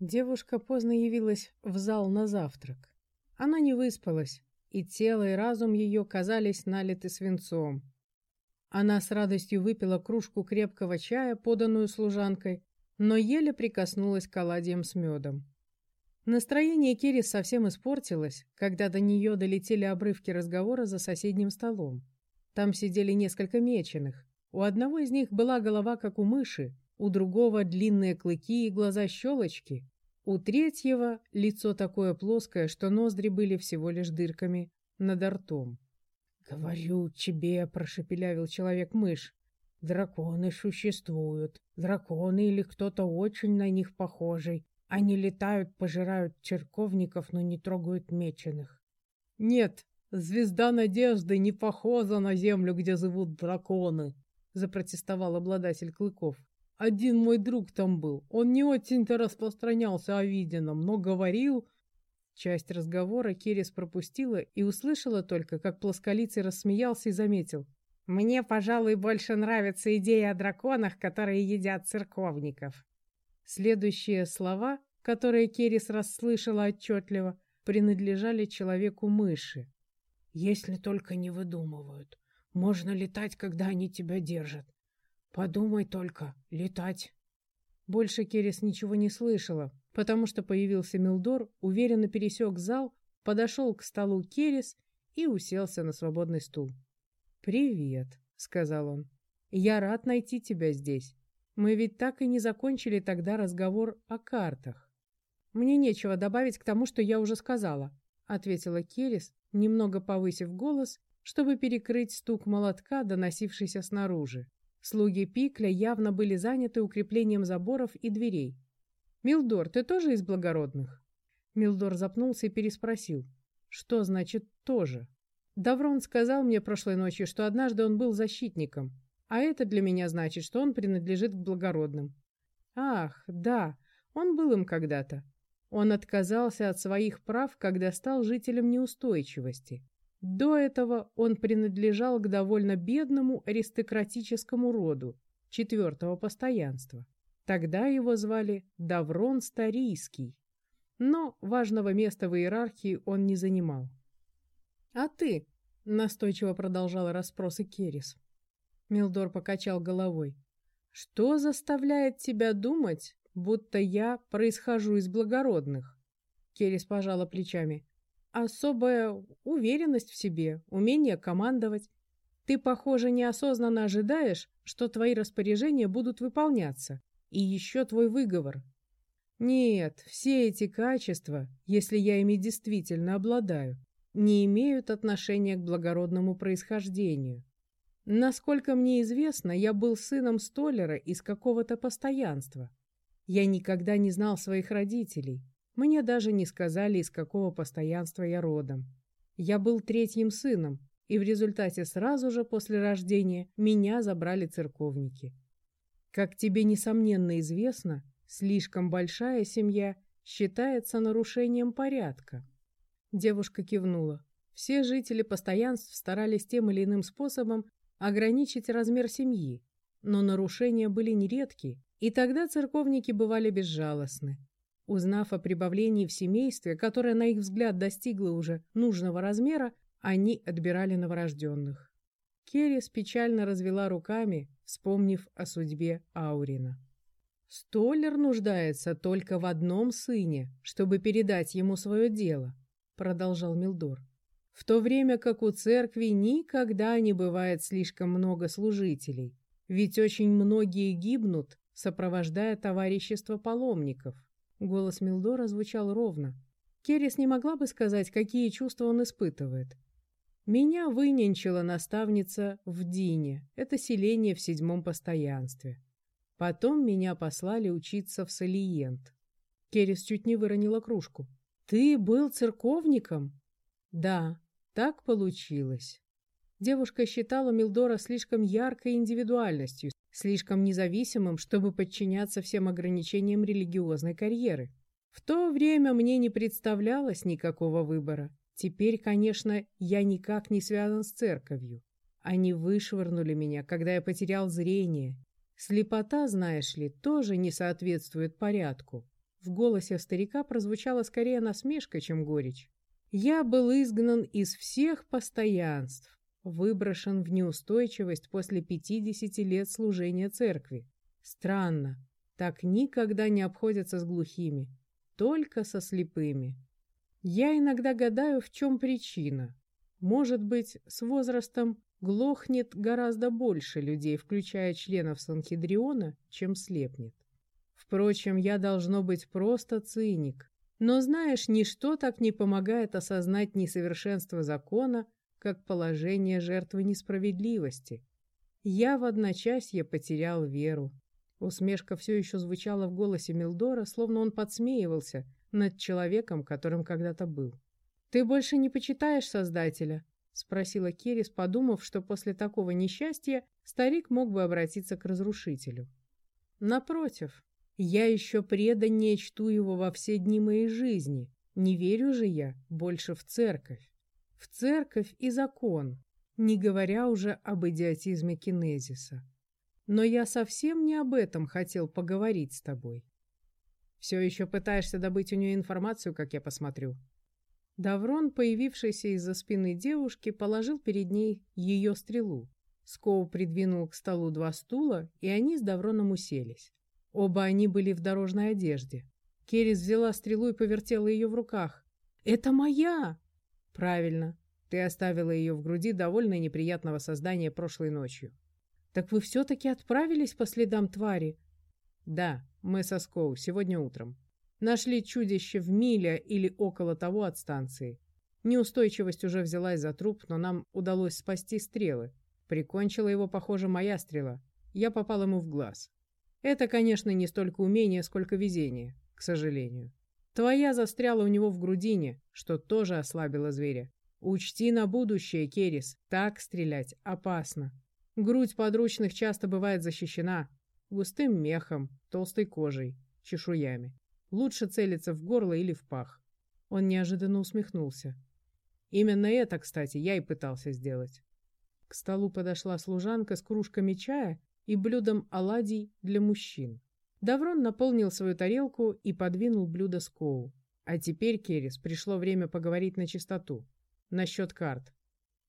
Девушка поздно явилась в зал на завтрак. Она не выспалась, и тело и разум ее казались налиты свинцом. Она с радостью выпила кружку крепкого чая, поданную служанкой, но еле прикоснулась к оладьям с медом. Настроение Кирис совсем испортилось, когда до нее долетели обрывки разговора за соседним столом. Там сидели несколько меченых. У одного из них была голова, как у мыши, у другого длинные клыки и глаза-щелочки, у третьего лицо такое плоское, что ноздри были всего лишь дырками над ртом. «Говорю тебе», — прошепелявил человек-мышь, — «драконы существуют. Драконы или кто-то очень на них похожий. Они летают, пожирают черковников, но не трогают меченых». «Нет, звезда надежды не похожа на землю, где живут драконы», — запротестовал обладатель клыков. Один мой друг там был. Он не очень-то распространялся о виденном, но говорил... Часть разговора Керес пропустила и услышала только, как плосколицый рассмеялся и заметил. «Мне, пожалуй, больше нравится идея о драконах, которые едят церковников». Следующие слова, которые Керес расслышала отчетливо, принадлежали человеку-мыши. «Если только не выдумывают. Можно летать, когда они тебя держат. Подумай только, летать. Больше Керес ничего не слышала, потому что появился Милдор, уверенно пересек зал, подошел к столу Керес и уселся на свободный стул. «Привет», — сказал он. «Я рад найти тебя здесь. Мы ведь так и не закончили тогда разговор о картах». «Мне нечего добавить к тому, что я уже сказала», — ответила Керес, немного повысив голос, чтобы перекрыть стук молотка, доносившийся снаружи. Слуги Пикля явно были заняты укреплением заборов и дверей. «Милдор, ты тоже из благородных?» Милдор запнулся и переспросил. «Что значит «тоже»?» Даврон сказал мне прошлой ночью, что однажды он был защитником, а это для меня значит, что он принадлежит к благородным. Ах, да, он был им когда-то. Он отказался от своих прав, когда стал жителем неустойчивости. До этого он принадлежал к довольно бедному аристократическому роду четвертого постоянства. Тогда его звали Даврон Старийский, но важного места в иерархии он не занимал. «А ты?» — настойчиво продолжал расспросы Керис. Милдор покачал головой. «Что заставляет тебя думать, будто я происхожу из благородных?» Керис пожала плечами особая уверенность в себе, умение командовать. Ты, похоже, неосознанно ожидаешь, что твои распоряжения будут выполняться. И еще твой выговор. Нет, все эти качества, если я ими действительно обладаю, не имеют отношения к благородному происхождению. Насколько мне известно, я был сыном столера из какого-то постоянства. Я никогда не знал своих родителей, мне даже не сказали, из какого постоянства я родом. Я был третьим сыном, и в результате сразу же после рождения меня забрали церковники. Как тебе, несомненно, известно, слишком большая семья считается нарушением порядка. Девушка кивнула. Все жители постоянств старались тем или иным способом ограничить размер семьи, но нарушения были нередки, и тогда церковники бывали безжалостны. Узнав о прибавлении в семействе, которое, на их взгляд, достигло уже нужного размера, они отбирали новорожденных. Керрис печально развела руками, вспомнив о судьбе Аурина. «Столер нуждается только в одном сыне, чтобы передать ему свое дело», — продолжал Милдор. «В то время как у церкви никогда не бывает слишком много служителей, ведь очень многие гибнут, сопровождая товарищество паломников». Голос Милдора звучал ровно. Керрис не могла бы сказать, какие чувства он испытывает. Меня выненчила наставница в Дине, это селение в седьмом постоянстве. Потом меня послали учиться в Салиент. Керрис чуть не выронила кружку. «Ты был церковником?» «Да, так получилось». Девушка считала Милдора слишком яркой индивидуальностью, слишком независимым, чтобы подчиняться всем ограничениям религиозной карьеры. В то время мне не представлялось никакого выбора. Теперь, конечно, я никак не связан с церковью. Они вышвырнули меня, когда я потерял зрение. Слепота, знаешь ли, тоже не соответствует порядку. В голосе старика прозвучала скорее насмешка, чем горечь. «Я был изгнан из всех постоянств, выброшен в неустойчивость после пятидесяти лет служения церкви. Странно, так никогда не обходятся с глухими, только со слепыми. Я иногда гадаю, в чем причина. Может быть, с возрастом глохнет гораздо больше людей, включая членов Санхедриона, чем слепнет. Впрочем, я должно быть просто циник. Но знаешь, ничто так не помогает осознать несовершенство закона, как положение жертвы несправедливости. Я в одночасье потерял веру. Усмешка все еще звучала в голосе Милдора, словно он подсмеивался над человеком, которым когда-то был. «Ты больше не почитаешь Создателя?» — спросила Керис, подумав, что после такого несчастья старик мог бы обратиться к разрушителю. «Напротив, я еще преданнее чту его во все дни моей жизни. Не верю же я больше в церковь. В церковь и закон, не говоря уже об идиотизме кинезиса. Но я совсем не об этом хотел поговорить с тобой. Все еще пытаешься добыть у нее информацию, как я посмотрю. Даврон, появившийся из-за спины девушки, положил перед ней ее стрелу. Скоу придвинул к столу два стула, и они с Давроном уселись. Оба они были в дорожной одежде. Керис взяла стрелу и повертела ее в руках. «Это моя!» «Правильно. Ты оставила ее в груди довольно неприятного создания прошлой ночью. «Так вы все-таки отправились по следам твари?» «Да, мы со Скоу сегодня утром. Нашли чудище в миле или около того от станции. Неустойчивость уже взялась за труп, но нам удалось спасти стрелы. Прикончила его, похоже, моя стрела. Я попал ему в глаз. Это, конечно, не столько умение, сколько везение, к сожалению. Твоя застряла у него в грудине, что тоже ослабило зверя. Учти на будущее, Керис, так стрелять опасно. Грудь подручных часто бывает защищена густым мехом, толстой кожей, чешуями. Лучше целиться в горло или в пах. Он неожиданно усмехнулся. Именно это, кстати, я и пытался сделать. К столу подошла служанка с кружками чая и блюдом оладий для мужчин. Даврон наполнил свою тарелку и подвинул блюдо с коу. А теперь, Керис, пришло время поговорить на чистоту. Насчет карт.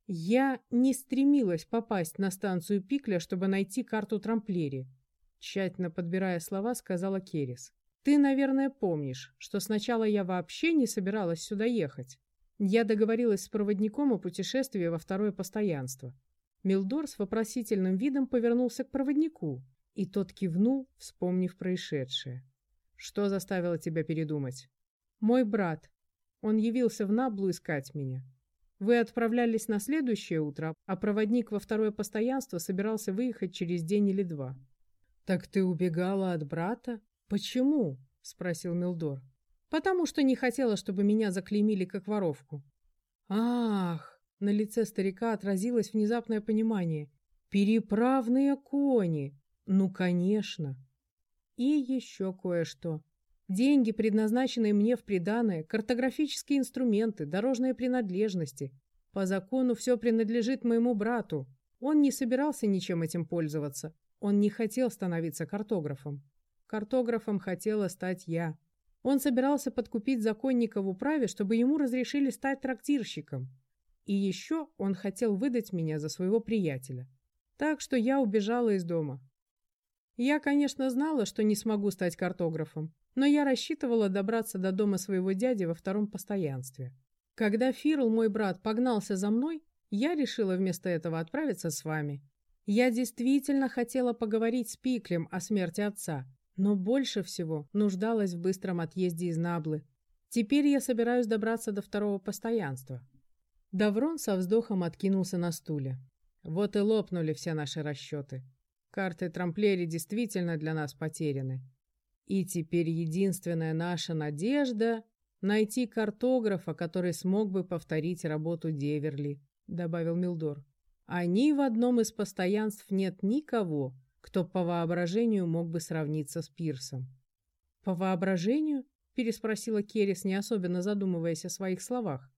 Я не стремилась попасть на станцию Пикля, чтобы найти карту Трамплери. Тщательно подбирая слова, сказала Керис. Ты, наверное, помнишь, что сначала я вообще не собиралась сюда ехать. Я договорилась с проводником о путешествии во второе постоянство. Милдор с вопросительным видом повернулся к проводнику, и тот кивнул, вспомнив происшедшее. Что заставило тебя передумать? Мой брат. Он явился в Наблу искать меня. Вы отправлялись на следующее утро, а проводник во второе постоянство собирался выехать через день или два. «Так ты убегала от брата? Почему?» — спросил Милдор. «Потому что не хотела, чтобы меня заклеймили как воровку». «Ах!» — на лице старика отразилось внезапное понимание. «Переправные кони! Ну, конечно!» «И еще кое-что. Деньги, предназначенные мне в приданое, картографические инструменты, дорожные принадлежности. По закону все принадлежит моему брату. Он не собирался ничем этим пользоваться. Он не хотел становиться картографом. Картографом хотела стать я. Он собирался подкупить законника в управе, чтобы ему разрешили стать трактирщиком. И еще он хотел выдать меня за своего приятеля. Так что я убежала из дома. Я, конечно, знала, что не смогу стать картографом, но я рассчитывала добраться до дома своего дяди во втором постоянстве. Когда Фирл, мой брат, погнался за мной, я решила вместо этого отправиться с вами. Я действительно хотела поговорить с Пиклем о смерти отца, но больше всего нуждалась в быстром отъезде из Наблы. Теперь я собираюсь добраться до второго постоянства. Даврон со вздохом откинулся на стуле. Вот и лопнули все наши расчеты. Карты Трамплери действительно для нас потеряны. И теперь единственная наша надежда — найти картографа, который смог бы повторить работу Деверли, — добавил Милдор. Они в одном из постоянств нет никого, кто по воображению мог бы сравниться с Пирсом. «По воображению?» — переспросила Керрис, не особенно задумываясь о своих словах.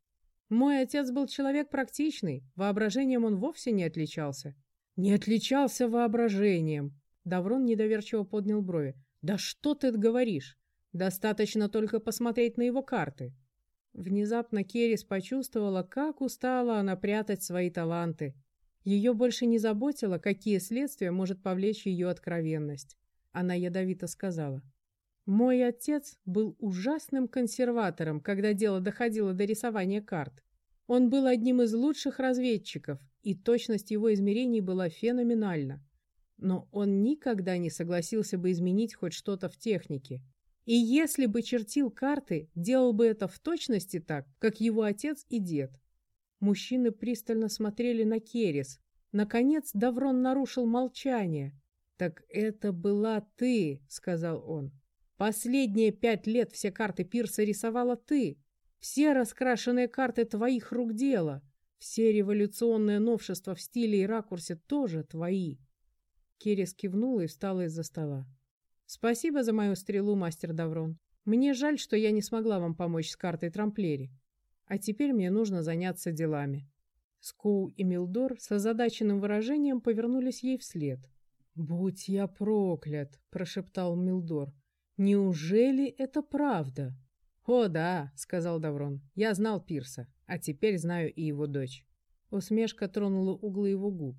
«Мой отец был человек практичный, воображением он вовсе не отличался». «Не отличался воображением!» Даврон недоверчиво поднял брови. «Да что ты говоришь? Достаточно только посмотреть на его карты. Внезапно Керис почувствовала, как устала она прятать свои таланты. Ее больше не заботило, какие следствия может повлечь ее откровенность. Она ядовито сказала. «Мой отец был ужасным консерватором, когда дело доходило до рисования карт. Он был одним из лучших разведчиков, и точность его измерений была феноменальна. Но он никогда не согласился бы изменить хоть что-то в технике. И если бы чертил карты, делал бы это в точности так, как его отец и дед. Мужчины пристально смотрели на Керес. Наконец Даврон нарушил молчание. «Так это была ты», — сказал он. «Последние пять лет все карты Пирса рисовала ты. Все раскрашенные карты твоих рук дело. Все революционные новшества в стиле и ракурсе тоже твои». Керес кивнула и встала из-за стола. «Спасибо за мою стрелу, мастер Даврон. Мне жаль, что я не смогла вам помочь с картой Трамплери. А теперь мне нужно заняться делами». Скоу и Милдор с озадаченным выражением повернулись ей вслед. «Будь я проклят!» – прошептал Милдор. «Неужели это правда?» «О, да», — сказал Даврон. «Я знал Пирса, а теперь знаю и его дочь». Усмешка тронула углы его губ.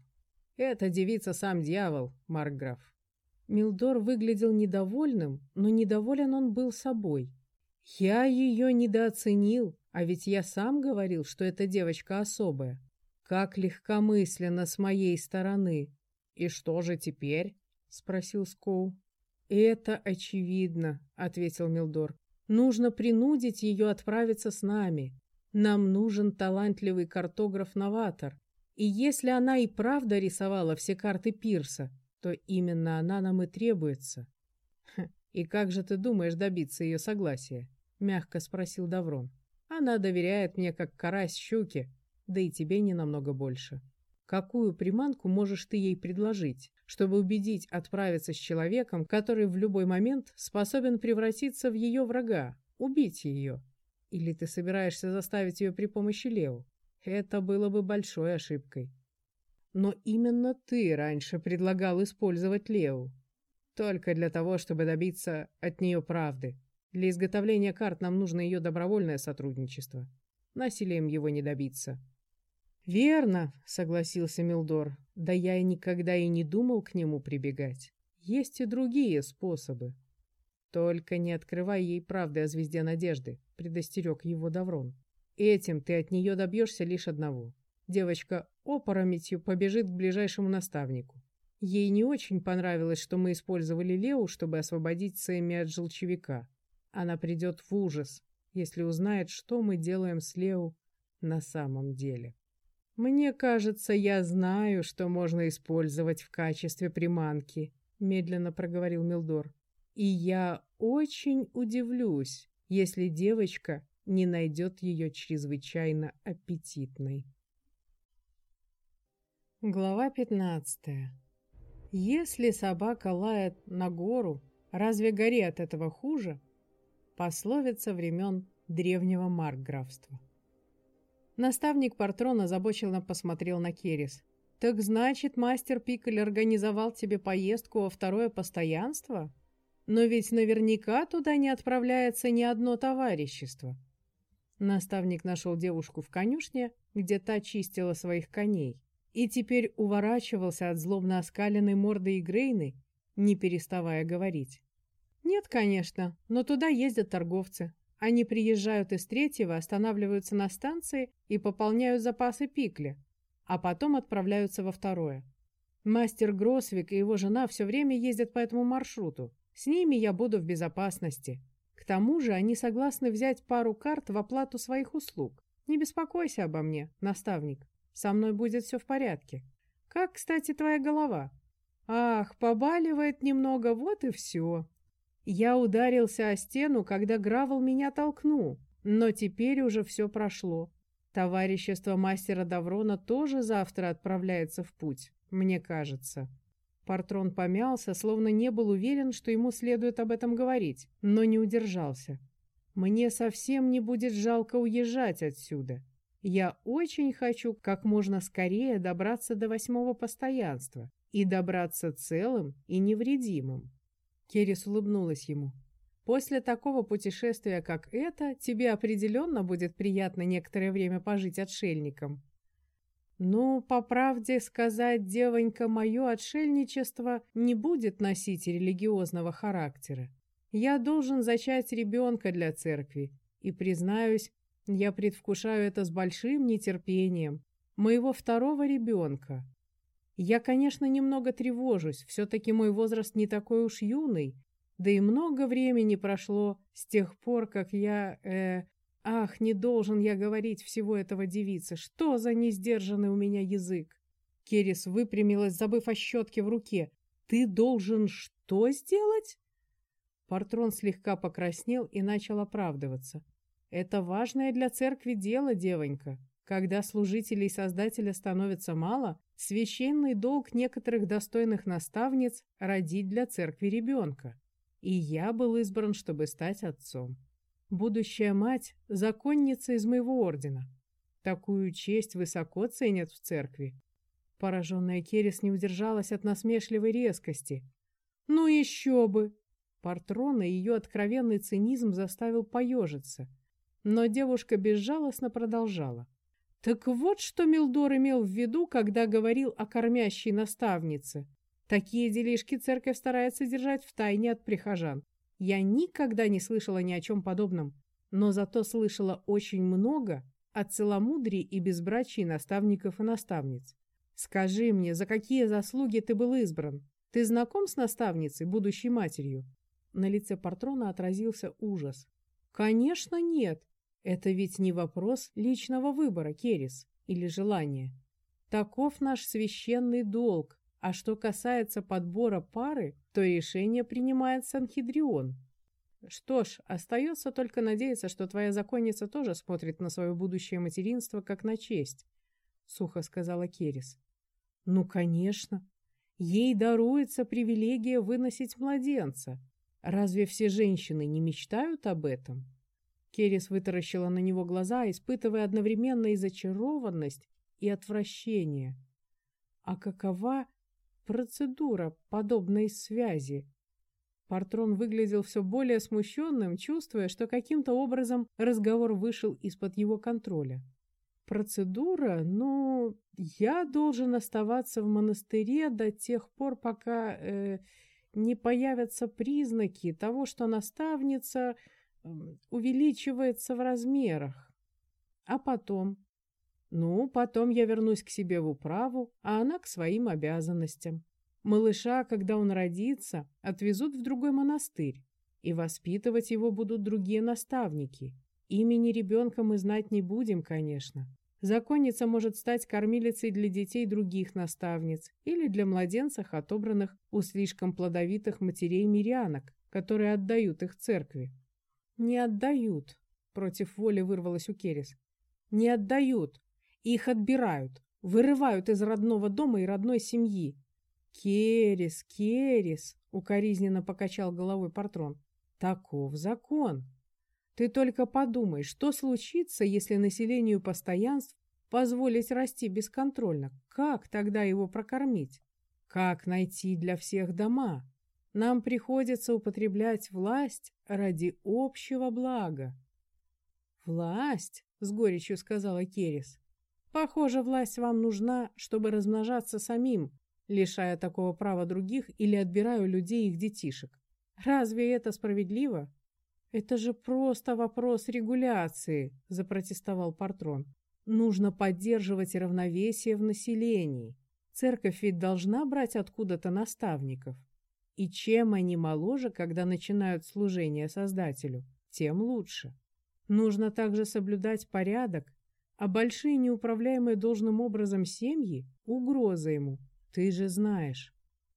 «Это девица сам дьявол, Маркграф. Милдор выглядел недовольным, но недоволен он был собой. «Я ее недооценил, а ведь я сам говорил, что эта девочка особая. Как легкомысленно с моей стороны!» «И что же теперь?» — спросил Скоу. «Это очевидно», — ответил Милдор. «Нужно принудить ее отправиться с нами. Нам нужен талантливый картограф-новатор. И если она и правда рисовала все карты Пирса, то именно она нам и требуется. «И как же ты думаешь добиться ее согласия?» — мягко спросил Даврон. «Она доверяет мне, как карась щуки, да и тебе не намного больше. Какую приманку можешь ты ей предложить, чтобы убедить отправиться с человеком, который в любой момент способен превратиться в ее врага, убить ее? Или ты собираешься заставить ее при помощи Лео? Это было бы большой ошибкой. Но именно ты раньше предлагал использовать Лео. Только для того, чтобы добиться от нее правды. Для изготовления карт нам нужно ее добровольное сотрудничество. Насилием его не добиться. «Верно», — согласился Милдор. «Да я и никогда и не думал к нему прибегать. Есть и другие способы». «Только не открывай ей правды о звезде надежды», — предостерег его Даврон. «Этим ты от нее добьешься лишь одного. Девочка опрометью побежит к ближайшему наставнику. Ей не очень понравилось, что мы использовали Лео, чтобы освободить Сэмми от желчевика. Она придет в ужас, если узнает, что мы делаем с Лео на самом деле. «Мне кажется, я знаю, что можно использовать в качестве приманки», — медленно проговорил Милдор. «И я очень удивлюсь, если девочка не найдет ее чрезвычайно аппетитной». Глава 15. Если собака лает на гору, разве горе от этого хуже? Пословица времен древнего маркграфства. Наставник Партрона озабоченно посмотрел на Керис. «Так значит, мастер Пикель организовал тебе поездку во второе постоянство? Но ведь наверняка туда не отправляется ни одно товарищество». Наставник нашел девушку в конюшне, где та чистила своих коней и теперь уворачивался от злобно оскаленной морды Игрейны, не переставая говорить. «Нет, конечно, но туда ездят торговцы. Они приезжают из третьего, останавливаются на станции и пополняют запасы пикля, а потом отправляются во второе. Мастер Гросвик и его жена все время ездят по этому маршруту. С ними я буду в безопасности. К тому же они согласны взять пару карт в оплату своих услуг. Не беспокойся обо мне, наставник. Со мной будет все в порядке. Как, кстати, твоя голова? Ах, побаливает немного, вот и все. Я ударился о стену, когда Гравел меня толкнул, но теперь уже все прошло. Товарищество мастера Даврона тоже завтра отправляется в путь, мне кажется. Партрон помялся, словно не был уверен, что ему следует об этом говорить, но не удержался. «Мне совсем не будет жалко уезжать отсюда. Я очень хочу как можно скорее добраться до восьмого постоянства и добраться целым и невредимым. Керрис улыбнулась ему. После такого путешествия, как это, тебе определенно будет приятно некоторое время пожить отшельником. Ну, по правде сказать, девонька, мое отшельничество не будет носить религиозного характера. Я должен зачать ребенка для церкви, и, признаюсь, я предвкушаю это с большим нетерпением. Моего второго ребенка. Я, конечно, немного тревожусь, все-таки мой возраст не такой уж юный, да и много времени прошло с тех пор, как я... Э, ах, не должен я говорить всего этого девице. Что за несдержанный у меня язык? Керис выпрямилась, забыв о щетке в руке. «Ты должен что сделать?» Портрон слегка покраснел и начал оправдываться. «Это важное для церкви дело, девонька. Когда служителей Создателя становится мало, священный долг некоторых достойных наставниц – родить для церкви ребенка и я был избран, чтобы стать отцом. Будущая мать – законница из моего ордена. Такую честь высоко ценят в церкви. Пораженная Керес не удержалась от насмешливой резкости. «Ну еще бы!» Портрона ее откровенный цинизм заставил поежиться. Но девушка безжалостно продолжала. Так вот, что Милдор имел в виду, когда говорил о кормящей наставнице. Такие делишки церковь старается держать в тайне от прихожан. Я никогда не слышала ни о чем подобном, но зато слышала очень много о целомудрии и безбрачии наставников и наставниц. Скажи мне, за какие заслуги ты был избран? Ты знаком с наставницей, будущей матерью?» На лице Партрона отразился ужас. «Конечно нет. Это ведь не вопрос личного выбора, Керис, или желания. Таков наш священный долг а что касается подбора пары, то решение принимает Санхедрион. Что ж, остается только надеяться, что твоя законница тоже смотрит на свое будущее материнство как на честь, — сухо сказала Керис. Ну, конечно. Ей даруется привилегия выносить младенца. Разве все женщины не мечтают об этом? Керис вытаращила на него глаза, испытывая одновременно и зачарованность, и отвращение. А какова процедура подобной связи. Партрон выглядел все более смущенным, чувствуя, что каким-то образом разговор вышел из-под его контроля. Процедура? Ну, я должен оставаться в монастыре до тех пор, пока э, не появятся признаки того, что наставница увеличивается в размерах. А потом ну, потом я вернусь к себе в управу, а она к своим обязанностям. Малыша, когда он родится, отвезут в другой монастырь, и воспитывать его будут другие наставники. Имени ребенка мы знать не будем, конечно. Законница может стать кормилицей для детей других наставниц или для младенцев, отобранных у слишком плодовитых матерей-мирянок, которые отдают их церкви. «Не отдают», — против воли вырвалась у Керес. «Не отдают, их отбирают, вырывают из родного дома и родной семьи. «Керес, Керес!» — укоризненно покачал головой Портрон. «Таков закон. Ты только подумай, что случится, если населению постоянств позволить расти бесконтрольно? Как тогда его прокормить? Как найти для всех дома? Нам приходится употреблять власть ради общего блага». «Власть?» — с горечью сказала Керес. Похоже, власть вам нужна, чтобы размножаться самим, лишая такого права других или отбирая у людей их детишек. Разве это справедливо? Это же просто вопрос регуляции, запротестовал Партрон. Нужно поддерживать равновесие в населении. Церковь ведь должна брать откуда-то наставников. И чем они моложе, когда начинают служение Создателю, тем лучше. Нужно также соблюдать порядок а большие неуправляемые должным образом семьи – угроза ему, ты же знаешь.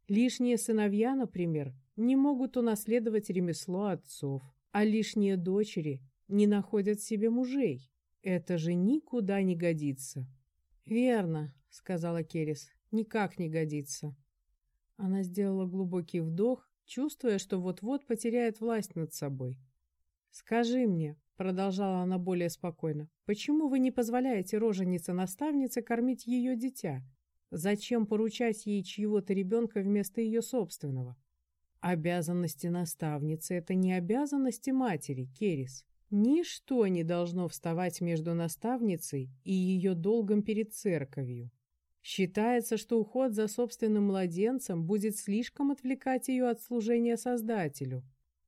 Лишние сыновья, например, не могут унаследовать ремесло отцов, а лишние дочери не находят себе мужей. Это же никуда не годится. «Верно», — сказала Керис, — «никак не годится». Она сделала глубокий вдох, чувствуя, что вот-вот потеряет власть над собой. «Скажи мне, Продолжала она более спокойно. «Почему вы не позволяете роженице-наставнице кормить ее дитя? Зачем поручать ей чьего-то ребенка вместо ее собственного? Обязанности наставницы — это не обязанности матери, Керис. Ничто не должно вставать между наставницей и ее долгом перед церковью. Считается, что уход за собственным младенцем будет слишком отвлекать ее от служения Создателю.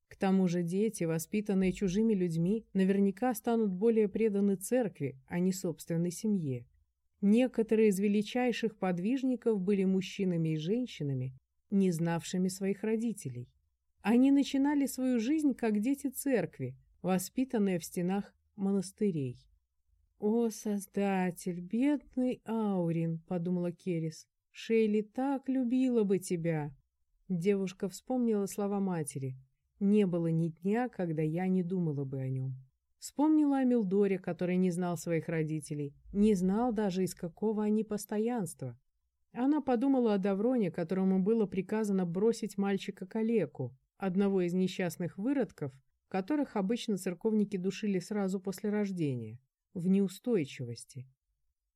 К тому же дети, воспитанные чужими людьми, наверняка станут более преданы церкви, а не собственной семье. Некоторые из величайших подвижников были мужчинами и женщинами, не знавшими своих родителей. Они начинали свою жизнь как дети церкви, воспитанные в стенах монастырей. «О, Создатель, бедный Аурин!» — подумала Керис. «Шейли так любила бы тебя!» Девушка вспомнила слова матери. «Не было ни дня, когда я не думала бы о нем». Вспомнила о Милдоре, который не знал своих родителей, не знал даже, из какого они постоянства. Она подумала о Давроне, которому было приказано бросить мальчика-калеку, одного из несчастных выродков, которых обычно церковники душили сразу после рождения, в неустойчивости.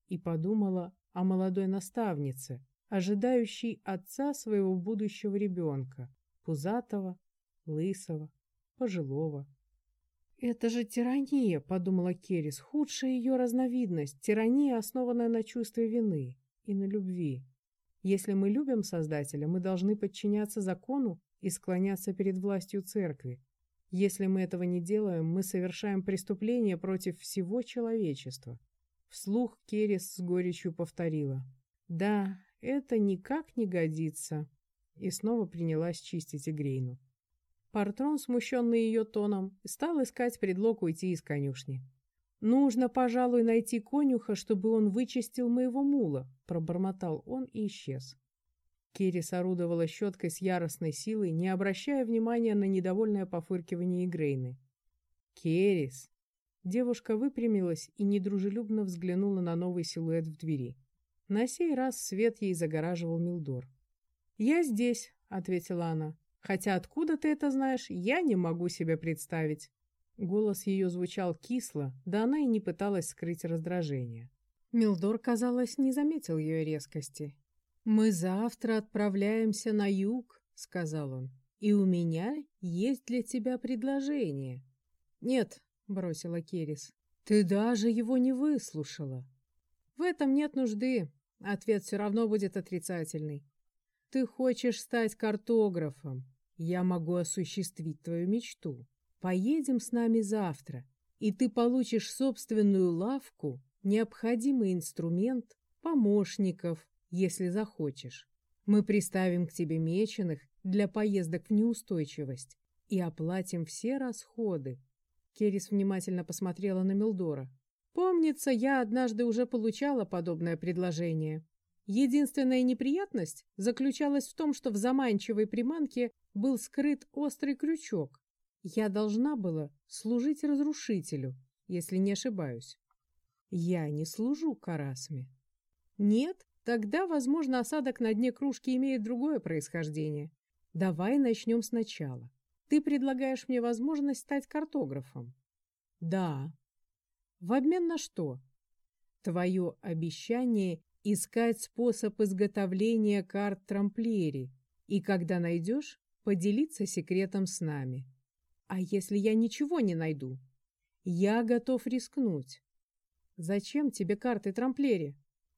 И подумала о молодой наставнице, ожидающей отца своего будущего ребенка, пузатого, лысого, пожилого. «Это же тирания», — подумала Керис, — «худшая ее разновидность, тирания, основанная на чувстве вины и на любви». Если мы любим Создателя, мы должны подчиняться закону и склоняться перед властью церкви. Если мы этого не делаем, мы совершаем преступление против всего человечества. Вслух Керес с горечью повторила. «Да, это никак не годится». И снова принялась чистить Игрейну. Партрон, смущенный ее тоном, стал искать предлог уйти из конюшни. «Нужно, пожалуй, найти конюха, чтобы он вычистил моего мула», — пробормотал он и исчез. Кирис орудовала щеткой с яростной силой, не обращая внимания на недовольное пофыркивание Игрейны. «Керис!» Девушка выпрямилась и недружелюбно взглянула на новый силуэт в двери. На сей раз свет ей загораживал Милдор. «Я здесь», — ответила она. «Хотя откуда ты это знаешь, я не могу себе представить». Голос ее звучал кисло, да она и не пыталась скрыть раздражение. Милдор, казалось, не заметил ее резкости. «Мы завтра отправляемся на юг», — сказал он, — «и у меня есть для тебя предложение». «Нет», — бросила Керис, — «ты даже его не выслушала». «В этом нет нужды», — ответ все равно будет отрицательный. «Ты хочешь стать картографом. Я могу осуществить твою мечту. Поедем с нами завтра, и ты получишь собственную лавку, необходимый инструмент, помощников, если захочешь. Мы приставим к тебе меченых для поездок в неустойчивость и оплатим все расходы. Керис внимательно посмотрела на Милдора. Помнится, я однажды уже получала подобное предложение. Единственная неприятность заключалась в том, что в заманчивой приманке был скрыт острый крючок, я должна была служить разрушителю, если не ошибаюсь. Я не служу Карасме. Нет? Тогда, возможно, осадок на дне кружки имеет другое происхождение. Давай начнем сначала. Ты предлагаешь мне возможность стать картографом? Да. В обмен на что? Твое обещание искать способ изготовления карт Трамплери и, когда найдешь, поделиться секретом с нами. А если я ничего не найду? Я готов рискнуть. Зачем тебе карты Трамплери?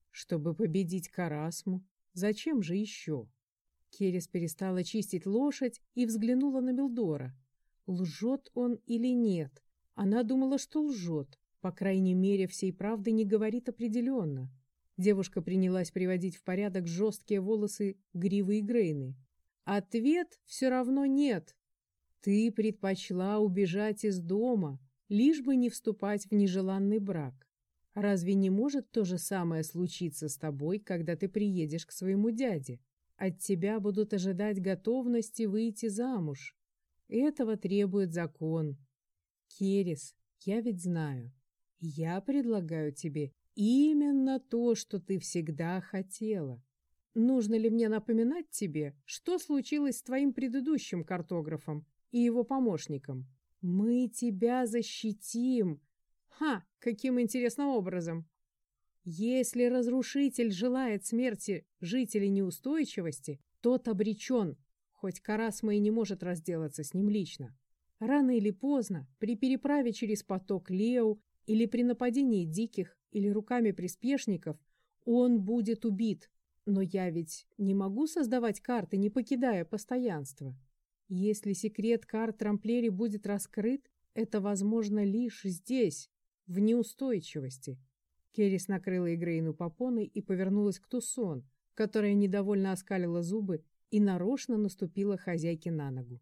Чтобы победить Карасму. Зачем же еще? Керес перестала чистить лошадь и взглянула на Милдора. Лжет он или нет? Она думала, что лжет. По крайней мере, всей правды не говорит определенно. Девушка принялась приводить в порядок жесткие волосы гривы и грейны. Ответ все равно нет. Ты предпочла убежать из дома, лишь бы не вступать в нежеланный брак. Разве не может то же самое случиться с тобой, когда ты приедешь к своему дяде? От тебя будут ожидать готовности выйти замуж. Этого требует закон. Керес, я ведь знаю. Я предлагаю тебе именно то, что ты всегда хотела. Нужно ли мне напоминать тебе, что случилось с твоим предыдущим картографом, и его помощникам. «Мы тебя защитим!» Ха, каким интересным образом! Если разрушитель желает смерти жителей неустойчивости, тот обречен, хоть Карасма и не может разделаться с ним лично. Рано или поздно, при переправе через поток Лео или при нападении диких или руками приспешников, он будет убит. Но я ведь не могу создавать карты, не покидая постоянства. Если секрет карт Трамплери будет раскрыт, это возможно лишь здесь, в неустойчивости. Керрис накрыла Игрейну попоной и повернулась к Тусон, которая недовольно оскалила зубы и нарочно наступила хозяйке на ногу.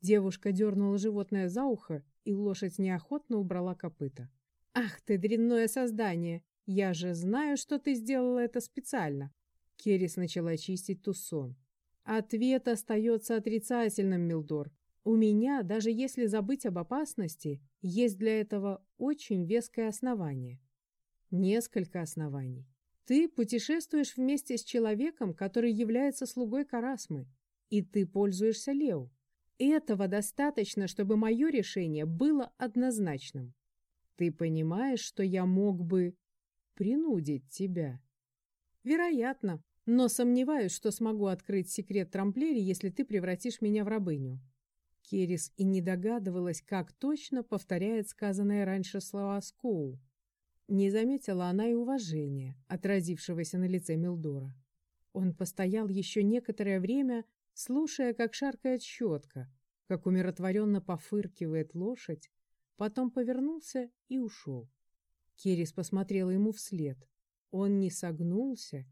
Девушка дернула животное за ухо, и лошадь неохотно убрала копыта. «Ах ты, дрянное создание! Я же знаю, что ты сделала это специально!» Керрис начала чистить Тусон. «Ответ остается отрицательным, Милдор. У меня, даже если забыть об опасности, есть для этого очень веское основание. Несколько оснований. Ты путешествуешь вместе с человеком, который является слугой Карасмы, и ты пользуешься Лео. Этого достаточно, чтобы мое решение было однозначным. Ты понимаешь, что я мог бы принудить тебя? Вероятно, но сомневаюсь, что смогу открыть секрет трамплери, если ты превратишь меня в рабыню. Керис и не догадывалась, как точно повторяет сказанное раньше слова Скоу. Не заметила она и уважения, отразившегося на лице Милдора. Он постоял еще некоторое время, слушая, как шаркает щетка, как умиротворенно пофыркивает лошадь, потом повернулся и ушел. Керис посмотрела ему вслед. Он не согнулся,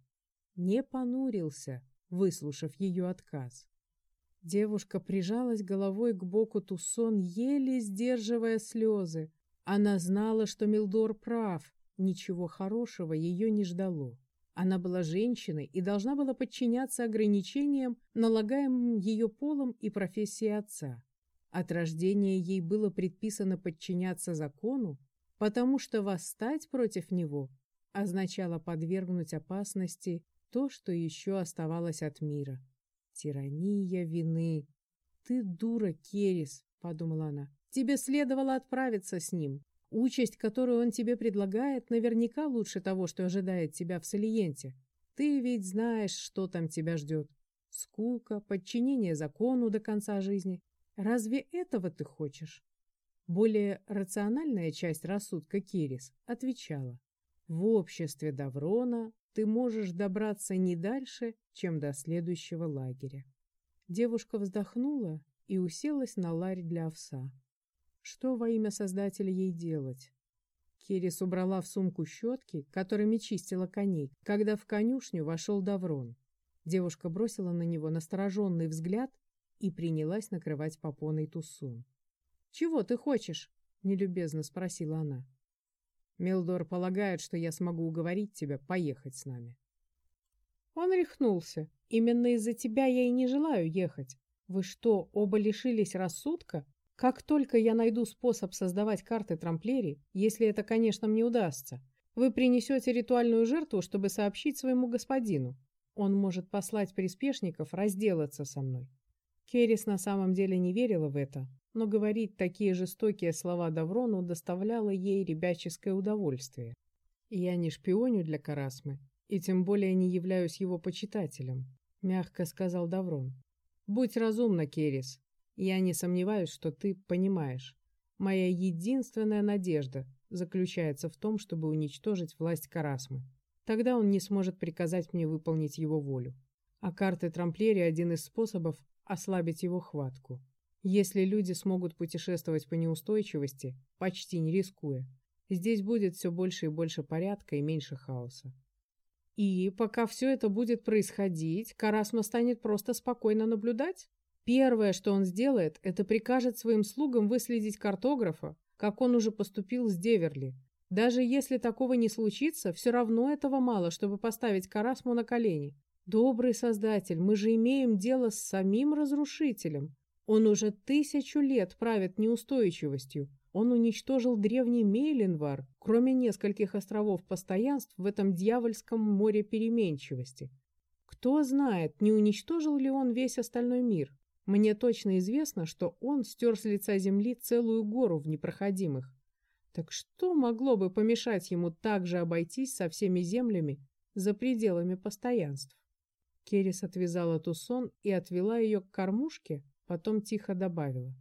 не понурился, выслушав ее отказ. Девушка прижалась головой к боку Тусон, еле сдерживая слезы. Она знала, что Милдор прав, ничего хорошего ее не ждало. Она была женщиной и должна была подчиняться ограничениям, налагаемым ее полом и профессией отца. От рождения ей было предписано подчиняться закону, потому что восстать против него означало подвергнуть опасности то, что еще оставалось от мира. Тирания вины. «Ты дура, Керис», — подумала она. «Тебе следовало отправиться с ним. Участь, которую он тебе предлагает, наверняка лучше того, что ожидает тебя в Салиенте. Ты ведь знаешь, что там тебя ждет. Скука, подчинение закону до конца жизни. Разве этого ты хочешь? Более рациональная часть рассудка Кирис отвечала. В обществе Даврона ты можешь добраться не дальше, чем до следующего лагеря. Девушка вздохнула и уселась на ларь для овса. Что во имя Создателя ей делать? Кирис убрала в сумку щетки, которыми чистила коней, когда в конюшню вошел Даврон. Девушка бросила на него настороженный взгляд и принялась накрывать попоной тусун. «Чего ты хочешь?» — нелюбезно спросила она. «Мелдор полагает, что я смогу уговорить тебя поехать с нами». Он рехнулся. «Именно из-за тебя я и не желаю ехать. Вы что, оба лишились рассудка? Как только я найду способ создавать карты трамплери, если это, конечно, мне удастся, вы принесете ритуальную жертву, чтобы сообщить своему господину. Он может послать приспешников разделаться со мной. Керрис на самом деле не верила в это, но говорить такие жестокие слова Даврону доставляло ей ребяческое удовольствие. «Я не шпионю для Карасмы, и тем более не являюсь его почитателем», — мягко сказал Даврон. «Будь разумна, Керрис, я не сомневаюсь, что ты понимаешь. Моя единственная надежда заключается в том, чтобы уничтожить власть Карасмы. Тогда он не сможет приказать мне выполнить его волю. А карты Трамплери – один из способов ослабить его хватку. Если люди смогут путешествовать по неустойчивости, почти не рискуя, здесь будет все больше и больше порядка и меньше хаоса. И пока все это будет происходить, Карасма станет просто спокойно наблюдать? Первое, что он сделает, это прикажет своим слугам выследить картографа, как он уже поступил с Деверли. Даже если такого не случится, все равно этого мало, чтобы поставить Карасму на колени. Добрый Создатель, мы же имеем дело с самим разрушителем. Он уже тысячу лет правит неустойчивостью. Он уничтожил древний Мейленвар, кроме нескольких островов постоянств в этом дьявольском море переменчивости. Кто знает, не уничтожил ли он весь остальной мир? Мне точно известно, что он стер с лица земли целую гору в непроходимых. Так что могло бы помешать ему также обойтись со всеми землями за пределами постоянств? Керис отвязала Тусон и отвела ее к кормушке, потом тихо добавила.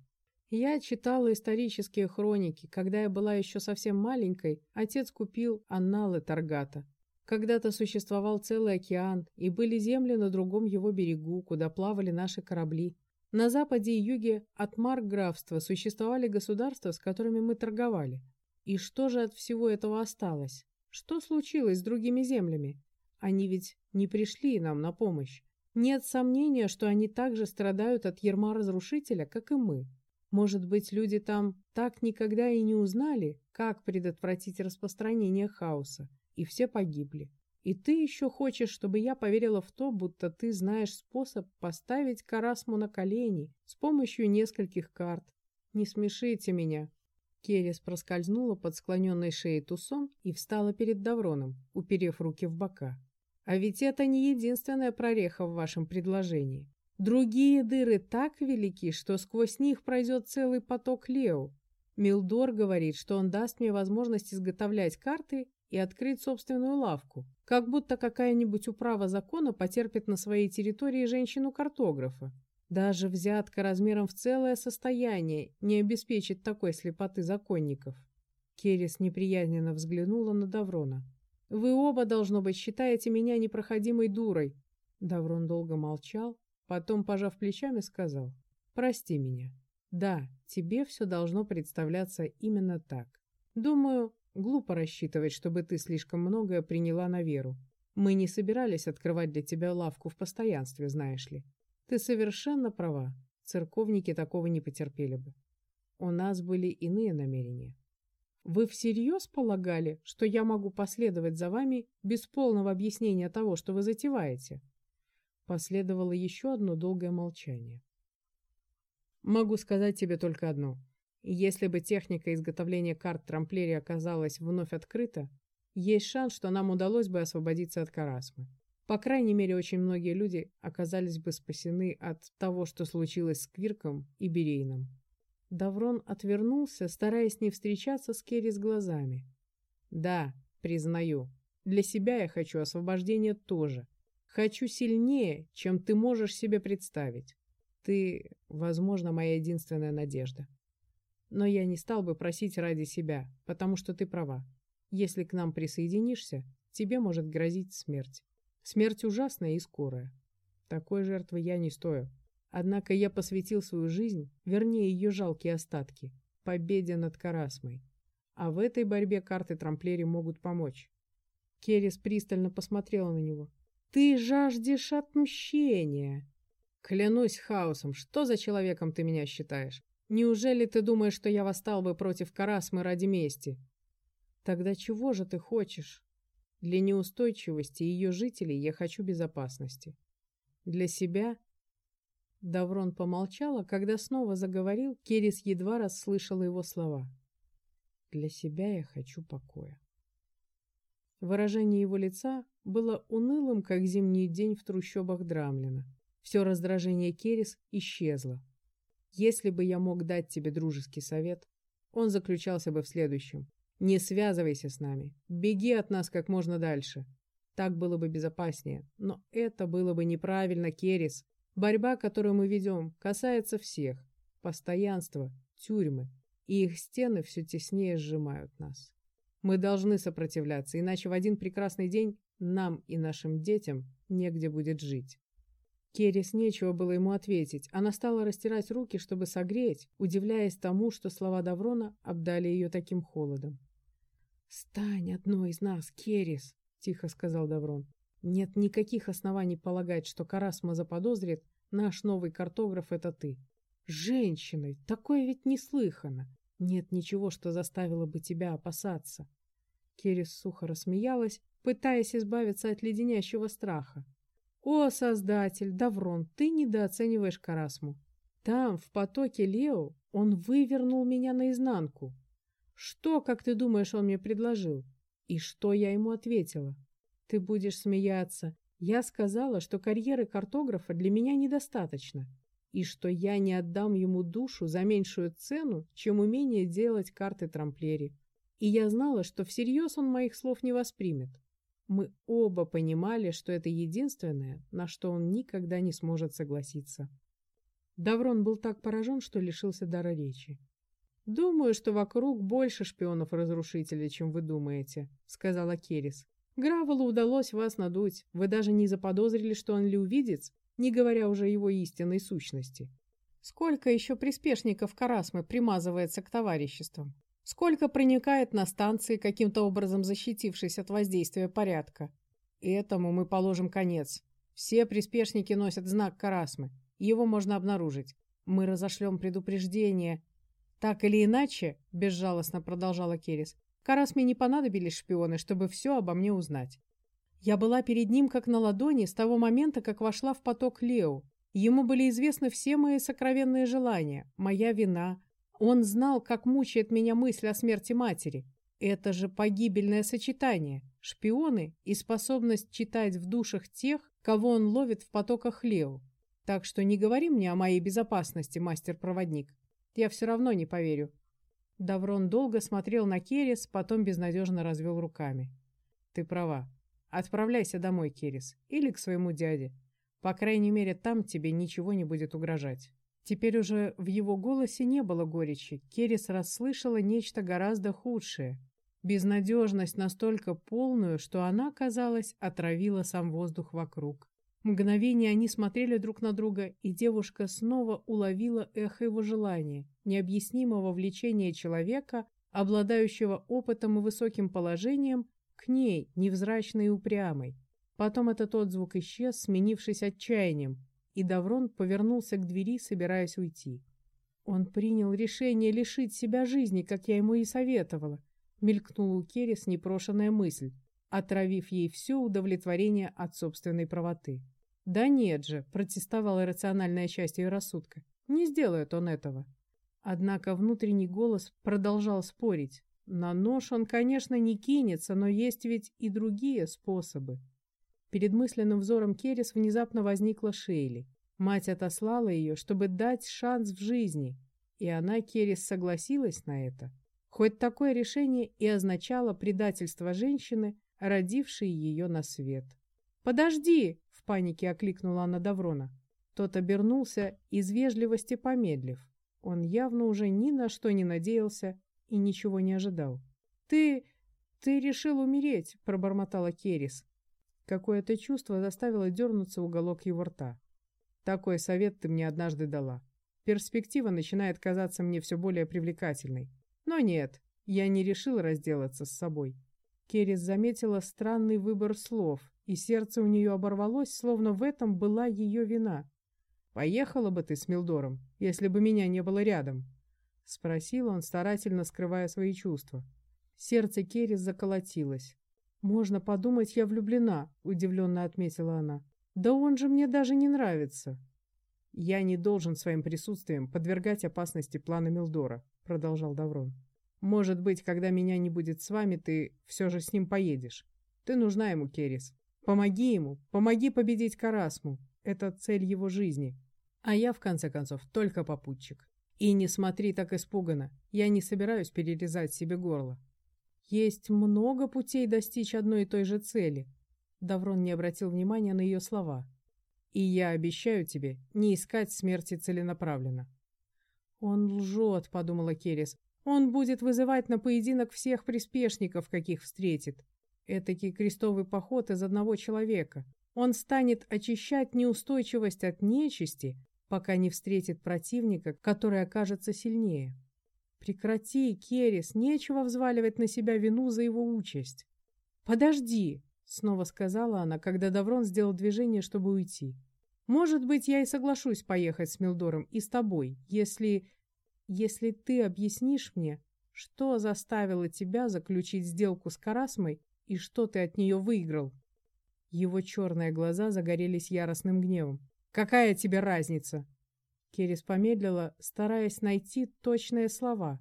Я читала исторические хроники. Когда я была еще совсем маленькой, отец купил анналы Таргата. Когда-то существовал целый океан, и были земли на другом его берегу, куда плавали наши корабли. На западе и юге от Маркграфства существовали государства, с которыми мы торговали. И что же от всего этого осталось? Что случилось с другими землями? Они ведь не пришли нам на помощь. Нет сомнения, что они также страдают от ерма разрушителя, как и мы. Может быть, люди там так никогда и не узнали, как предотвратить распространение хаоса, и все погибли. И ты еще хочешь, чтобы я поверила в то, будто ты знаешь способ поставить Карасму на колени с помощью нескольких карт. Не смешите меня. Керес проскользнула под склоненной шеей Тусон и встала перед Давроном, уперев руки в бока. А ведь это не единственная прореха в вашем предложении. Другие дыры так велики, что сквозь них пройдет целый поток Лео. Милдор говорит, что он даст мне возможность изготовлять карты и открыть собственную лавку, как будто какая-нибудь управа закона потерпит на своей территории женщину-картографа. Даже взятка размером в целое состояние не обеспечит такой слепоты законников. Керес неприязненно взглянула на Даврона. «Вы оба, должно быть, считаете меня непроходимой дурой». Даврон долго молчал, потом, пожав плечами, сказал. «Прости меня. Да, тебе все должно представляться именно так. Думаю, Глупо рассчитывать, чтобы ты слишком многое приняла на веру. Мы не собирались открывать для тебя лавку в постоянстве, знаешь ли. Ты совершенно права. Церковники такого не потерпели бы. У нас были иные намерения. Вы всерьез полагали, что я могу последовать за вами без полного объяснения того, что вы затеваете? Последовало еще одно долгое молчание. Могу сказать тебе только одно. Если бы техника изготовления карт Трамплери оказалась вновь открыта, есть шанс, что нам удалось бы освободиться от Карасмы. По крайней мере, очень многие люди оказались бы спасены от того, что случилось с Квирком и Берейном. Даврон отвернулся, стараясь не встречаться с Керри с глазами. «Да, признаю, для себя я хочу освобождения тоже. Хочу сильнее, чем ты можешь себе представить. Ты, возможно, моя единственная надежда». Но я не стал бы просить ради себя, потому что ты права. Если к нам присоединишься, тебе может грозить смерть. Смерть ужасная и скорая. Такой жертвы я не стою. Однако я посвятил свою жизнь, вернее ее жалкие остатки, победе над Карасмой. А в этой борьбе карты Трамплери могут помочь. Керрис пристально посмотрела на него. «Ты жаждешь отмщения!» «Клянусь хаосом, что за человеком ты меня считаешь? Неужели ты думаешь, что я восстал бы против Карасмы ради мести? Тогда чего же ты хочешь? Для неустойчивости ее жителей я хочу безопасности. Для себя... Даврон помолчала, когда снова заговорил, Керис едва расслышала его слова. Для себя я хочу покоя. Выражение его лица было унылым, как зимний день в трущобах Драмлина. Все раздражение Керис исчезло. Если бы я мог дать тебе дружеский совет, он заключался бы в следующем. Не связывайся с нами. Беги от нас как можно дальше. Так было бы безопаснее. Но это было бы неправильно, Керис. Борьба, которую мы ведем, касается всех. Постоянство, тюрьмы. И их стены все теснее сжимают нас. Мы должны сопротивляться, иначе в один прекрасный день нам и нашим детям негде будет жить. Керрис нечего было ему ответить. Она стала растирать руки, чтобы согреть, удивляясь тому, что слова Даврона обдали ее таким холодом. «Стань одной из нас, Керрис», — тихо сказал Даврон. «Нет никаких оснований полагать, что Карасма заподозрит, наш новый картограф — это ты. Женщиной! Такое ведь неслыханно! Нет ничего, что заставило бы тебя опасаться». Керрис сухо рассмеялась, пытаясь избавиться от леденящего страха. «О, Создатель, Даврон, ты недооцениваешь Карасму. Там, в потоке Лео, он вывернул меня наизнанку. Что, как ты думаешь, он мне предложил? И что я ему ответила? Ты будешь смеяться. Я сказала, что карьеры картографа для меня недостаточно, и что я не отдам ему душу за меньшую цену, чем умение делать карты трамплери. И я знала, что всерьез он моих слов не воспримет. Мы оба понимали, что это единственное, на что он никогда не сможет согласиться. Даврон был так поражен, что лишился дара речи. «Думаю, что вокруг больше шпионов-разрушителей, чем вы думаете», — сказала Керис. «Гравелу удалось вас надуть. Вы даже не заподозрили, что он Лювидец, не говоря уже о его истинной сущности. Сколько еще приспешников Карасмы примазывается к товариществам? Сколько проникает на станции, каким-то образом защитившись от воздействия порядка? Этому мы положим конец. Все приспешники носят знак Карасмы. Его можно обнаружить. Мы разошлем предупреждение. Так или иначе, безжалостно продолжала Керис, Карасме не понадобились шпионы, чтобы все обо мне узнать. Я была перед ним как на ладони с того момента, как вошла в поток Лео. Ему были известны все мои сокровенные желания, моя вина, он знал, как мучает меня мысль о смерти матери. Это же погибельное сочетание. Шпионы и способность читать в душах тех, кого он ловит в потоках Лео. Так что не говори мне о моей безопасности, мастер-проводник. Я все равно не поверю. Даврон долго смотрел на Керес, потом безнадежно развел руками. Ты права. Отправляйся домой, Керес, или к своему дяде. По крайней мере, там тебе ничего не будет угрожать. Теперь уже в его голосе не было горечи. Керис расслышала нечто гораздо худшее. Безнадежность настолько полную, что она, казалось, отравила сам воздух вокруг. Мгновение они смотрели друг на друга, и девушка снова уловила эхо его желания, необъяснимого влечения человека, обладающего опытом и высоким положением, к ней, невзрачной и упрямой. Потом этот отзвук исчез, сменившись отчаянием, и Даврон повернулся к двери, собираясь уйти. Он принял решение лишить себя жизни, как я ему и советовала. Мелькнула у Керрис непрошенная мысль, отравив ей все удовлетворение от собственной правоты. «Да нет же», — протестовала рациональная часть ее рассудка, — «не сделает он этого». Однако внутренний голос продолжал спорить. На нож он, конечно, не кинется, но есть ведь и другие способы. Перед мысленным взором Керрис внезапно возникла Шейли. Мать отослала ее, чтобы дать шанс в жизни, и она, Керрис, согласилась на это. Хоть такое решение и означало предательство женщины, родившей ее на свет. «Подожди!» — панике окликнула она Даврона. Тот обернулся, из вежливости помедлив. Он явно уже ни на что не надеялся и ничего не ожидал. «Ты... ты решил умереть!» — пробормотала Керрис. Какое-то чувство заставило дернуться уголок его рта. Такой совет ты мне однажды дала. Перспектива начинает казаться мне все более привлекательной. Но нет, я не решил разделаться с собой. Керрис заметила странный выбор слов, и сердце у нее оборвалось, словно в этом была ее вина. «Поехала бы ты с Милдором, если бы меня не было рядом?» — спросил он, старательно скрывая свои чувства. Сердце Керрис заколотилось. «Можно подумать, я влюблена», — удивленно отметила она. «Да он же мне даже не нравится». «Я не должен своим присутствием подвергать опасности плана Милдора», — продолжал Даврон. «Может быть, когда меня не будет с вами, ты все же с ним поедешь. Ты нужна ему, Керис. Помоги ему, помоги победить Карасму. Это цель его жизни. А я, в конце концов, только попутчик. И не смотри так испуганно. Я не собираюсь перерезать себе горло. Есть много путей достичь одной и той же цели. Даврон не обратил внимания на ее слова. И я обещаю тебе не искать смерти целенаправленно. Он лжет, подумала Керес. Он будет вызывать на поединок всех приспешников, каких встретит. Этакий крестовый поход из одного человека. Он станет очищать неустойчивость от нечисти, пока не встретит противника, который окажется сильнее. Прекрати, Керис, нечего взваливать на себя вину за его участь. Подожди, снова сказала она, когда Даврон сделал движение, чтобы уйти. Может быть, я и соглашусь поехать с Милдором и с тобой, если... если ты объяснишь мне, что заставило тебя заключить сделку с Карасмой и что ты от нее выиграл. Его черные глаза загорелись яростным гневом. «Какая тебе разница?» Керис помедлила, стараясь найти точные слова.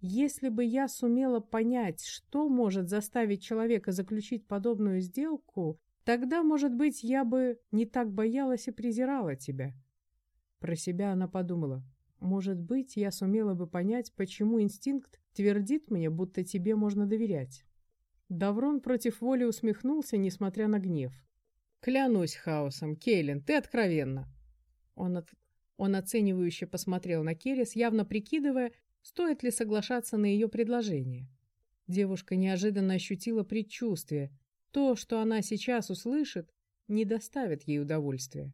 Если бы я сумела понять, что может заставить человека заключить подобную сделку, тогда, может быть, я бы не так боялась и презирала тебя. Про себя она подумала. Может быть, я сумела бы понять, почему инстинкт твердит мне, будто тебе можно доверять. Даврон против воли усмехнулся, несмотря на гнев. «Клянусь хаосом, Кейлин, ты откровенна!» Он, от... Он оценивающе посмотрел на Керрис, явно прикидывая, стоит ли соглашаться на ее предложение. Девушка неожиданно ощутила предчувствие. То, что она сейчас услышит, не доставит ей удовольствия.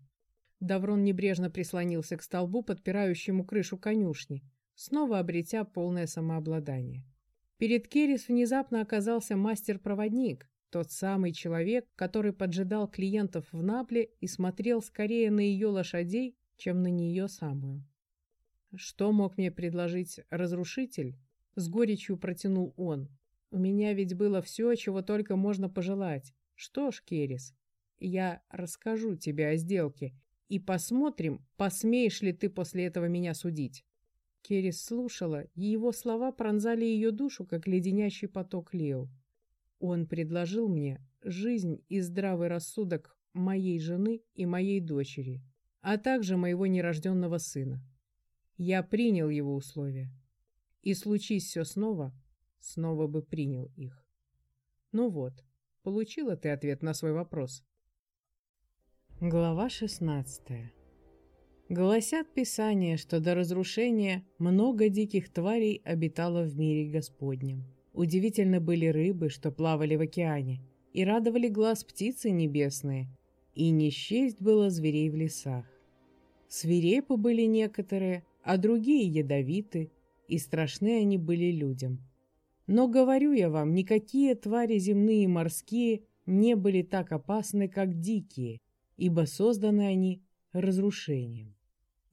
Даврон небрежно прислонился к столбу, подпирающему крышу конюшни, снова обретя полное самообладание. Перед Керрис внезапно оказался мастер-проводник, тот самый человек, который поджидал клиентов в Напле и смотрел скорее на ее лошадей, чем на нее самую. Что мог мне предложить разрушитель? С горечью протянул он. У меня ведь было все, чего только можно пожелать. Что ж, Керрис, я расскажу тебе о сделке, и посмотрим, посмеешь ли ты после этого меня судить. Керрис слушала, и его слова пронзали ее душу, как леденящий поток Лео. Он предложил мне жизнь и здравый рассудок моей жены и моей дочери, а также моего нерожденного сына. Я принял его условия. И случись все снова, снова бы принял их. Ну вот, получила ты ответ на свой вопрос. Глава 16 Гласят Писания, что до разрушения много диких тварей обитало в мире Господнем. Удивительно были рыбы, что плавали в океане, и радовали глаз птицы небесные, и не было зверей в лесах. Свирепы были некоторые, а другие ядовиты, и страшны они были людям. Но, говорю я вам, никакие твари земные и морские не были так опасны, как дикие, ибо созданы они разрушением.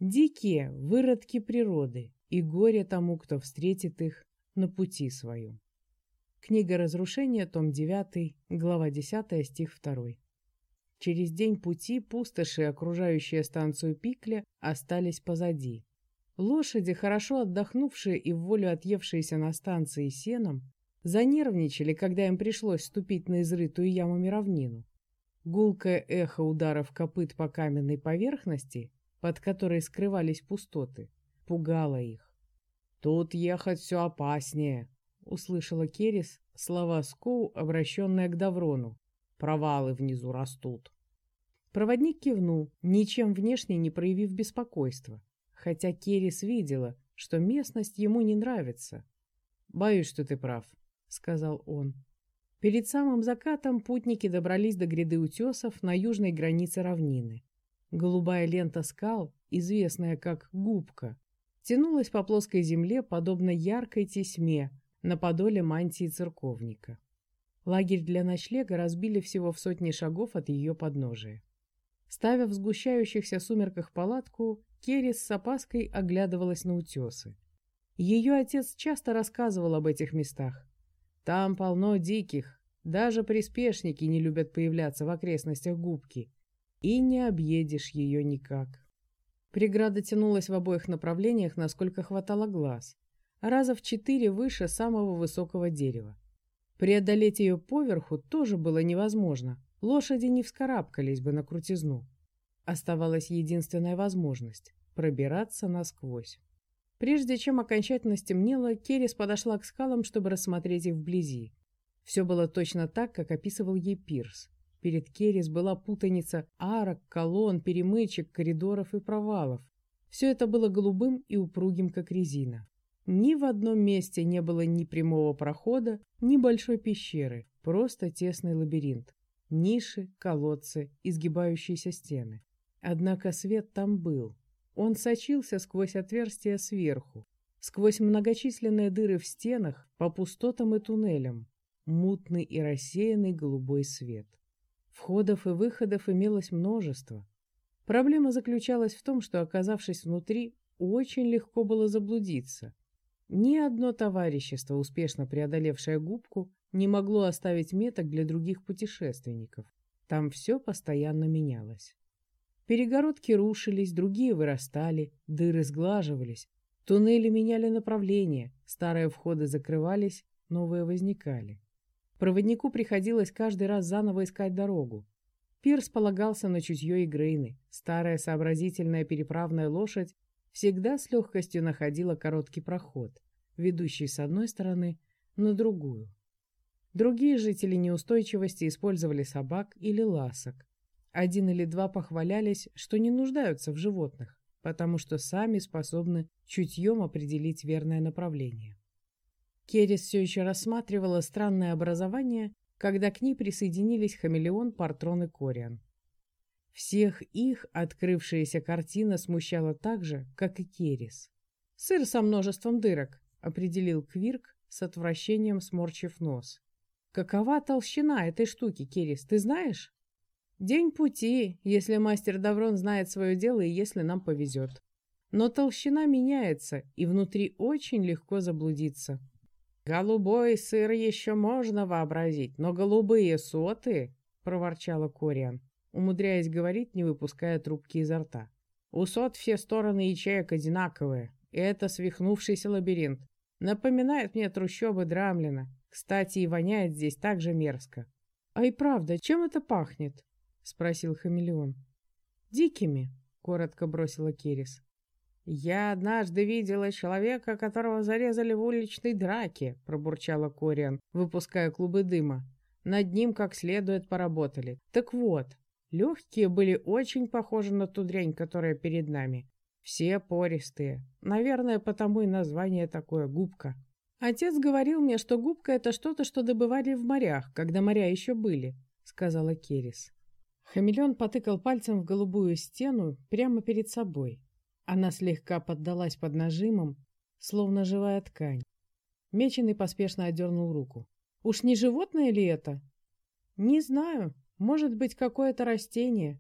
Дикие – выродки природы, и горе тому, кто встретит их на пути своем. Книга разрушения, том 9, глава 10, стих 2. Через день пути пустоши, окружающие станцию Пикля, остались позади. Лошади, хорошо отдохнувшие и в волю отъевшиеся на станции сеном, занервничали, когда им пришлось ступить на изрытую ямами равнину. Гулкое эхо ударов копыт по каменной поверхности, под которой скрывались пустоты, пугало их. «Тут ехать все опаснее», — услышала Керис слова Скоу, обращенные к Даврону. «Провалы внизу растут». Проводник кивнул, ничем внешне не проявив беспокойства, хотя Керис видела, что местность ему не нравится. «Боюсь, что ты прав», — сказал он. Перед самым закатом путники добрались до гряды утесов на южной границе равнины. Голубая лента скал, известная как губка, тянулась по плоской земле, подобно яркой тесьме на подоле мантии церковника. Лагерь для ночлега разбили всего в сотни шагов от ее подножия. Ставя в сгущающихся сумерках палатку, Керрис с опаской оглядывалась на утесы. Ее отец часто рассказывал об этих местах, там полно диких, даже приспешники не любят появляться в окрестностях губки, и не объедешь ее никак. Преграда тянулась в обоих направлениях, насколько хватало глаз, раза в четыре выше самого высокого дерева. Преодолеть ее поверху тоже было невозможно, лошади не вскарабкались бы на крутизну. Оставалась единственная возможность — пробираться насквозь. Прежде чем окончательно стемнело, Керрис подошла к скалам, чтобы рассмотреть их вблизи. Все было точно так, как описывал ей Пирс. Перед Керрис была путаница арок, колонн, перемычек, коридоров и провалов. Все это было голубым и упругим, как резина. Ни в одном месте не было ни прямого прохода, ни большой пещеры, просто тесный лабиринт. Ниши, колодцы, изгибающиеся стены. Однако свет там был, он сочился сквозь отверстия сверху, сквозь многочисленные дыры в стенах, по пустотам и туннелям, мутный и рассеянный голубой свет. Входов и выходов имелось множество. Проблема заключалась в том, что, оказавшись внутри, очень легко было заблудиться. Ни одно товарищество, успешно преодолевшее губку, не могло оставить меток для других путешественников. Там все постоянно менялось. Перегородки рушились, другие вырастали, дыры сглаживались, туннели меняли направление, старые входы закрывались, новые возникали. Проводнику приходилось каждый раз заново искать дорогу. Пирс полагался на чутье Игрейны. Старая сообразительная переправная лошадь всегда с легкостью находила короткий проход, ведущий с одной стороны на другую. Другие жители неустойчивости использовали собак или ласок. Один или два похвалялись, что не нуждаются в животных, потому что сами способны чутьем определить верное направление. Керрис все еще рассматривала странное образование, когда к ней присоединились хамелеон, Партрон и Кориан. Всех их открывшаяся картина смущала так же, как и Керрис. «Сыр со множеством дырок», — определил Квирк с отвращением сморчив нос. «Какова толщина этой штуки, Керрис, ты знаешь?» «День пути, если мастер Даврон знает свое дело и если нам повезет. Но толщина меняется, и внутри очень легко заблудиться». «Голубой сыр еще можно вообразить, но голубые соты!» — проворчала Кориан, умудряясь говорить, не выпуская трубки изо рта. «У сот все стороны ячеек одинаковые, и это свихнувшийся лабиринт. Напоминает мне трущобы Драмлина. Кстати, и воняет здесь так же мерзко». «А и правда, чем это пахнет?» — спросил хамелеон. «Дикими», — коротко бросила Керис. «Я однажды видела человека, которого зарезали в уличной драке», — пробурчала Кориан, выпуская клубы дыма. «Над ним как следует поработали. Так вот, легкие были очень похожи на ту дрянь, которая перед нами. Все пористые. Наверное, потому и название такое — губка». «Отец говорил мне, что губка — это что-то, что добывали в морях, когда моря еще были», — сказала Керис. Хамелеон потыкал пальцем в голубую стену прямо перед собой. Она слегка поддалась под нажимом, словно живая ткань. Меченый поспешно отдернул руку. «Уж не животное ли это?» «Не знаю. Может быть, какое-то растение».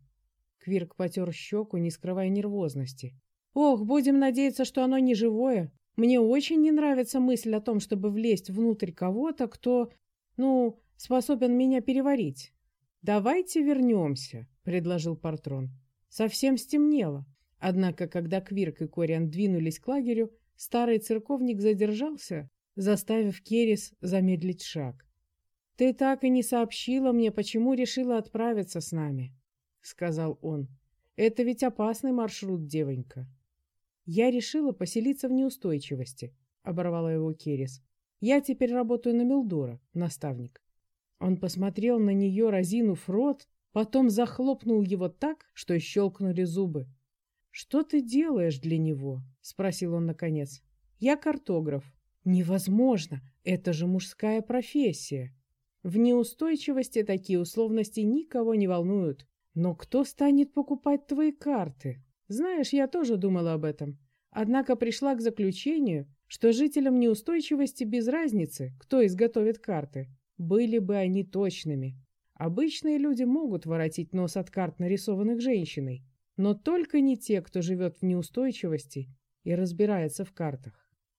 Квирк потер щеку, не скрывая нервозности. «Ох, будем надеяться, что оно не живое. Мне очень не нравится мысль о том, чтобы влезть внутрь кого-то, кто, ну, способен меня переварить». «Давайте вернемся», — предложил Партрон. Совсем стемнело. Однако, когда Квирк и Кориан двинулись к лагерю, старый церковник задержался, заставив Керис замедлить шаг. «Ты так и не сообщила мне, почему решила отправиться с нами», — сказал он. «Это ведь опасный маршрут, девонька». «Я решила поселиться в неустойчивости», — оборвала его Керис. «Я теперь работаю на Милдора, наставник». Он посмотрел на нее, разинув рот, потом захлопнул его так, что щелкнули зубы. «Что ты делаешь для него?» — спросил он наконец. «Я картограф». «Невозможно! Это же мужская профессия!» В неустойчивости такие условности никого не волнуют. Но кто станет покупать твои карты? Знаешь, я тоже думала об этом. Однако пришла к заключению, что жителям неустойчивости без разницы, кто изготовит карты, были бы они точными. Обычные люди могут воротить нос от карт, нарисованных женщиной, но только не те, кто живет в неустойчивости и разбирается в картах.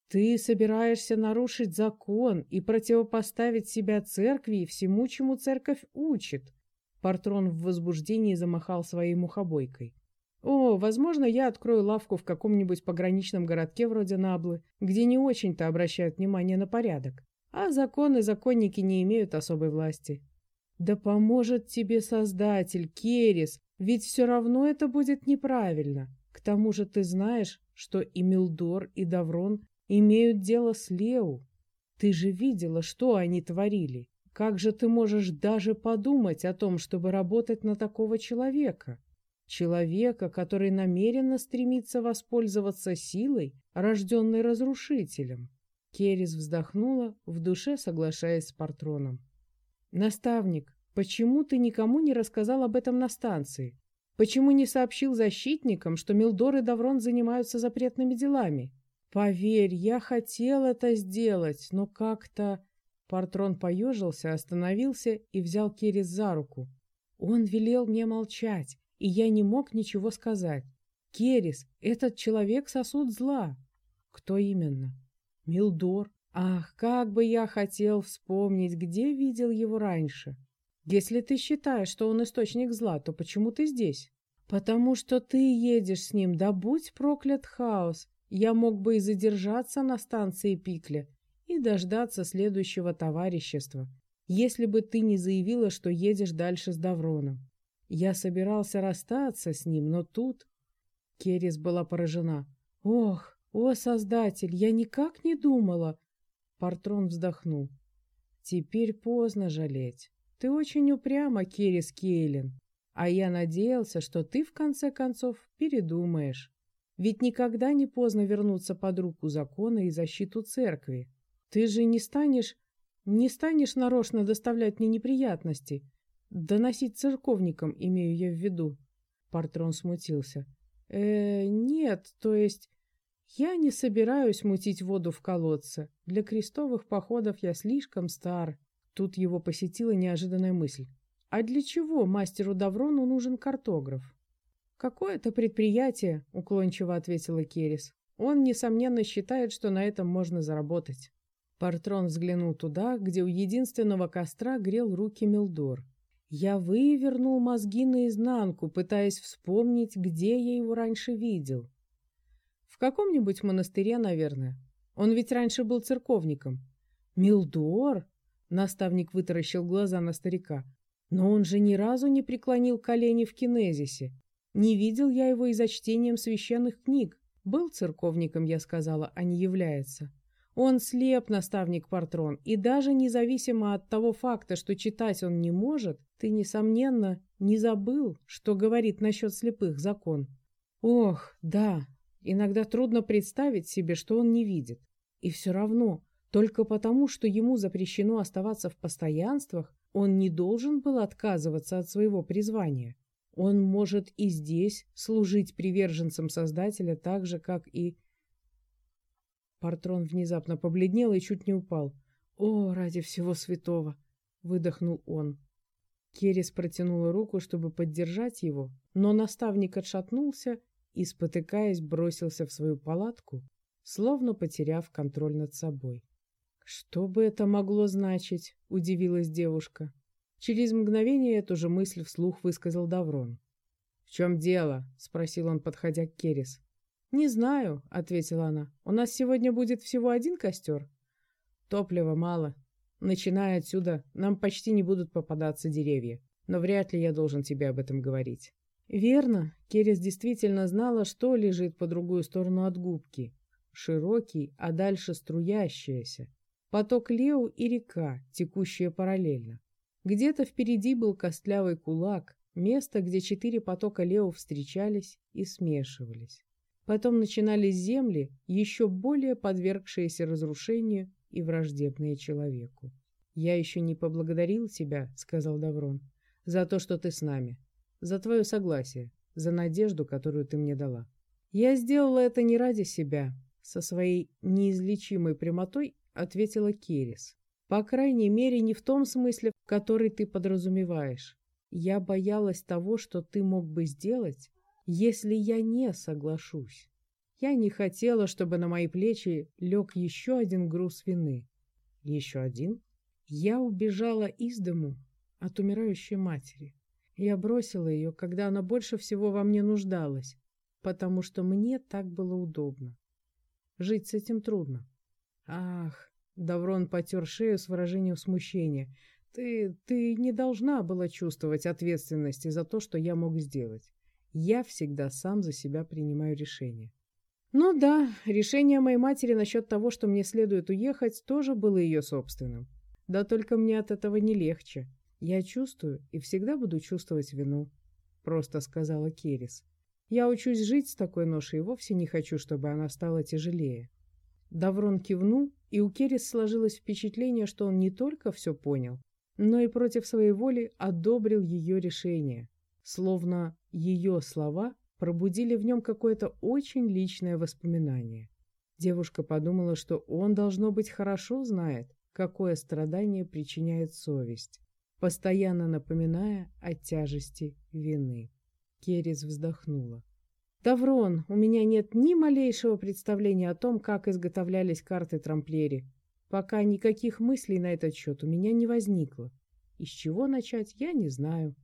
Ты собираешься нарушить закон и противопоставить себя церкви и всему, чему церковь учит. Партрон в возбуждении замахал своей мухобойкой. О, возможно, я открою лавку в каком-нибудь пограничном городке вроде Наблы, где не очень-то обращают внимание на порядок, а законы законники не имеют особой власти. Да поможет тебе Создатель, Керис, ведь все равно это будет неправильно. К тому же ты знаешь, что и Милдор, и Даврон имеют дело с Леу. Ты же видела, что они творили. Как же ты можешь даже подумать о том, чтобы работать на такого человека? Человека, который намеренно стремится воспользоваться силой, рожденной разрушителем. Керис вздохнула, в душе соглашаясь с Партроном. «Наставник, Почему ты никому не рассказал об этом на станции? Почему не сообщил защитникам, что Милдор и Даврон занимаются запретными делами? Поверь, я хотел это сделать, но как-то... Партрон поежился, остановился и взял Керис за руку. Он велел мне молчать, и я не мог ничего сказать. Керис, этот человек сосуд зла. Кто именно? Милдор. Ах, как бы я хотел вспомнить, где видел его раньше. Если ты считаешь, что он источник зла, то почему ты здесь? Потому что ты едешь с ним, да будь проклят хаос. Я мог бы и задержаться на станции Пикля и дождаться следующего товарищества, если бы ты не заявила, что едешь дальше с Давроном. Я собирался расстаться с ним, но тут... Керис была поражена. «Ох, о, Создатель, я никак не думала!» Партрон вздохнул. Теперь поздно жалеть. Ты очень упряма, Керис Кейлин. А я надеялся, что ты в конце концов передумаешь. Ведь никогда не поздно вернуться под руку закона и защиту церкви. Ты же не станешь, не станешь нарочно доставлять мне неприятности, доносить церковникам, имею я в виду. Партрон смутился. Э, нет, то есть я не собираюсь мутить воду в колодце. Для крестовых походов я слишком стар. Тут его посетила неожиданная мысль. А для чего мастеру Даврону нужен картограф? Какое-то предприятие, уклончиво ответила Керис. Он, несомненно, считает, что на этом можно заработать. Партрон взглянул туда, где у единственного костра грел руки Милдор. Я вывернул мозги наизнанку, пытаясь вспомнить, где я его раньше видел. В каком-нибудь монастыре, наверное. Он ведь раньше был церковником. Милдор? Наставник вытаращил глаза на старика. Но он же ни разу не преклонил колени в кинезисе. Не видел я его и за чтением священных книг. Был церковником, я сказала, а не является. Он слеп, наставник Партрон, и даже независимо от того факта, что читать он не может, ты, несомненно, не забыл, что говорит насчет слепых закон. Ох, да, иногда трудно представить себе, что он не видит. И все равно, только потому, что ему запрещено оставаться в постоянствах, он не должен был отказываться от своего призвания. Он может и здесь служить приверженцем Создателя так же, как и Партрон внезапно побледнел и чуть не упал. «О, ради всего святого!» — выдохнул он. Керис протянула руку, чтобы поддержать его, но наставник отшатнулся и, спотыкаясь, бросился в свою палатку, словно потеряв контроль над собой. «Что бы это могло значить?» — удивилась девушка. Через мгновение эту же мысль вслух высказал Даврон. «В чем дело?» — спросил он, подходя к Керис. «Не знаю», — ответила она. «У нас сегодня будет всего один костер?» «Топлива мало. Начиная отсюда, нам почти не будут попадаться деревья. Но вряд ли я должен тебе об этом говорить». Верно, Керес действительно знала, что лежит по другую сторону от губки. Широкий, а дальше струящаяся. Поток Лео и река, текущая параллельно. Где-то впереди был костлявый кулак, место, где четыре потока Лео встречались и смешивались. Потом начинались земли, еще более подвергшиеся разрушению и враждебные человеку. «Я еще не поблагодарил тебя», — сказал Даврон, — «за то, что ты с нами, за твое согласие, за надежду, которую ты мне дала. Я сделала это не ради себя», — со своей неизлечимой прямотой ответила Керис. «По крайней мере, не в том смысле, который ты подразумеваешь. Я боялась того, что ты мог бы сделать, если я не соглашусь. Я не хотела, чтобы на мои плечи лег еще один груз вины. Еще один? Я убежала из дому от умирающей матери. Я бросила ее, когда она больше всего во мне нуждалась, потому что мне так было удобно. Жить с этим трудно. Ах, Даврон потер шею с выражением смущения. Ты, ты не должна была чувствовать ответственности за то, что я мог сделать. Я всегда сам за себя принимаю решения. Ну да, решение моей матери насчет того, что мне следует уехать, тоже было ее собственным. Да только мне от этого не легче. Я чувствую и всегда буду чувствовать вину, просто сказала Керис. Я учусь жить с такой ношей и вовсе не хочу, чтобы она стала тяжелее. Даврон кивнул, и у Керис сложилось впечатление, что он не только все понял, но и против своей воли одобрил ее решение. Словно ее слова пробудили в нем какое-то очень личное воспоминание. Девушка подумала, что он, должно быть, хорошо знает, какое страдание причиняет совесть, постоянно напоминая о тяжести вины. Керис вздохнула. «Даврон, у меня нет ни малейшего представления о том, как изготовлялись карты Трамплери. Пока никаких мыслей на этот счет у меня не возникло. Из чего начать, я не знаю.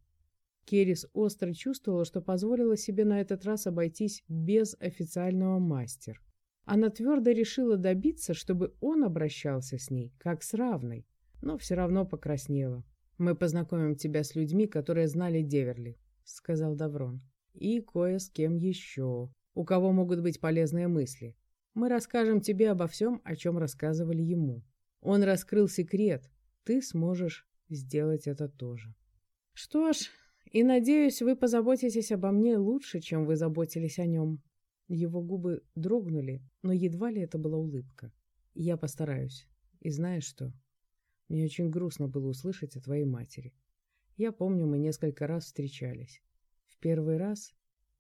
Керис остро чувствовала, что позволила себе на этот раз обойтись без официального мастер. Она твердо решила добиться, чтобы он обращался с ней, как с равной, но все равно покраснела. «Мы познакомим тебя с людьми, которые знали Деверли», — сказал Даврон. «И кое с кем еще, у кого могут быть полезные мысли. Мы расскажем тебе обо всем, о чем рассказывали ему». Он раскрыл секрет, ты сможешь сделать это тоже. Что ж, и надеюсь, вы позаботитесь обо мне лучше, чем вы заботились о нем. Его губы дрогнули, но едва ли это была улыбка. Я постараюсь. И знаешь что? Мне очень грустно было услышать о твоей матери. Я помню, мы несколько раз встречались. Первый раз,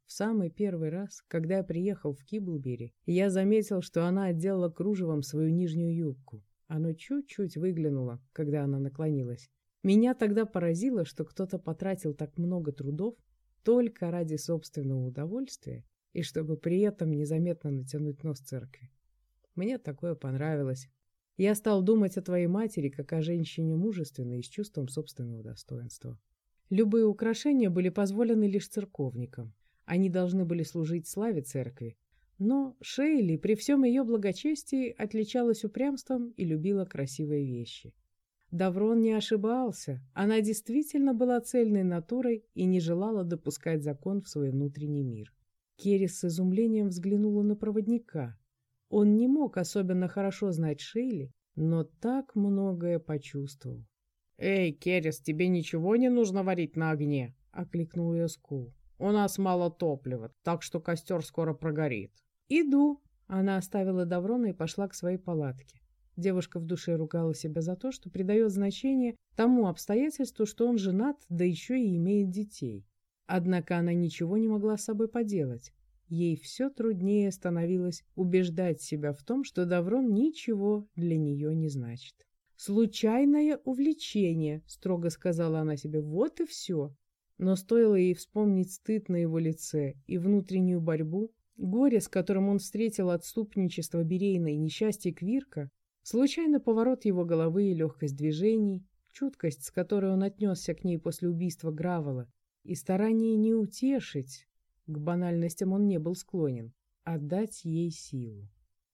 в самый первый раз, когда я приехал в Киблбери, я заметил, что она отделала кружевом свою нижнюю юбку. Оно чуть-чуть выглянуло, когда она наклонилась. Меня тогда поразило, что кто-то потратил так много трудов только ради собственного удовольствия и чтобы при этом незаметно натянуть нос церкви. Мне такое понравилось. Я стал думать о твоей матери как о женщине мужественной и с чувством собственного достоинства. Любые украшения были позволены лишь церковникам. Они должны были служить славе церкви. Но Шейли при всем ее благочестии отличалась упрямством и любила красивые вещи. Даврон не ошибался. Она действительно была цельной натурой и не желала допускать закон в свой внутренний мир. Керрис с изумлением взглянула на проводника. Он не мог особенно хорошо знать Шейли, но так многое почувствовал. «Эй, Керрис, тебе ничего не нужно варить на огне?» — окликнул ее Скул. «У нас мало топлива, так что костер скоро прогорит». «Иду!» — она оставила Даврона и пошла к своей палатке. Девушка в душе ругала себя за то, что придает значение тому обстоятельству, что он женат, да еще и имеет детей. Однако она ничего не могла с собой поделать. Ей все труднее становилось убеждать себя в том, что Даврон ничего для нее не значит. «Случайное увлечение», — строго сказала она себе, — «вот и все». Но стоило ей вспомнить стыд на его лице и внутреннюю борьбу, горе, с которым он встретил отступничество Берейна и несчастье Квирка, Случайно поворот его головы и легкость движений, чуткость, с которой он отнесся к ней после убийства Гравола, и старание не утешить, к банальностям он не был склонен, а дать ей силу.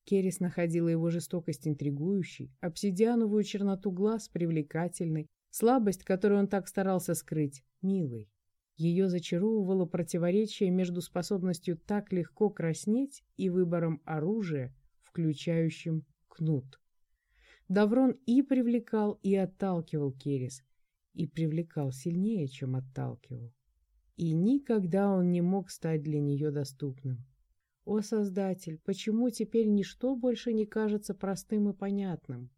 Керрис находила его жестокость интригующей, обсидиановую черноту глаз привлекательной, слабость, которую он так старался скрыть, милой. Ее зачаровывало противоречие между способностью так легко краснеть и выбором оружия, включающим кнут. Даврон и привлекал, и отталкивал Керес, и привлекал сильнее, чем отталкивал. И никогда он не мог стать для нее доступным. О, Создатель, почему теперь ничто больше не кажется простым и понятным?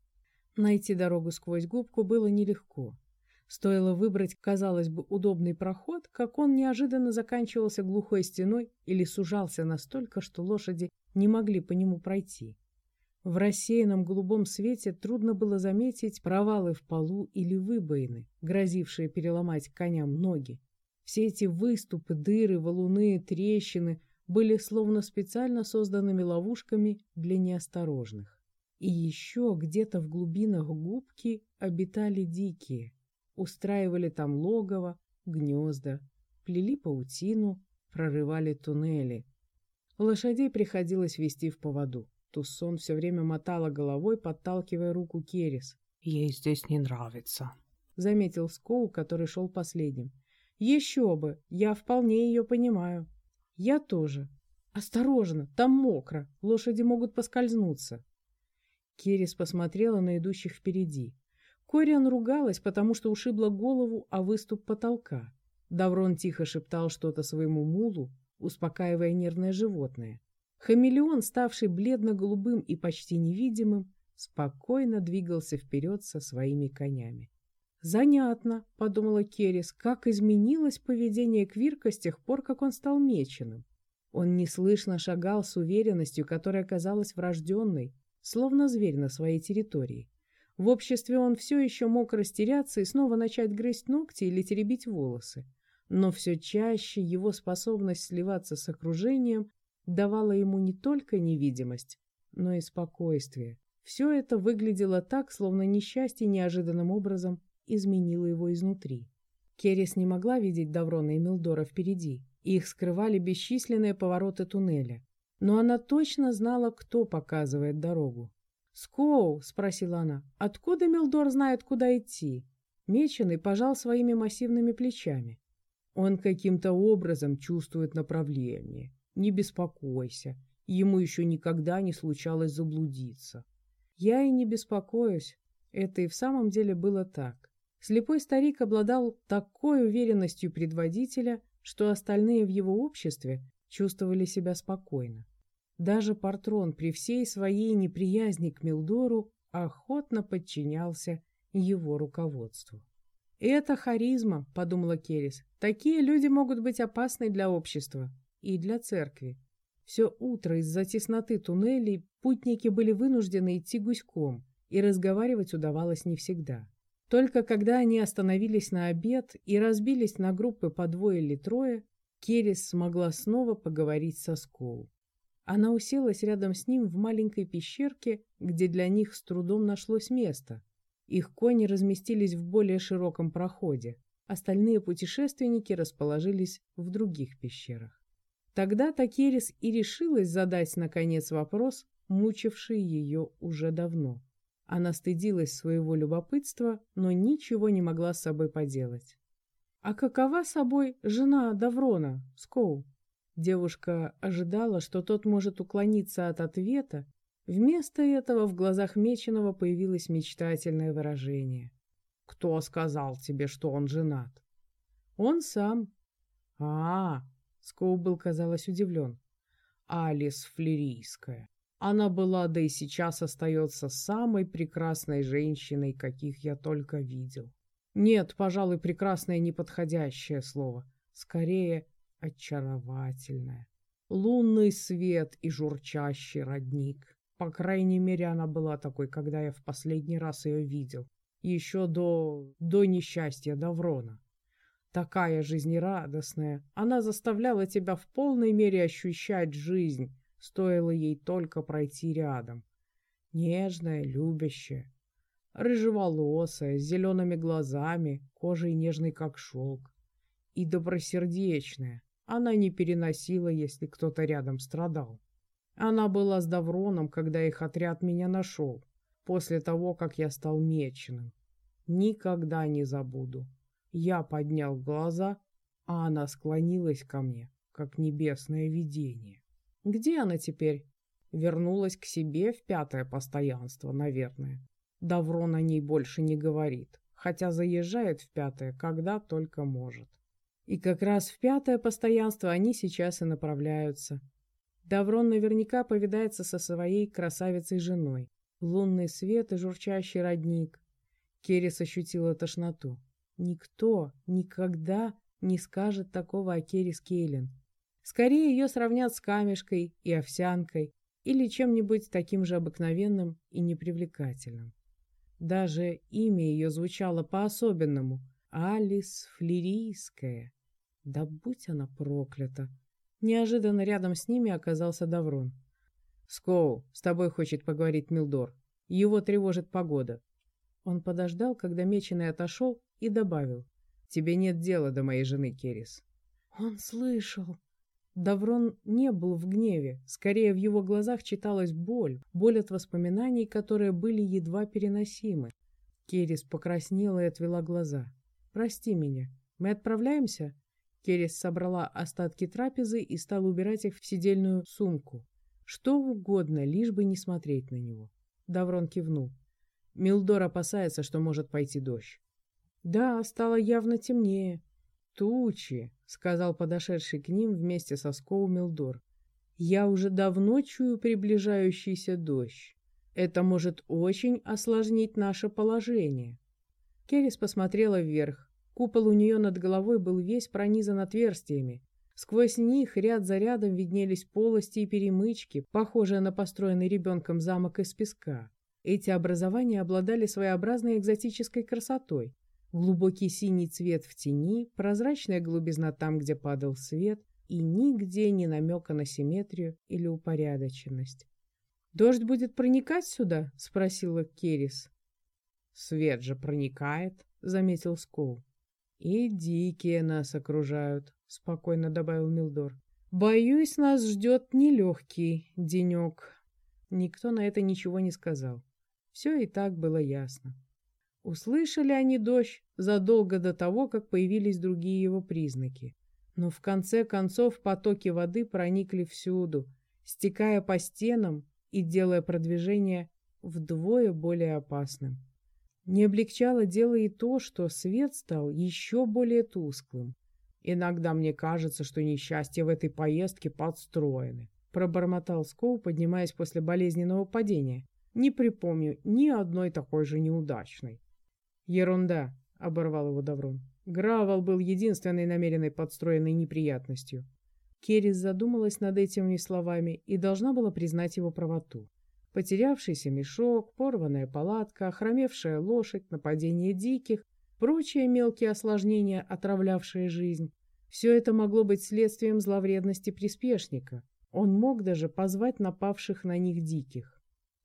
Найти дорогу сквозь губку было нелегко. Стоило выбрать, казалось бы, удобный проход, как он неожиданно заканчивался глухой стеной или сужался настолько, что лошади не могли по нему пройти. В рассеянном голубом свете трудно было заметить провалы в полу или выбоины, грозившие переломать коням ноги. Все эти выступы, дыры, валуны, трещины были словно специально созданными ловушками для неосторожных. И еще где-то в глубинах губки обитали дикие, устраивали там логово, гнезда, плели паутину, прорывали туннели. Лошадей приходилось вести в поводу. Туссон все время мотала головой, подталкивая руку Керис. «Ей здесь не нравится», — заметил Скоу, который шел последним. «Еще бы! Я вполне ее понимаю. Я тоже. Осторожно, там мокро, лошади могут поскользнуться». Керис посмотрела на идущих впереди. Кориан ругалась, потому что ушибла голову о выступ потолка. Даврон тихо шептал что-то своему мулу, успокаивая нервное животное. Хамелеон, ставший бледно-голубым и почти невидимым, спокойно двигался вперед со своими конями. «Занятно», — подумала Керрис, — «как изменилось поведение Квирка с тех пор, как он стал меченым». Он неслышно шагал с уверенностью, которая казалась врожденной, словно зверь на своей территории. В обществе он все еще мог растеряться и снова начать грызть ногти или теребить волосы. Но все чаще его способность сливаться с окружением давала ему не только невидимость, но и спокойствие. Все это выглядело так, словно несчастье неожиданным образом изменило его изнутри. Керрис не могла видеть Даврона и Милдора впереди. Их скрывали бесчисленные повороты туннеля. Но она точно знала, кто показывает дорогу. «Скоу!» — спросила она. «Откуда Милдор знает, куда идти?» Меченый пожал своими массивными плечами. Он каким-то образом чувствует направление. Не беспокойся, ему еще никогда не случалось заблудиться. Я и не беспокоюсь, Это и в самом деле было так. Слепой старик обладал такой уверенностью предводителя, что остальные в его обществе чувствовали себя спокойно. Даже Портрон при всей своей неприязни к Милдору охотно подчинялся его руководству. «Это харизма», — подумала Керис. «Такие люди могут быть опасны для общества и для церкви». Все утро из-за тесноты туннелей путники были вынуждены идти гуськом, и разговаривать удавалось не всегда. Только когда они остановились на обед и разбились на группы по двое или трое, Керис смогла снова поговорить со Скоу. Она уселась рядом с ним в маленькой пещерке, где для них с трудом нашлось место. Их кони разместились в более широком проходе. Остальные путешественники расположились в других пещерах. Тогда Такерис и решилась задать, наконец, вопрос, мучивший ее уже давно. Она стыдилась своего любопытства, но ничего не могла с собой поделать. «А какова собой жена Даврона, Скоу?» Девушка ожидала, что тот может уклониться от ответа. Вместо этого в глазах Меченого появилось мечтательное выражение. «Кто сказал тебе, что он женат?» «Он сам». «А, -а, -а Скоу был, казалось, удивлен. «Алис Флерийская. Она была, да и сейчас остается самой прекрасной женщиной, каких я только видел. Нет, пожалуй, прекрасное неподходящее слово. Скорее, очаровательная. Лунный свет и журчащий родник. По крайней мере, она была такой, когда я в последний раз ее видел. Еще до... до несчастья Даврона. Такая жизнерадостная. Она заставляла тебя в полной мере ощущать жизнь, стоило ей только пройти рядом. Нежная, любящая, рыжеволосая, с зелеными глазами, кожей нежной, как шелк. И добросердечная, она не переносила, если кто-то рядом страдал. Она была с Давроном, когда их отряд меня нашел, после того, как я стал меченым. Никогда не забуду. Я поднял глаза, а она склонилась ко мне, как небесное видение. Где она теперь? Вернулась к себе в пятое постоянство, наверное. Даврон о ней больше не говорит, хотя заезжает в пятое, когда только может. И как раз в пятое постоянство они сейчас и направляются. Даврон наверняка повидается со своей красавицей-женой. Лунный свет и журчащий родник. Керис ощутила тошноту. Никто никогда не скажет такого о Керис Кейлин. Скорее ее сравнят с камешкой и овсянкой или чем-нибудь таким же обыкновенным и непривлекательным. Даже имя ее звучало по-особенному — Алис Флерийская. Да будь она проклята! Неожиданно рядом с ними оказался Даврон. «Скоу, с тобой хочет поговорить Милдор. Его тревожит погода». Он подождал, когда Меченый отошел, и добавил. «Тебе нет дела до моей жены, Керис». Он слышал. Даврон не был в гневе, скорее в его глазах читалась боль, боль от воспоминаний, которые были едва переносимы. Керис покраснела и отвела глаза. «Прости меня. Мы отправляемся?» Керес собрала остатки трапезы и стала убирать их в сидельную сумку. Что угодно, лишь бы не смотреть на него. Даврон кивнул. Милдор опасается, что может пойти дождь. Да, стало явно темнее. Тучи, сказал подошедший к ним вместе со Скоу Милдор. Я уже давно чую приближающийся дождь. Это может очень осложнить наше положение. Керрис посмотрела вверх. Купол у нее над головой был весь пронизан отверстиями. Сквозь них ряд за рядом виднелись полости и перемычки, похожие на построенный ребенком замок из песка. Эти образования обладали своеобразной экзотической красотой. Глубокий синий цвет в тени, прозрачная глубизна там, где падал свет, и нигде ни намека на симметрию или упорядоченность. «Дождь будет проникать сюда?» — спросила Керис. «Свет же проникает», — заметил Скоу. «И дикие нас окружают», — спокойно добавил Милдор. «Боюсь, нас ждет нелегкий денек». Никто на это ничего не сказал. Все и так было ясно. Услышали они дождь задолго до того, как появились другие его признаки. Но в конце концов потоки воды проникли всюду, стекая по стенам и делая продвижение вдвое более опасным. Не облегчало дело и то, что свет стал еще более тусклым. «Иногда мне кажется, что несчастья в этой поездке подстроены», — пробормотал Скоу, поднимаясь после болезненного падения. «Не припомню ни одной такой же неудачной». «Ерунда», — оборвал его Даврон. Гравал был единственной намеренной подстроенной неприятностью. Керрис задумалась над этими словами и должна была признать его правоту. Потерявшийся мешок, порванная палатка, охромевшая лошадь, нападение диких, прочие мелкие осложнения, отравлявшие жизнь. Все это могло быть следствием зловредности приспешника. Он мог даже позвать напавших на них диких.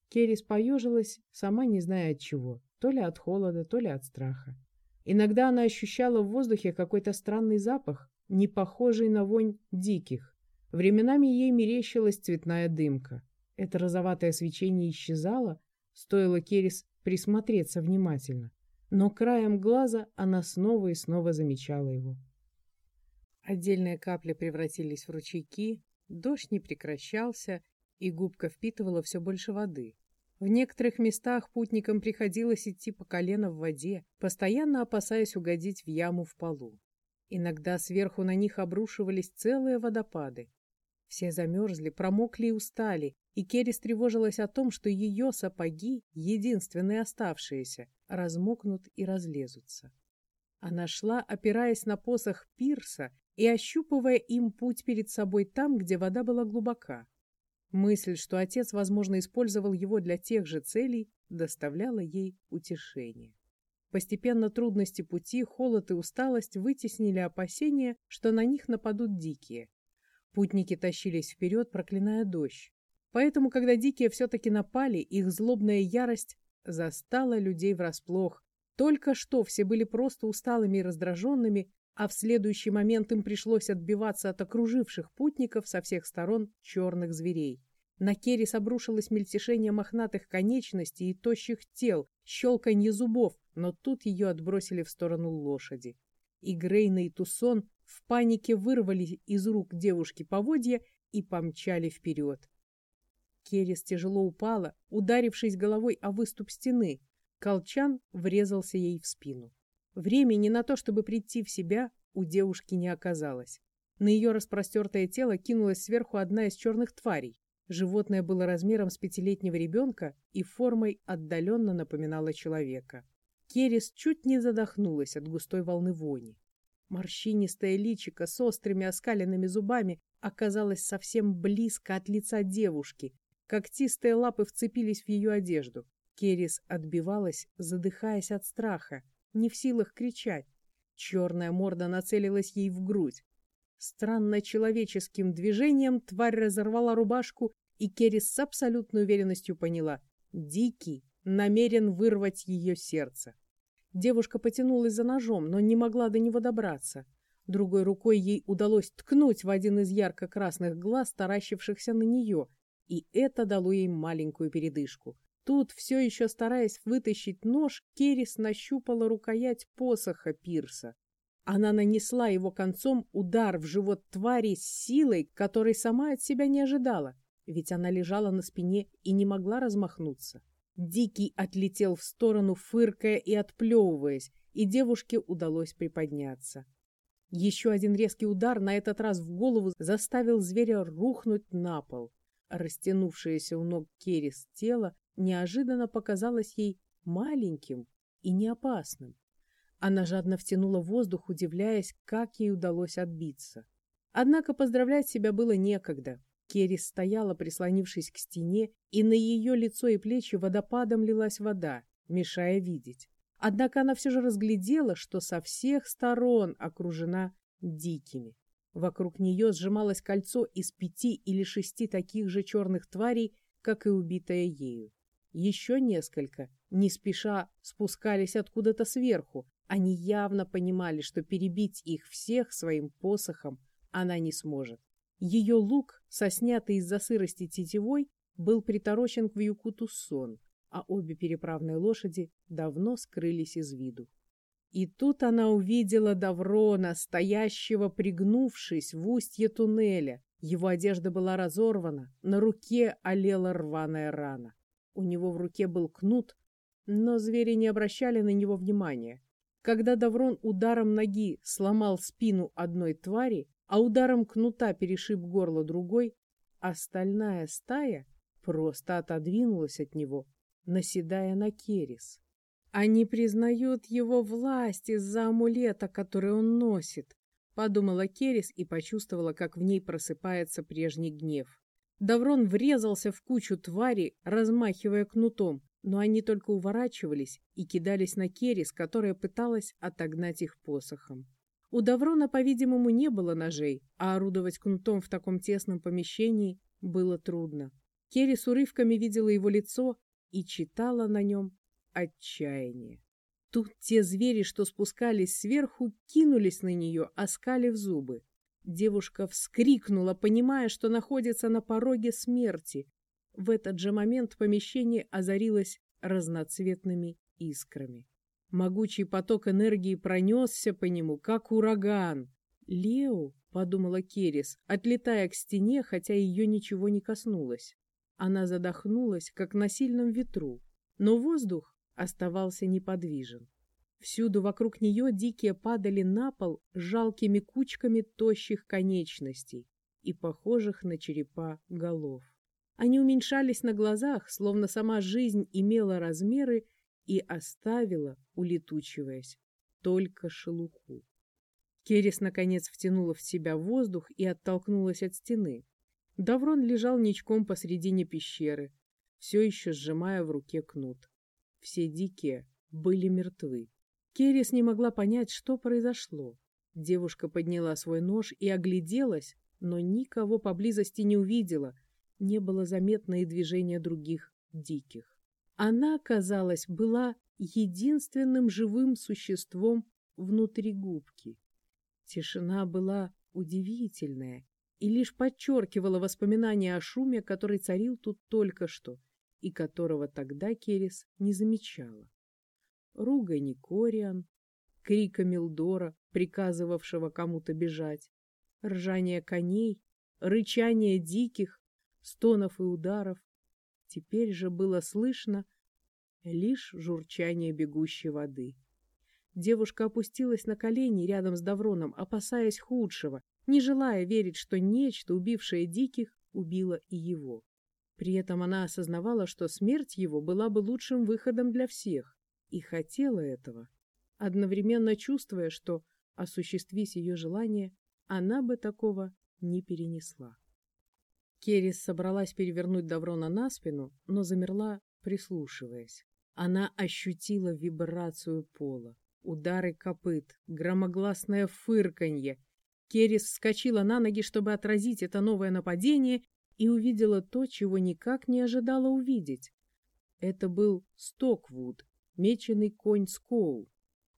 Керрис поежилась, сама не зная от чего, то ли от холода, то ли от страха. Иногда она ощущала в воздухе какой-то странный запах, не похожий на вонь диких. Временами ей мерещилась цветная дымка. Это розоватое свечение исчезало, стоило Керис присмотреться внимательно. Но краем глаза она снова и снова замечала его. Отдельные капли превратились в ручейки, дождь не прекращался, и губка впитывала все больше воды. В некоторых местах путникам приходилось идти по колено в воде, постоянно опасаясь угодить в яму в полу. Иногда сверху на них обрушивались целые водопады. Все замерзли, промокли и устали, и Керри тревожилась о том, что ее сапоги, единственные оставшиеся, размокнут и разлезутся. Она шла, опираясь на посох пирса и ощупывая им путь перед собой там, где вода была глубока. Мысль, что отец, возможно, использовал его для тех же целей, доставляла ей утешение. Постепенно трудности пути, холод и усталость вытеснили опасения, что на них нападут дикие. Путники тащились вперед, проклиная дождь. Поэтому, когда дикие все-таки напали, их злобная ярость застала людей врасплох. Только что все были просто усталыми и раздраженными, а в следующий момент им пришлось отбиваться от окруживших путников со всех сторон черных зверей. На Керрис обрушилось мельтешение мохнатых конечностей и тощих тел, щелканье зубов, но тут ее отбросили в сторону лошади. И Грейна и Тусон в панике вырвали из рук девушки поводья и помчали вперед. Керрис тяжело упала, ударившись головой о выступ стены. Колчан врезался ей в спину. Времени на то, чтобы прийти в себя, у девушки не оказалось. На ее распростертое тело кинулась сверху одна из черных тварей. Животное было размером с пятилетнего ребенка и формой отдаленно напоминало человека. Керис чуть не задохнулась от густой волны вони. Морщинистое личико с острыми оскаленными зубами оказалось совсем близко от лица девушки. Когтистые лапы вцепились в ее одежду. Керис отбивалась, задыхаясь от страха не в силах кричать. Черная морда нацелилась ей в грудь. Странно человеческим движением тварь разорвала рубашку, и Керрис с абсолютной уверенностью поняла — Дикий намерен вырвать ее сердце. Девушка потянулась за ножом, но не могла до него добраться. Другой рукой ей удалось ткнуть в один из ярко-красных глаз, таращившихся на нее, и это дало ей маленькую передышку. Тут, все еще стараясь вытащить нож, Керрис нащупала рукоять посоха Пирса. Она нанесла его концом удар в живот твари с силой, которой сама от себя не ожидала, ведь она лежала на спине и не могла размахнуться. Дикий отлетел в сторону, фыркая и отплевываясь, и девушке удалось приподняться. Еще один резкий удар, на этот раз в голову, заставил зверя рухнуть на пол. Растянувшееся у ног Керис тело неожиданно показалось ей маленьким и неопасным. Она жадно втянула воздух, удивляясь, как ей удалось отбиться. Однако поздравлять себя было некогда. Керрис стояла, прислонившись к стене, и на ее лицо и плечи водопадом лилась вода, мешая видеть. Однако она все же разглядела, что со всех сторон окружена дикими. Вокруг нее сжималось кольцо из пяти или шести таких же черных тварей, как и убитая ею. Еще несколько, не спеша, спускались откуда-то сверху. Они явно понимали, что перебить их всех своим посохом она не сможет. Ее лук, соснятый из-за сырости тетивой, был приторочен к вьюку Туссон, а обе переправные лошади давно скрылись из виду. И тут она увидела Даврона, стоящего, пригнувшись в устье туннеля. Его одежда была разорвана, на руке олела рваная рана. У него в руке был кнут, но звери не обращали на него внимания. Когда Даврон ударом ноги сломал спину одной твари, а ударом кнута перешиб горло другой, остальная стая просто отодвинулась от него, наседая на Керис. Они признают его власть из-за амулета, который он носит, подумала Керис и почувствовала, как в ней просыпается прежний гнев. Даврон врезался в кучу тварей, размахивая кнутом, но они только уворачивались и кидались на Керис, которая пыталась отогнать их посохом. У Даврона, по-видимому, не было ножей, а орудовать кнутом в таком тесном помещении было трудно. Керис урывками видела его лицо и читала на нем отчаяние. Тут те звери, что спускались сверху, кинулись на нее, оскалив зубы. Девушка вскрикнула, понимая, что находится на пороге смерти, в этот же момент помещение озарилось разноцветными искрами. Могучий поток энергии пронесся по нему, как ураган. «Лео», — подумала Керис, отлетая к стене, хотя ее ничего не коснулось. Она задохнулась, как на сильном ветру, но воздух оставался неподвижен. Всюду вокруг нее дикие падали на пол жалкими кучками тощих конечностей и похожих на черепа голов. Они уменьшались на глазах, словно сама жизнь имела размеры и оставила, улетучиваясь, только шелуху. Керес, наконец, втянула в себя воздух и оттолкнулась от стены. Даврон лежал ничком посредине пещеры, все еще сжимая в руке кнут. Все дикие были мертвы. Керес не могла понять, что произошло. Девушка подняла свой нож и огляделась, но никого поблизости не увидела, не было заметно и движения других диких. Она, казалось, была единственным живым существом внутри губки. Тишина была удивительная и лишь подчеркивала воспоминания о шуме, который царил тут только что, и которого тогда Керис не замечала. Ругань Кориан, крика Милдора, приказывавшего кому-то бежать, ржание коней, рычание диких, стонов и ударов. Теперь же было слышно лишь журчание бегущей воды. Девушка опустилась на колени рядом с Давроном, опасаясь худшего, не желая верить, что нечто, убившее диких, убило и его. При этом она осознавала, что смерть его была бы лучшим выходом для всех, и хотела этого, одновременно чувствуя, что, осуществись ее желание, она бы такого не перенесла. Керис собралась перевернуть Даврона на спину, но замерла, прислушиваясь. Она ощутила вибрацию пола, удары копыт, громогласное фырканье. Керис вскочила на ноги, чтобы отразить это новое нападение, и увидела то, чего никак не ожидала увидеть. Это был Стоквуд, меченый конь Скоу.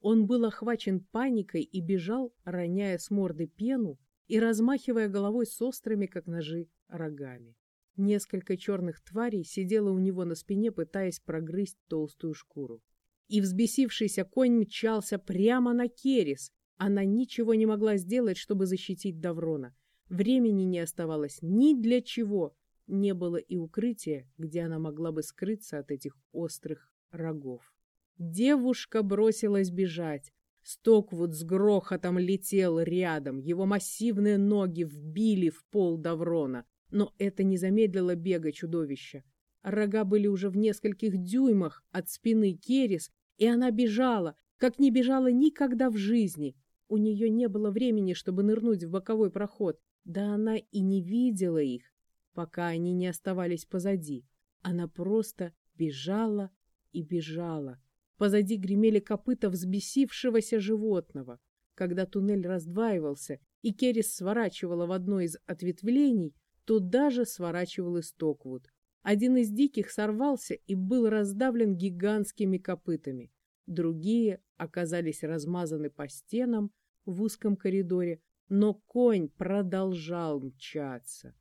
Он был охвачен паникой и бежал, роняя с морды пену и размахивая головой с острыми, как ножи, рогами. Несколько черных тварей сидело у него на спине, пытаясь прогрызть толстую шкуру. И взбесившийся конь мчался прямо на Керис. Она ничего не могла сделать, чтобы защитить Даврона. Времени не оставалось ни для чего. Не было и укрытия, где она могла бы скрыться от этих острых рогов. Девушка бросилась бежать. Стоквуд с грохотом летел рядом, его массивные ноги вбили в пол Даврона. Но это не замедлило бега чудовища. Рога были уже в нескольких дюймах от спины Керис, и она бежала, как не бежала никогда в жизни. У нее не было времени, чтобы нырнуть в боковой проход, да она и не видела их, пока они не оставались позади. Она просто бежала и бежала. Позади гремели копыта взбесившегося животного. Когда туннель раздваивался, и Керис сворачивала в одно из ответвлений, Туда же сворачивал и Стоквуд. Один из диких сорвался и был раздавлен гигантскими копытами. Другие оказались размазаны по стенам в узком коридоре, но конь продолжал мчаться.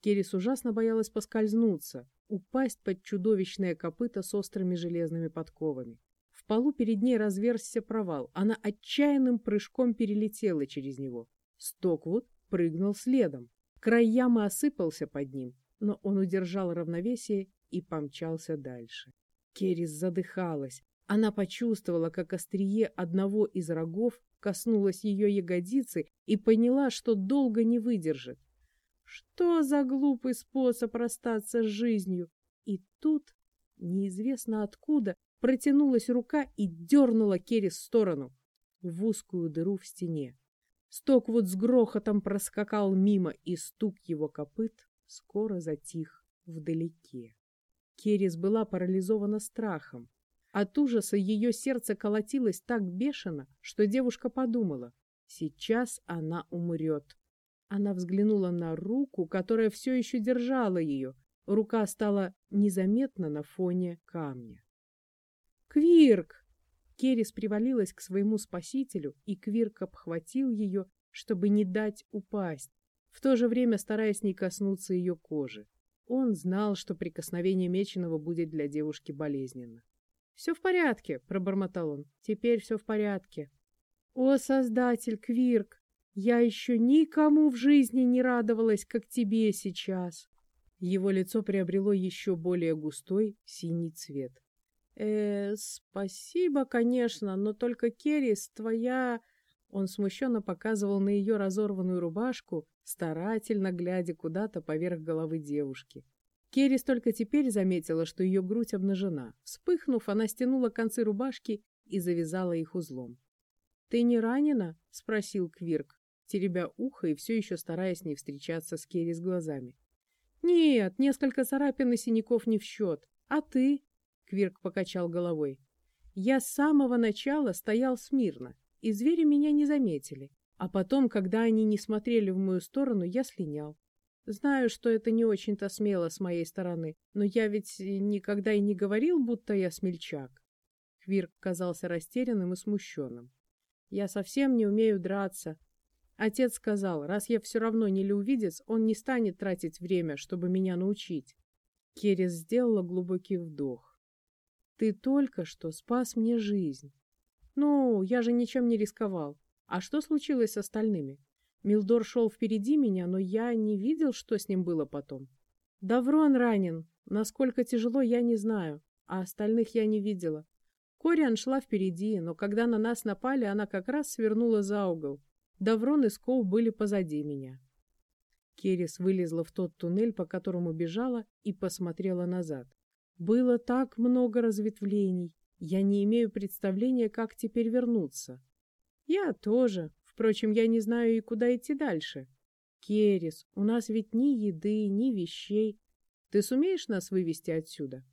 Керис ужасно боялась поскользнуться, упасть под чудовищное копыто с острыми железными подковами. Полу перед ней разверзся провал. Она отчаянным прыжком перелетела через него. Стоквуд прыгнул следом. Край ямы осыпался под ним, но он удержал равновесие и помчался дальше. Керис задыхалась. Она почувствовала, как острие одного из рогов коснулось ее ягодицы и поняла, что долго не выдержит. Что за глупый способ расстаться с жизнью? И тут, неизвестно откуда, протянулась рука и дернула Керис в сторону, в узкую дыру в стене. Стоквуд с грохотом проскакал мимо, и стук его копыт скоро затих вдалеке. Керис была парализована страхом. От ужаса ее сердце колотилось так бешено, что девушка подумала, сейчас она умрет. Она взглянула на руку, которая все еще держала ее. Рука стала незаметна на фоне камня. «Квирк!» Керис привалилась к своему спасителю, и Квирк обхватил ее, чтобы не дать упасть, в то же время стараясь не коснуться ее кожи. Он знал, что прикосновение Меченого будет для девушки болезненно. «Все в порядке», — пробормотал он. «Теперь все в порядке». «О, Создатель, Квирк! Я еще никому в жизни не радовалась, как тебе сейчас!» Его лицо приобрело еще более густой синий цвет. «Э, спасибо, конечно, но только, Керрис, твоя...» Он смущенно показывал на ее разорванную рубашку, старательно глядя куда-то поверх головы девушки. Керрис только теперь заметила, что ее грудь обнажена. Вспыхнув, она стянула концы рубашки и завязала их узлом. «Ты не ранена?» — спросил Квирк, теребя ухо и все еще стараясь не встречаться с Керрис глазами. «Нет, несколько царапин и синяков не в счет. А ты?» — Квирк покачал головой. «Я с самого начала стоял смирно и звери меня не заметили. А потом, когда они не смотрели в мою сторону, я слинял. Знаю, что это не очень-то смело с моей стороны, но я ведь никогда и не говорил, будто я смельчак. Квирк казался растерянным и смущенным. Я совсем не умею драться. Отец сказал, раз я все равно не лювидец, он не станет тратить время, чтобы меня научить. Керес сделала глубокий вдох. Ты только что спас мне жизнь. Ну, я же ничем не рисковал. А что случилось с остальными? Милдор шел впереди меня, но я не видел, что с ним было потом. Даврон ранен. Насколько тяжело, я не знаю. А остальных я не видела. Кориан шла впереди, но когда на нас напали, она как раз свернула за угол. Даврон и Скоу были позади меня. Керис вылезла в тот туннель, по которому бежала, и посмотрела назад. Было так много разветвлений. Я не имею представления, как теперь вернуться. Я тоже. Впрочем, я не знаю и куда идти дальше. Керис, у нас ведь ни еды, ни вещей. Ты сумеешь нас вывести отсюда?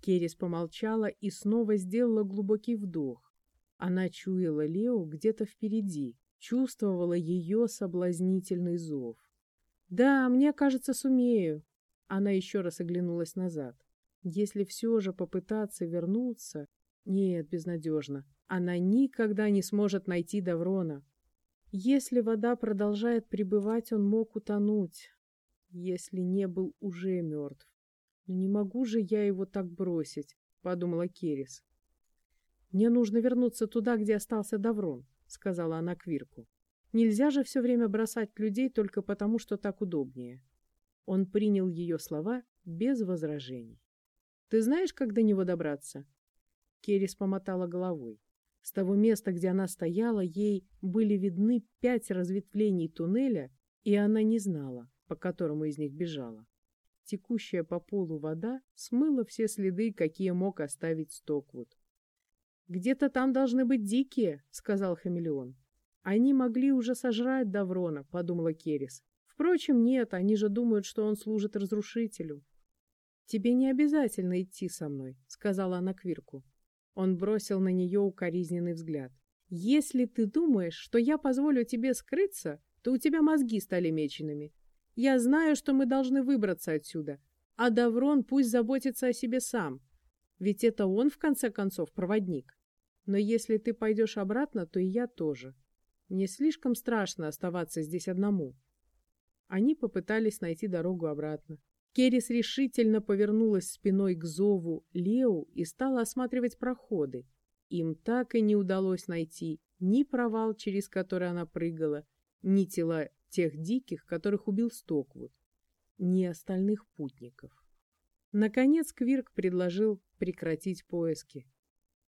Керис помолчала и снова сделала глубокий вдох. Она чуяла Лео где-то впереди, чувствовала ее соблазнительный зов. «Да, мне кажется, сумею». Она еще раз оглянулась назад. Если все же попытаться вернуться, нет, безнадежно. Она никогда не сможет найти Даврона. Если вода продолжает пребывать, он мог утонуть, если не был уже мертв. Но не могу же я его так бросить, подумала Керис. Мне нужно вернуться туда, где остался Даврон, сказала она Квирку. Нельзя же все время бросать людей только потому, что так удобнее. Он принял ее слова без возражений. Ты знаешь, как до него добраться? Керис помотала головой. С того места, где она стояла, ей были видны пять разветвлений туннеля, и она не знала, по которому из них бежала. Текущая по полу вода смыла все следы, какие мог оставить Стоквуд. «Где-то там должны быть дикие», — сказал хамелеон. «Они могли уже сожрать Даврона», — подумала Керис. «Впрочем, нет, они же думают, что он служит разрушителю». «Тебе не обязательно идти со мной», — сказала она Квирку. Он бросил на нее укоризненный взгляд. «Если ты думаешь, что я позволю тебе скрыться, то у тебя мозги стали меченными. Я знаю, что мы должны выбраться отсюда, а Даврон пусть заботится о себе сам, ведь это он, в конце концов, проводник. Но если ты пойдешь обратно, то и я тоже. Мне слишком страшно оставаться здесь одному». Они попытались найти дорогу обратно. Керрис решительно повернулась спиной к зову Лео и стала осматривать проходы. Им так и не удалось найти ни провал, через который она прыгала, ни тела тех диких, которых убил Стоквуд, ни остальных путников. Наконец Квирк предложил прекратить поиски.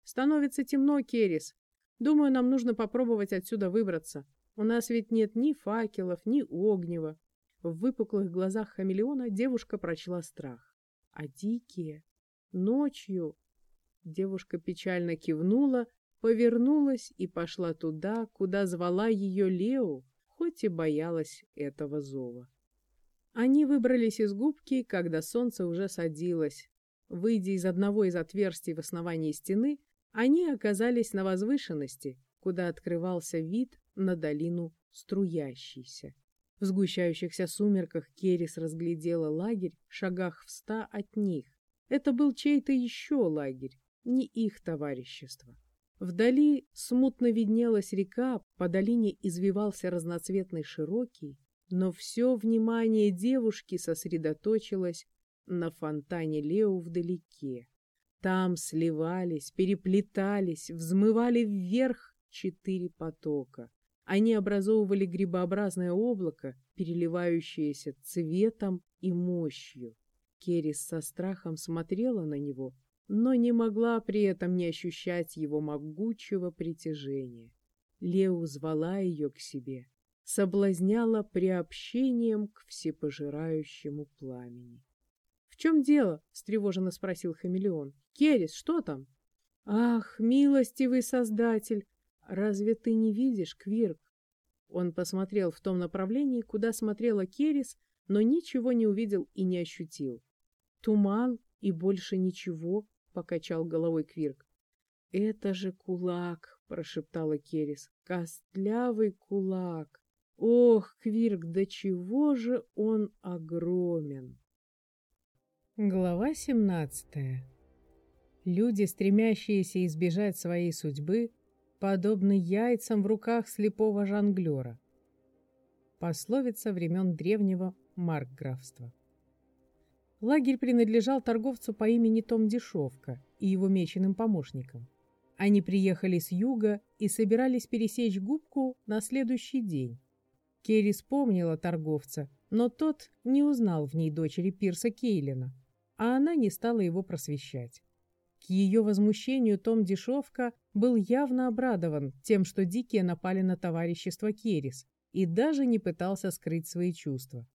«Становится темно, Керис. Думаю, нам нужно попробовать отсюда выбраться. У нас ведь нет ни факелов, ни огнева». В выпуклых глазах хамелеона девушка прочла страх. «А дикие? Ночью?» Девушка печально кивнула, повернулась и пошла туда, куда звала ее Лео, хоть и боялась этого зова. Они выбрались из губки, когда солнце уже садилось. Выйдя из одного из отверстий в основании стены, они оказались на возвышенности, куда открывался вид на долину струящийся. В сгущающихся сумерках Керис разглядела лагерь в шагах в ста от них. Это был чей-то еще лагерь, не их товарищество. Вдали смутно виднелась река, по долине извивался разноцветный широкий, но все внимание девушки сосредоточилось на фонтане Лео вдалеке. Там сливались, переплетались, взмывали вверх четыре потока. Они образовывали грибообразное облако, переливающееся цветом и мощью. Керис со страхом смотрела на него, но не могла при этом не ощущать его могучего притяжения. Лео звала ее к себе, соблазняла приобщением к всепожирающему пламени. — В чем дело? — встревоженно спросил хамелеон. — Керис, что там? — Ах, милостивый создатель! Разве ты не видишь, Квирк? Он посмотрел в том направлении, куда смотрела Керис, но ничего не увидел и не ощутил. Туман и больше ничего, покачал головой Квирк. Это же кулак, прошептала Керис. Костлявый кулак. Ох, Квирк, до чего же он огромен. Глава семнадцатая. Люди, стремящиеся избежать своей судьбы, подобны яйцам в руках слепого жонглера. Пословица времен древнего маркграфства. Лагерь принадлежал торговцу по имени Том Дешевка и его меченым помощникам. Они приехали с юга и собирались пересечь губку на следующий день. Керри вспомнила торговца, но тот не узнал в ней дочери Пирса Кейлина, а она не стала его просвещать. К ее возмущению Том Дешевка был явно обрадован тем, что дикие напали на товарищество Керис, и даже не пытался скрыть свои чувства.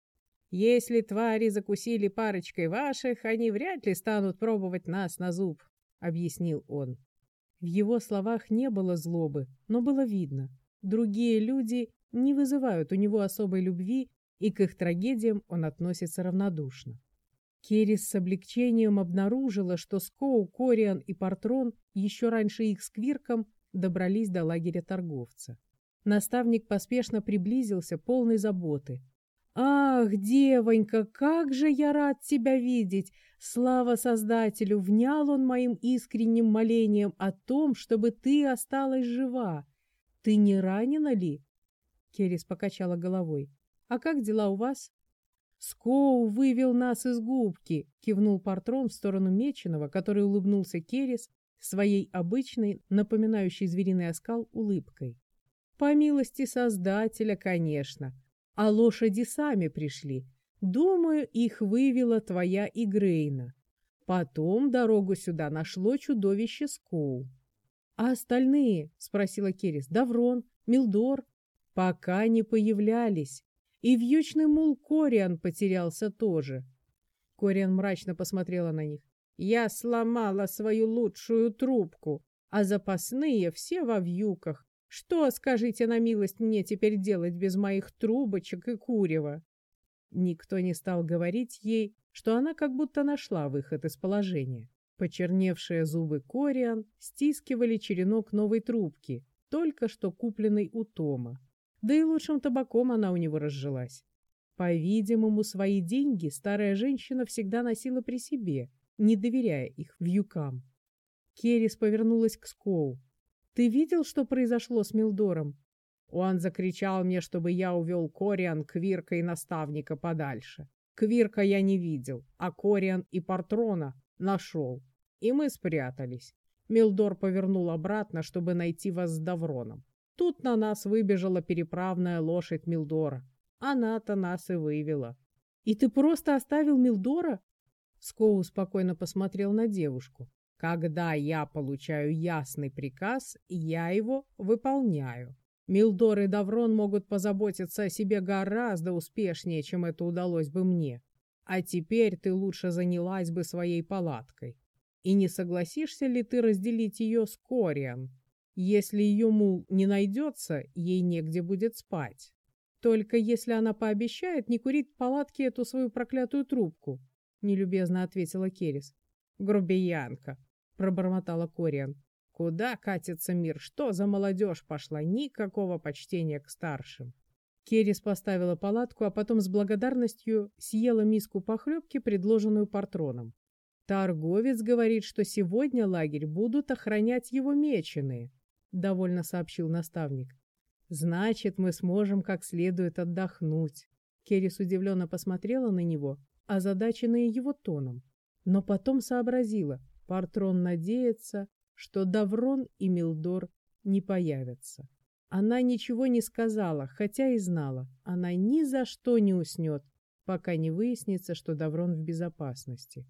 «Если твари закусили парочкой ваших, они вряд ли станут пробовать нас на зуб», — объяснил он. В его словах не было злобы, но было видно. Другие люди не вызывают у него особой любви, и к их трагедиям он относится равнодушно. Керис с облегчением обнаружила, что Скоу, Кориан и Портрон еще раньше их с Квирком добрались до лагеря торговца. Наставник поспешно приблизился, полный заботы. «Ах, девонька, как же я рад тебя видеть! Слава Создателю! Внял он моим искренним молением о том, чтобы ты осталась жива. Ты не ранена ли?» Керис покачала головой. «А как дела у вас?» «Скоу вывел нас из губки!» — кивнул Портрон в сторону Меченого, который улыбнулся Керис своей обычной, напоминающей звериный оскал, улыбкой. «По милости Создателя, конечно. А лошади сами пришли. Думаю, их вывела твоя Игрейна. Потом дорогу сюда нашло чудовище Скоу». «А остальные?» — спросила Керис. «Даврон? Милдор?» «Пока не появлялись. И вьючный мул Кориан потерялся тоже. Кориан мрачно посмотрела на них. Я сломала свою лучшую трубку, а запасные все во вьюках. Что, скажите на милость, мне теперь делать без моих трубочек и курева? Никто не стал говорить ей, что она как будто нашла выход из положения. Почерневшие зубы Кориан стискивали черенок новой трубки, только что купленной у Тома. Да и лучшим табаком она у него разжилась. По-видимому, свои деньги старая женщина всегда носила при себе, не доверяя их вьюкам. Керрис повернулась к Скоу. «Ты видел, что произошло с Милдором?» Он закричал мне, чтобы я увел Кориан, Квирка и наставника подальше. Квирка я не видел, а Кориан и Портрона нашел. И мы спрятались. Милдор повернул обратно, чтобы найти вас с Давроном. Тут на нас выбежала переправная лошадь Милдора. Она-то нас и вывела. И ты просто оставил Милдора? Скоу спокойно посмотрел на девушку. Когда я получаю ясный приказ, я его выполняю. Милдор и Даврон могут позаботиться о себе гораздо успешнее, чем это удалось бы мне. А теперь ты лучше занялась бы своей палаткой. И не согласишься ли ты разделить ее с Кориан? Если ее мул не найдется, ей негде будет спать. Только если она пообещает не курить в палатке эту свою проклятую трубку, — нелюбезно ответила Керис. Грубиянка, — пробормотала Кориан. Куда катится мир? Что за молодежь пошла? Никакого почтения к старшим. Керис поставила палатку, а потом с благодарностью съела миску похлебки, предложенную патроном. Торговец говорит, что сегодня лагерь будут охранять его меченые, довольно сообщил наставник. Значит, мы сможем как следует отдохнуть. Керис удивленно посмотрела на него, озадаченная его тоном. Но потом сообразила, Партрон надеется, что Даврон и Милдор не появятся. Она ничего не сказала, хотя и знала, она ни за что не уснет, пока не выяснится, что Даврон в безопасности.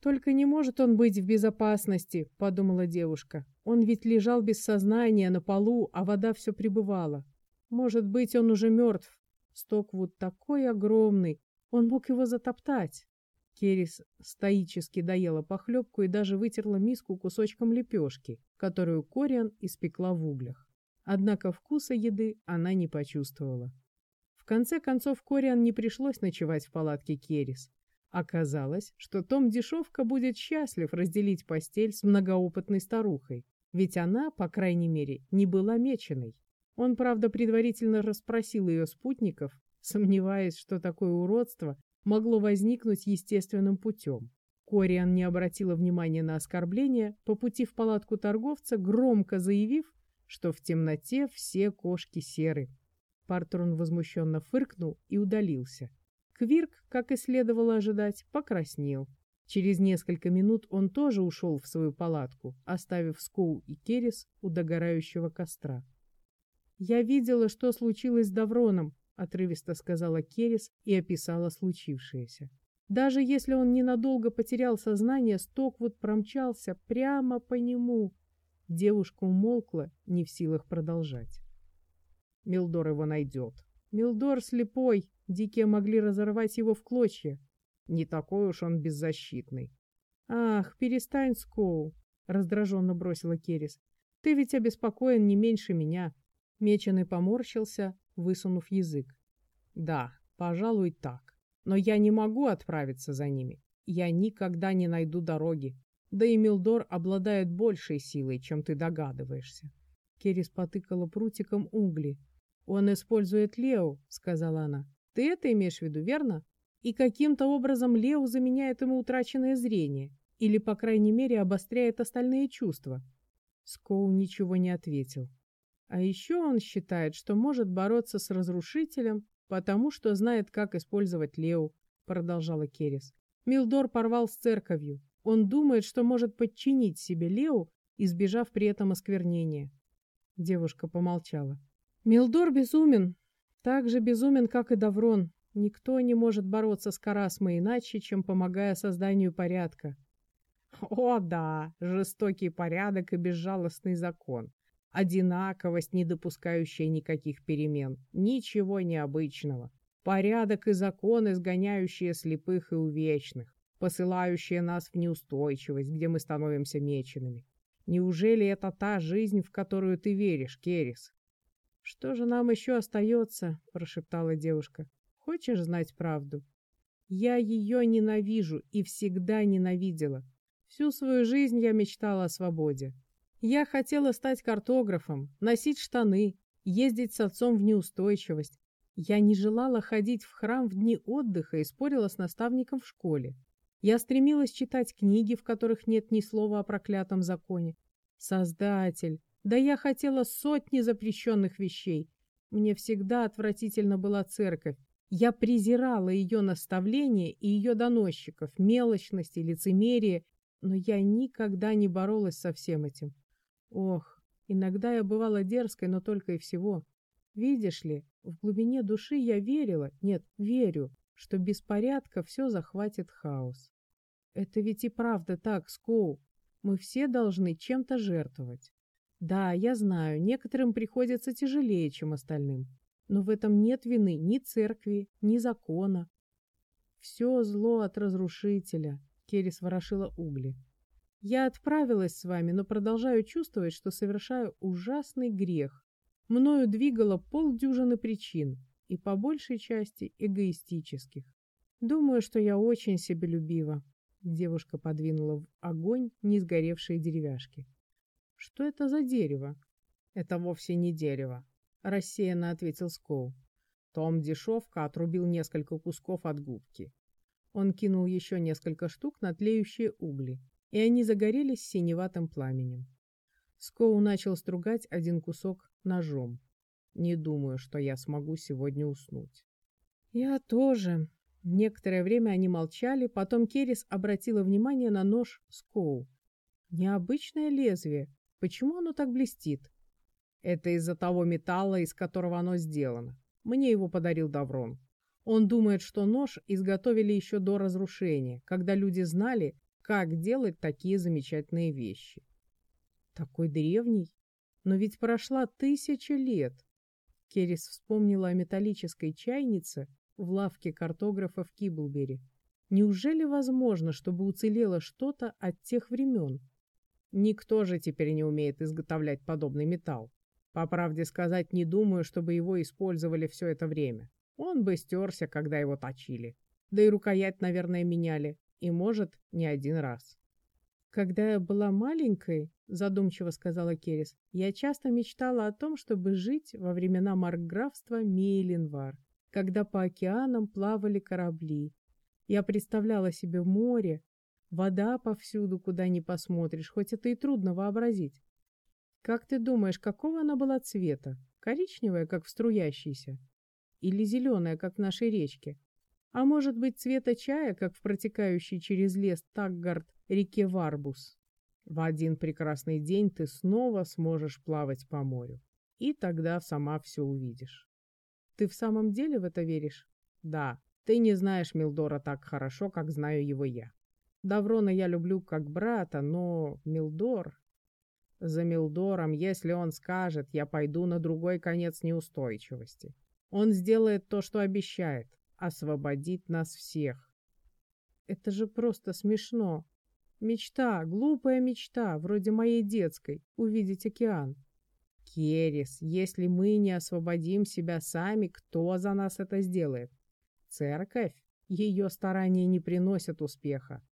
«Только не может он быть в безопасности», — подумала девушка. «Он ведь лежал без сознания на полу, а вода все прибывала. Может быть, он уже мертв. Стоквуд такой огромный, он мог его затоптать». Керис стоически доела похлебку и даже вытерла миску кусочком лепешки, которую Кориан испекла в углях. Однако вкуса еды она не почувствовала. В конце концов, Кориан не пришлось ночевать в палатке Керис. Оказалось, что Том Дешевка будет счастлив разделить постель с многоопытной старухой, ведь она, по крайней мере, не была меченой. Он, правда, предварительно расспросил ее спутников, сомневаясь, что такое уродство могло возникнуть естественным путем. Кориан не обратила внимания на оскорбление, по пути в палатку торговца, громко заявив, что в темноте все кошки серы. Партрон возмущенно фыркнул и удалился. Квирк, как и следовало ожидать, покраснел. Через несколько минут он тоже ушел в свою палатку, оставив Скоу и Керис у догорающего костра. «Я видела, что случилось с Давроном», — отрывисто сказала Керис и описала случившееся. Даже если он ненадолго потерял сознание, Стоквуд промчался прямо по нему. Девушка умолкла, не в силах продолжать. Милдор его найдет. Милдор слепой, Дикие могли разорвать его в клочья. Не такой уж он беззащитный. «Ах, перестань, Скоу!» — раздраженно бросила Керис. «Ты ведь обеспокоен не меньше меня». Меченый поморщился, высунув язык. «Да, пожалуй, так. Но я не могу отправиться за ними. Я никогда не найду дороги. Да и Милдор обладает большей силой, чем ты догадываешься». Керис потыкала прутиком угли. «Он использует Лео», — сказала она. Ты это имеешь в виду, верно? И каким-то образом Лео заменяет ему утраченное зрение, или, по крайней мере, обостряет остальные чувства. Скоу ничего не ответил. А еще он считает, что может бороться с разрушителем, потому что знает, как использовать Лео, продолжала Керес. Милдор порвал с церковью. Он думает, что может подчинить себе Лео, избежав при этом осквернения. Девушка помолчала. Милдор безумен, так же безумен, как и Даврон. Никто не может бороться с Карасмой иначе, чем помогая созданию порядка. О да, жестокий порядок и безжалостный закон. Одинаковость, не допускающая никаких перемен. Ничего необычного. Порядок и закон, изгоняющие слепых и увечных, посылающие нас в неустойчивость, где мы становимся меченными. Неужели это та жизнь, в которую ты веришь, Керис? «Что же нам еще остается?» – прошептала девушка. «Хочешь знать правду?» «Я ее ненавижу и всегда ненавидела. Всю свою жизнь я мечтала о свободе. Я хотела стать картографом, носить штаны, ездить с отцом в неустойчивость. Я не желала ходить в храм в дни отдыха и спорила с наставником в школе. Я стремилась читать книги, в которых нет ни слова о проклятом законе. Создатель, да я хотела сотни запрещенных вещей. Мне всегда отвратительно была церковь. Я презирала ее наставления и ее доносчиков, мелочность и лицемерие, но я никогда не боролась со всем этим. Ох, иногда я бывала дерзкой, но только и всего. Видишь ли, в глубине души я верила, нет, верю, что без порядка все захватит хаос. Это ведь и правда так, Скоу. Мы все должны чем-то жертвовать. Да, я знаю, некоторым приходится тяжелее, чем остальным. Но в этом нет вины ни церкви, ни закона. Все зло от разрушителя. Керис ворошила угли. Я отправилась с вами, но продолжаю чувствовать, что совершаю ужасный грех. Мною двигало полдюжины причин, и по большей части эгоистических. Думаю, что я очень себелюбива. Девушка подвинула в огонь несгоревшие деревяшки. Что это за дерево? Это вовсе не дерево, рассеянно ответил Скоу. Том Дешевка отрубил несколько кусков от губки. Он кинул еще несколько штук на тлеющие угли, и они загорелись синеватым пламенем. Скоу начал стругать один кусок ножом. Не думаю, что я смогу сегодня уснуть. Я тоже. Некоторое время они молчали, потом Керис обратила внимание на нож Скоу. Необычное лезвие. Почему оно так блестит? Это из-за того металла, из которого оно сделано. Мне его подарил Даврон. Он думает, что нож изготовили еще до разрушения, когда люди знали, как делать такие замечательные вещи. Такой древний? Но ведь прошла тысяча лет. Керрис вспомнила о металлической чайнице в лавке картографа в Киблбери. Неужели возможно, чтобы уцелело что-то от тех времен? Никто же теперь не умеет изготовлять подобный металл. По правде сказать, не думаю, чтобы его использовали все это время. Он бы стерся, когда его точили. Да и рукоять, наверное, меняли. И, может, не один раз. Когда я была маленькой, задумчиво сказала Керис, я часто мечтала о том, чтобы жить во времена маркграфства Мейленвар, когда по океанам плавали корабли. Я представляла себе море, вода повсюду, куда ни посмотришь, хоть это и трудно вообразить. Как ты думаешь, какого она была цвета? Коричневая, как в струящейся? или зеленая, как в нашей речке, а может быть цвета чая, как в протекающей через лес Таггард реке Варбус. В один прекрасный день ты снова сможешь плавать по морю, и тогда сама все увидишь. Ты в самом деле в это веришь? Да, ты не знаешь Милдора так хорошо, как знаю его я. Даврона я люблю как брата, но Милдор... За Милдором, если он скажет, я пойду на другой конец неустойчивости. Он сделает то, что обещает, освободит нас всех. Это же просто смешно. Мечта, глупая мечта, вроде моей детской, увидеть океан. Керис, если мы не освободим себя сами, кто за нас это сделает? Церковь? Ее старания не приносят успеха.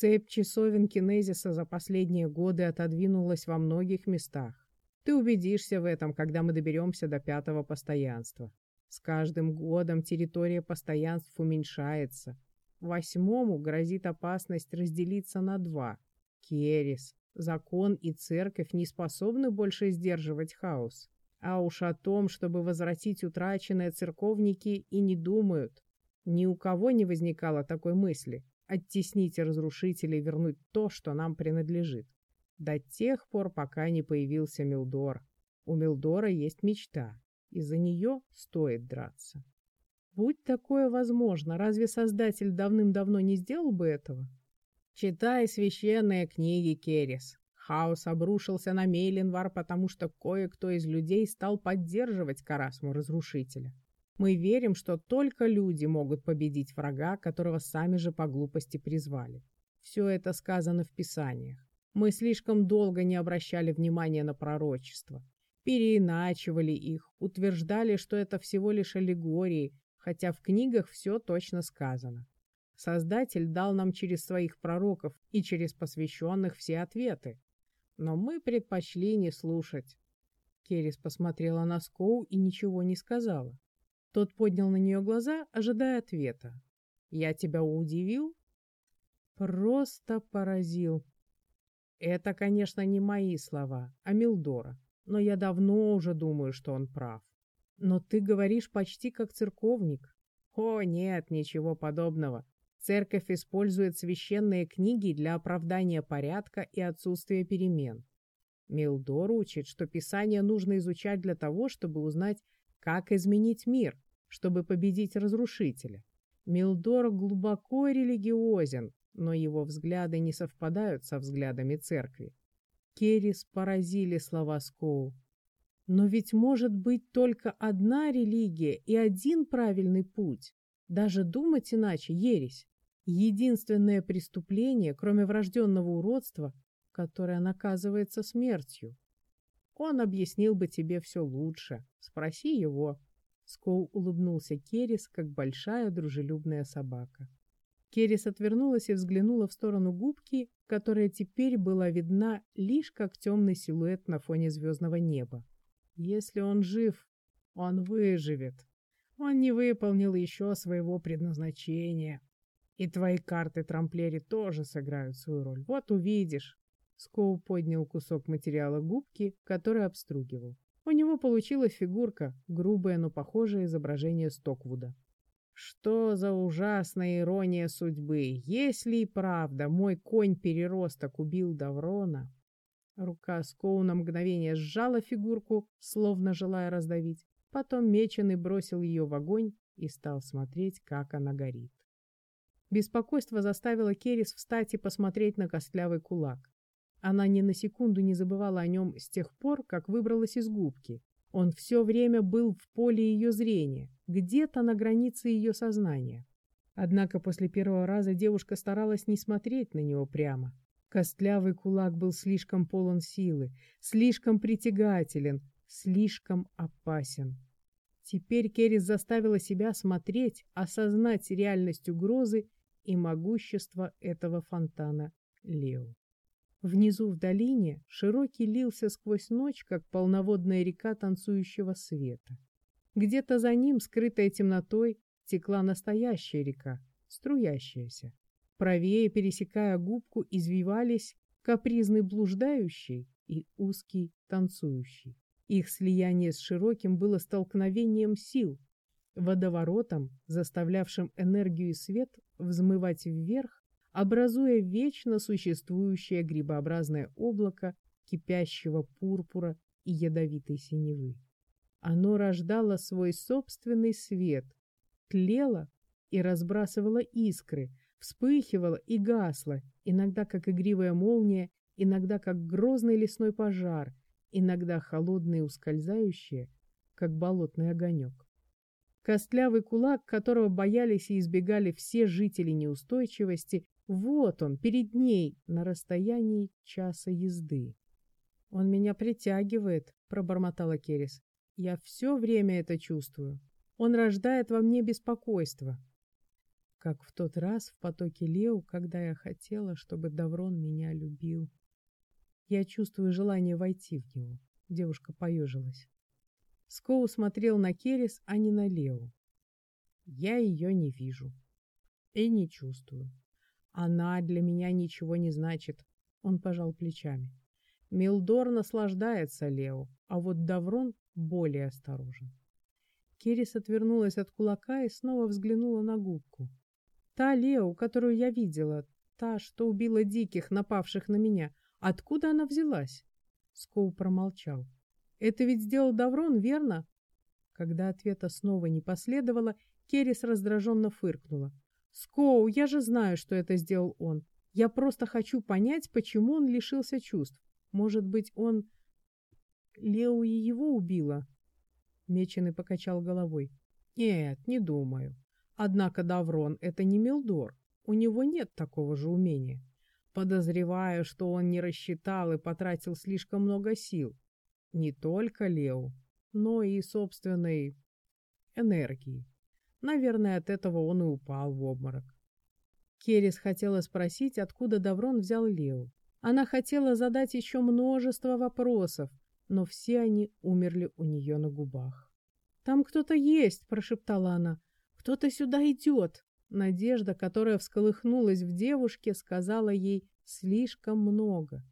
Цепь часовен кинезиса за последние годы отодвинулась во многих местах. Ты убедишься в этом, когда мы доберемся до пятого постоянства. С каждым годом территория постоянств уменьшается. Восьмому грозит опасность разделиться на два. Керес, закон и церковь не способны больше сдерживать хаос. А уж о том, чтобы возвратить утраченное церковники и не думают. Ни у кого не возникало такой мысли оттеснить разрушителей и вернуть то, что нам принадлежит. До тех пор, пока не появился Милдор. У Милдора есть мечта и за нее стоит драться. Будь такое возможно, разве Создатель давным-давно не сделал бы этого? Читай священные книги, Керес. Хаос обрушился на Мейленвар, потому что кое-кто из людей стал поддерживать Карасму Разрушителя. Мы верим, что только люди могут победить врага, которого сами же по глупости призвали. Все это сказано в Писаниях. Мы слишком долго не обращали внимания на пророчество переиначивали их, утверждали, что это всего лишь аллегории, хотя в книгах все точно сказано. Создатель дал нам через своих пророков и через посвященных все ответы. Но мы предпочли не слушать. Керис посмотрела на Скоу и ничего не сказала. Тот поднял на нее глаза, ожидая ответа. «Я тебя удивил?» «Просто поразил». Это, конечно, не мои слова, а Милдора но я давно уже думаю, что он прав. Но ты говоришь почти как церковник. О, нет, ничего подобного. Церковь использует священные книги для оправдания порядка и отсутствия перемен. Милдор учит, что Писание нужно изучать для того, чтобы узнать, как изменить мир, чтобы победить разрушителя. Милдор глубоко религиозен, но его взгляды не совпадают со взглядами церкви. Керрис поразили слова Скоу. Но ведь может быть только одна религия и один правильный путь. Даже думать иначе — ересь. Единственное преступление, кроме врожденного уродства, которое наказывается смертью. Он объяснил бы тебе все лучше. Спроси его. Скоу улыбнулся Керрис, как большая дружелюбная собака. Керрис отвернулась и взглянула в сторону губки, которая теперь была видна лишь как темный силуэт на фоне звездного неба. Если он жив, он выживет. Он не выполнил еще своего предназначения. И твои карты трамплери тоже сыграют свою роль. Вот увидишь. Скоу поднял кусок материала губки, который обстругивал. У него получилась фигурка, грубое, но похожее изображение Стоквуда. Что за ужасная ирония судьбы! Если и правда мой конь-переросток убил Даврона... Рука Скоу на мгновение сжала фигурку, словно желая раздавить. Потом Меченый бросил ее в огонь и стал смотреть, как она горит. Беспокойство заставило Керис встать и посмотреть на костлявый кулак. Она ни на секунду не забывала о нем с тех пор, как выбралась из губки. Он все время был в поле ее зрения, где-то на границе ее сознания. Однако после первого раза девушка старалась не смотреть на него прямо. Костлявый кулак был слишком полон силы, слишком притягателен, слишком опасен. Теперь Керрис заставила себя смотреть, осознать реальность угрозы и могущество этого фонтана Лео. Внизу в долине широкий лился сквозь ночь, как полноводная река танцующего света. Где-то за ним, скрытая темнотой, текла настоящая река, струящаяся. Правее, пересекая губку, извивались капризный блуждающий и узкий танцующий. Их слияние с широким было столкновением сил, водоворотом, заставлявшим энергию и свет взмывать вверх образуя вечно существующее грибообразное облако кипящего пурпура и ядовитой синевы. Оно рождало свой собственный свет, тлело и разбрасывало искры, вспыхивало и гасло, иногда как игривая молния, иногда как грозный лесной пожар, иногда холодный и ускользающее, как болотный огонек. Костлявый кулак, которого боялись и избегали все жители неустойчивости, вот он, перед ней, на расстоянии часа езды. «Он меня притягивает», — пробормотала Керис. «Я все время это чувствую. Он рождает во мне беспокойство». Как в тот раз в потоке Лео, когда я хотела, чтобы Даврон меня любил. Я чувствую желание войти в него. Девушка поежилась. Скоу смотрел на Керис, а не на Лео. Я ее не вижу. И не чувствую. Она для меня ничего не значит. Он пожал плечами. Милдор наслаждается Лео, а вот Даврон более осторожен. Керис отвернулась от кулака и снова взглянула на губку. Та Лео, которую я видела, та, что убила диких, напавших на меня, откуда она взялась? Скоу промолчал. Это ведь сделал Даврон, верно? Когда ответа снова не последовало, Керис раздраженно фыркнула. Скоу, я же знаю, что это сделал он. Я просто хочу понять, почему он лишился чувств. Может быть, он... Лео и его убила? Меченый покачал головой. Нет, не думаю. Однако Даврон — это не Милдор. У него нет такого же умения. Подозреваю, что он не рассчитал и потратил слишком много сил. Не только Лео, но и собственной энергии. Наверное, от этого он и упал в обморок. Керис хотела спросить, откуда Даврон взял Лео. Она хотела задать еще множество вопросов, но все они умерли у нее на губах. «Там кто-то есть!» – прошептала она. «Кто-то сюда идет!» Надежда, которая всколыхнулась в девушке, сказала ей слишком много.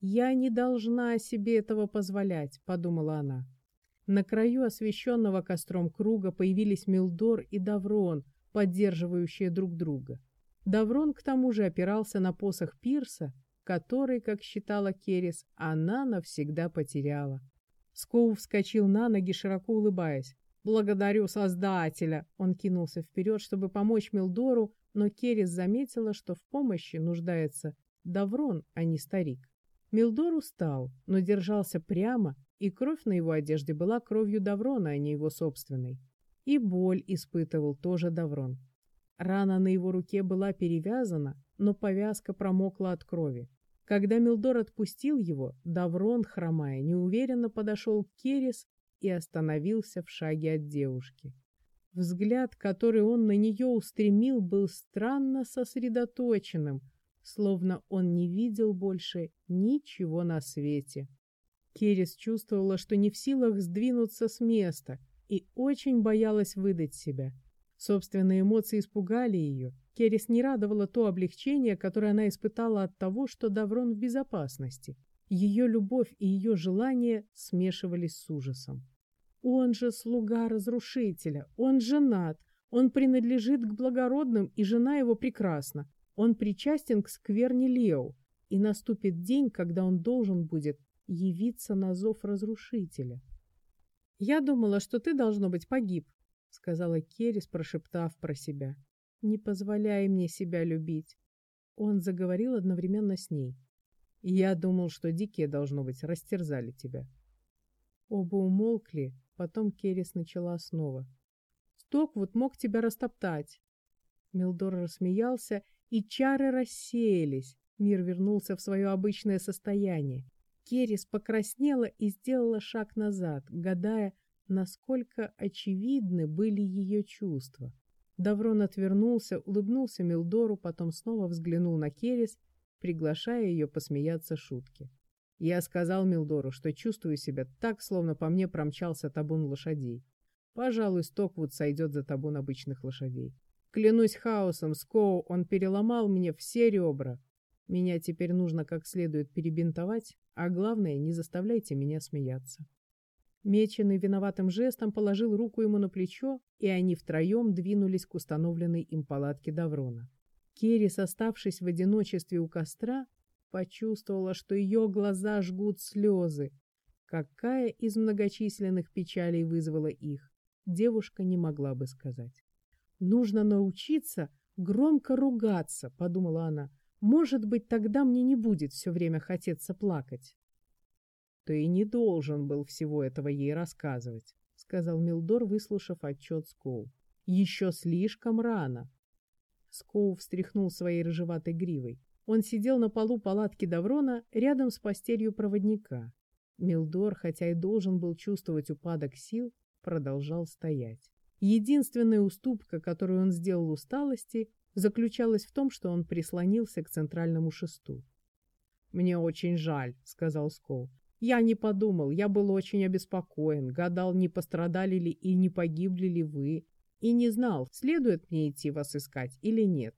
«Я не должна себе этого позволять», — подумала она. На краю освещенного костром круга появились Милдор и Даврон, поддерживающие друг друга. Даврон к тому же опирался на посох Пирса, который, как считала Керис, она навсегда потеряла. Скоу вскочил на ноги, широко улыбаясь. Благодарю Создателя!» Он кинулся вперед, чтобы помочь Милдору, но Керис заметила, что в помощи нуждается Даврон, а не старик. Милдор устал, но держался прямо, и кровь на его одежде была кровью Даврона, а не его собственной. И боль испытывал тоже Даврон. Рана на его руке была перевязана, но повязка промокла от крови. Когда Милдор отпустил его, Даврон, хромая, неуверенно подошел к Керис и остановился в шаге от девушки. Взгляд, который он на нее устремил, был странно сосредоточенным, словно он не видел больше ничего на свете. Керис чувствовала, что не в силах сдвинуться с места и очень боялась выдать себя. Собственные эмоции испугали ее. Керис не радовало то облегчение, которое она испытала от того, что Даврон в безопасности. Ее любовь и ее желание смешивались с ужасом. Он же слуга разрушителя, он женат, он принадлежит к благородным, и жена его прекрасна. Он причастен к скверне Лео, и наступит день, когда он должен будет явиться на зов разрушителя. «Я думала, что ты, должно быть, погиб», — сказала Керис, прошептав про себя. «Не позволяй мне себя любить». Он заговорил одновременно с ней. «Я думал, что дикие, должно быть, растерзали тебя». Оба умолкли, потом Керис начала снова. «Стоквуд мог тебя растоптать». Милдор рассмеялся, и чары рассеялись. Мир вернулся в свое обычное состояние. Керис покраснела и сделала шаг назад, гадая, насколько очевидны были ее чувства. Даврон отвернулся, улыбнулся Милдору, потом снова взглянул на Керис, приглашая ее посмеяться шутки. Я сказал Милдору, что чувствую себя так, словно по мне промчался табун лошадей. Пожалуй, Стоквуд сойдет за табун обычных лошадей. Клянусь хаосом, Скоу, он переломал мне все ребра. Меня теперь нужно как следует перебинтовать, а главное, не заставляйте меня смеяться. Меченый виноватым жестом положил руку ему на плечо, и они втроем двинулись к установленной им палатке Даврона. Керрис, оставшись в одиночестве у костра, почувствовала, что ее глаза жгут слезы. Какая из многочисленных печалей вызвала их, девушка не могла бы сказать. «Нужно научиться громко ругаться», — подумала она. «Может быть, тогда мне не будет все время хотеться плакать». «Ты не должен был всего этого ей рассказывать», — сказал Милдор, выслушав отчет Скоу. «Еще слишком рано». Скоу встряхнул своей рыжеватой гривой. Он сидел на полу палатки Даврона рядом с постелью проводника. Милдор, хотя и должен был чувствовать упадок сил, продолжал стоять. Единственная уступка, которую он сделал усталости, заключалась в том, что он прислонился к центральному шесту. «Мне очень жаль», — сказал Скол. «Я не подумал, я был очень обеспокоен, гадал, не пострадали ли и не погибли ли вы, и не знал, следует мне идти вас искать или нет.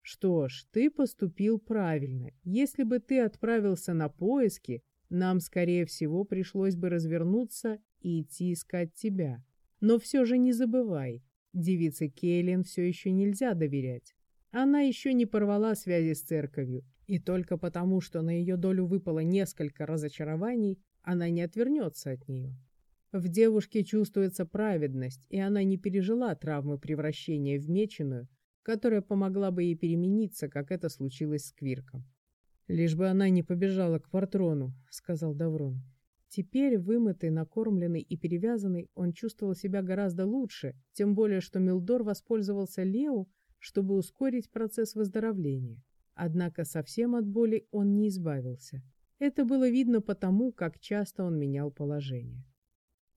Что ж, ты поступил правильно. Если бы ты отправился на поиски, нам, скорее всего, пришлось бы развернуться и идти искать тебя. Но все же не забывай, девице Кейлин все еще нельзя доверять. Она еще не порвала связи с церковью, и только потому, что на ее долю выпало несколько разочарований, она не отвернется от нее. В девушке чувствуется праведность, и она не пережила травмы превращения в меченую, которая помогла бы ей перемениться, как это случилось с Квирком. «Лишь бы она не побежала к Фортрону», — сказал Даврон. Теперь, вымытый, накормленный и перевязанный, он чувствовал себя гораздо лучше, тем более, что Милдор воспользовался Лео, чтобы ускорить процесс выздоровления. Однако совсем от боли он не избавился. Это было видно потому, как часто он менял положение.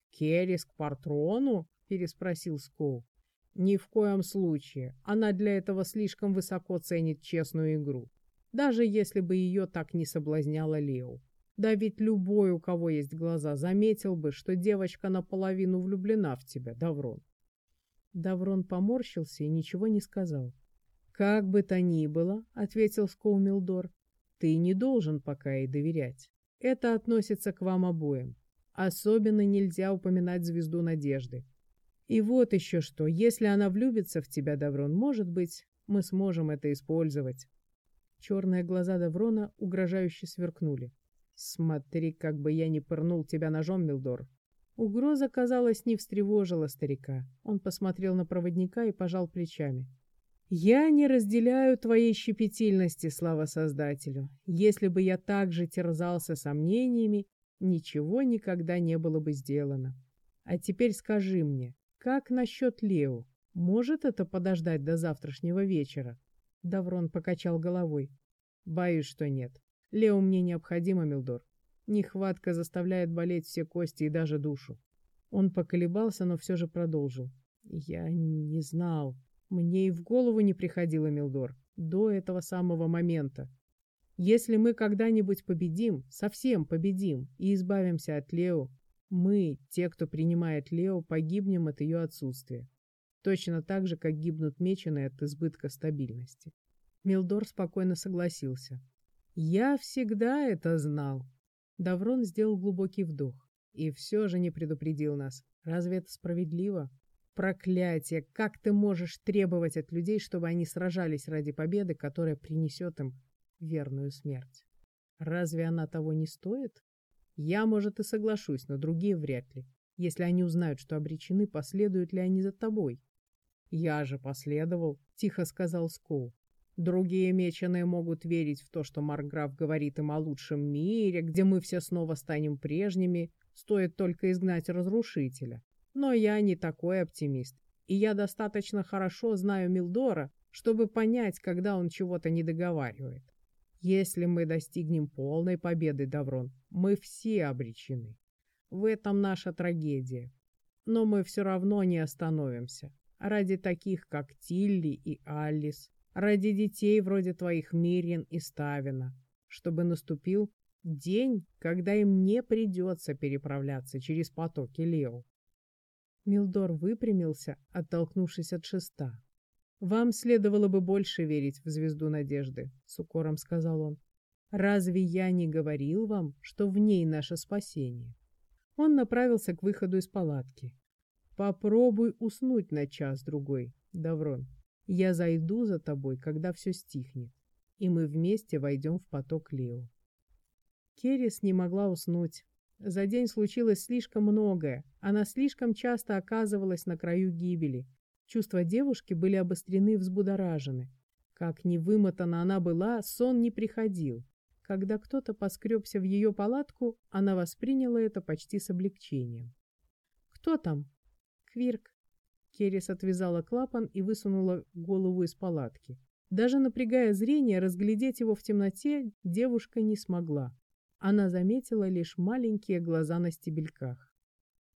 «Керрис к Портрону?» — переспросил Скоу. Ни в коем случае. Она для этого слишком высоко ценит честную игру. Даже если бы ее так не соблазняла Лео. Да ведь любой, у кого есть глаза, заметил бы, что девочка наполовину влюблена в тебя, Даврон. Даврон поморщился и ничего не сказал. «Как бы то ни было», — ответил Скоумилдор, — «ты не должен пока ей доверять. Это относится к вам обоим. Особенно нельзя упоминать звезду надежды. И вот еще что, если она влюбится в тебя, Даврон, может быть, мы сможем это использовать. Черные глаза Даврона угрожающе сверкнули. Смотри, как бы я не пырнул тебя ножом, Милдор. Угроза, казалось, не встревожила старика. Он посмотрел на проводника и пожал плечами. «Я не разделяю твоей щепетильности, слава Создателю. Если бы я также терзался сомнениями, ничего никогда не было бы сделано. А теперь скажи мне, как насчет Лео? Может это подождать до завтрашнего вечера?» Даврон покачал головой. «Боюсь, что нет. Лео мне необходимо, Милдор. Нехватка заставляет болеть все кости и даже душу». Он поколебался, но все же продолжил. «Я не знал. Мне и в голову не приходило, Милдор, до этого самого момента. Если мы когда-нибудь победим, совсем победим и избавимся от Лео, мы, те, кто принимает Лео, погибнем от ее отсутствия. Точно так же, как гибнут меченые от избытка стабильности. Милдор спокойно согласился. «Я всегда это знал». Даврон сделал глубокий вдох. И все же не предупредил нас. Разве это справедливо? Проклятие! Как ты можешь требовать от людей, чтобы они сражались ради победы, которая принесет им верную смерть? Разве она того не стоит? Я, может, и соглашусь, но другие вряд ли. Если они узнают, что обречены, последуют ли они за тобой? Я же последовал, тихо сказал Скоу. Другие меченые могут верить в то, что Марграф говорит им о лучшем мире, где мы все снова станем прежними, стоит только изгнать разрушителя. Но я не такой оптимист, и я достаточно хорошо знаю Милдора, чтобы понять, когда он чего-то не договаривает. Если мы достигнем полной победы, Даврон, мы все обречены. В этом наша трагедия. Но мы все равно не остановимся. Ради таких, как Тилли и Алис, ради детей вроде твоих Мирьян и Ставина, чтобы наступил день, когда им не придется переправляться через потоки Лео. Милдор выпрямился, оттолкнувшись от шеста. «Вам следовало бы больше верить в звезду надежды», — с укором сказал он. «Разве я не говорил вам, что в ней наше спасение?» Он направился к выходу из палатки. «Попробуй уснуть на час-другой, Даврон. Я зайду за тобой, когда все стихнет, и мы вместе войдем в поток Лео». Керрис не могла уснуть. За день случилось слишком многое. Она слишком часто оказывалась на краю гибели. Чувства девушки были обострены и взбудоражены. Как ни вымотана она была, сон не приходил. Когда кто-то поскребся в ее палатку, она восприняла это почти с облегчением. «Кто там?» «Квирк». Керрис отвязала клапан и высунула голову из палатки. Даже напрягая зрение, разглядеть его в темноте девушка не смогла. Она заметила лишь маленькие глаза на стебельках.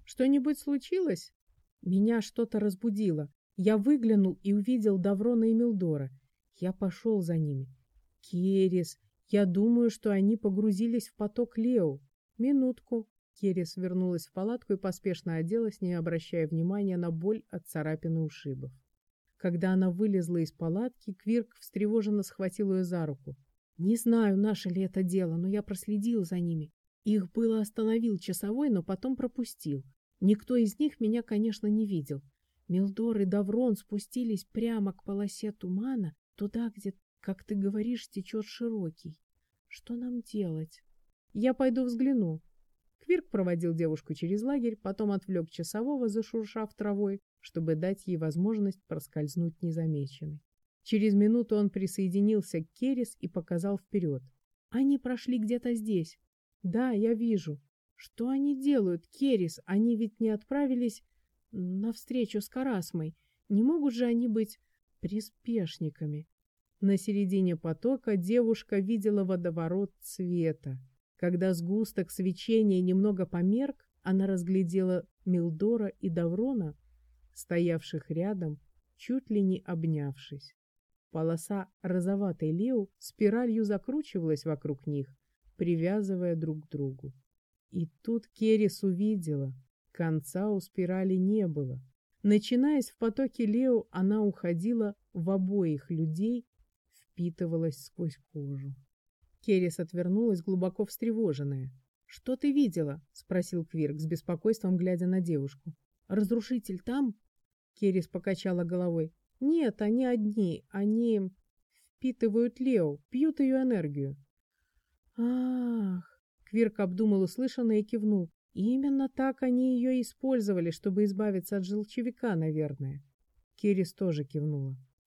«Что-нибудь случилось?» Меня что-то разбудило. Я выглянул и увидел Даврона и Милдора. Я пошел за ними. «Керес, я думаю, что они погрузились в поток Лео. Минутку». Керес вернулась в палатку и поспешно оделась, не обращая внимания на боль от царапины ушибов. Когда она вылезла из палатки, Квирк встревоженно схватил ее за руку. Не знаю, наше ли это дело, но я проследил за ними. Их было остановил часовой, но потом пропустил. Никто из них меня, конечно, не видел. Милдор и Даврон спустились прямо к полосе тумана, туда, где, как ты говоришь, течет широкий. Что нам делать? Я пойду взгляну. Квирк проводил девушку через лагерь, потом отвлек часового, зашуршав травой, чтобы дать ей возможность проскользнуть незамеченной. Через минуту он присоединился к Керис и показал вперед. Они прошли где-то здесь. Да, я вижу. Что они делают, Керис? Они ведь не отправились на встречу с Карасмой. Не могут же они быть приспешниками? На середине потока девушка видела водоворот цвета. Когда сгусток свечения немного померк, она разглядела Милдора и Даврона, стоявших рядом, чуть ли не обнявшись. Полоса розоватой лео спиралью закручивалась вокруг них, привязывая друг к другу. И тут Керрис увидела, конца у спирали не было. Начинаясь в потоке Лео, она уходила в обоих людей, впитывалась сквозь кожу. Керрис отвернулась, глубоко встревоженная. «Что ты видела?» — спросил Квирк с беспокойством, глядя на девушку. «Разрушитель там?» Керрис покачала головой. Нет, они одни. Они впитывают Лео, пьют ее энергию. Ах! Квирк обдумал услышанное и кивнул. Именно так они ее использовали, чтобы избавиться от желчевика, наверное. Керис тоже кивнула.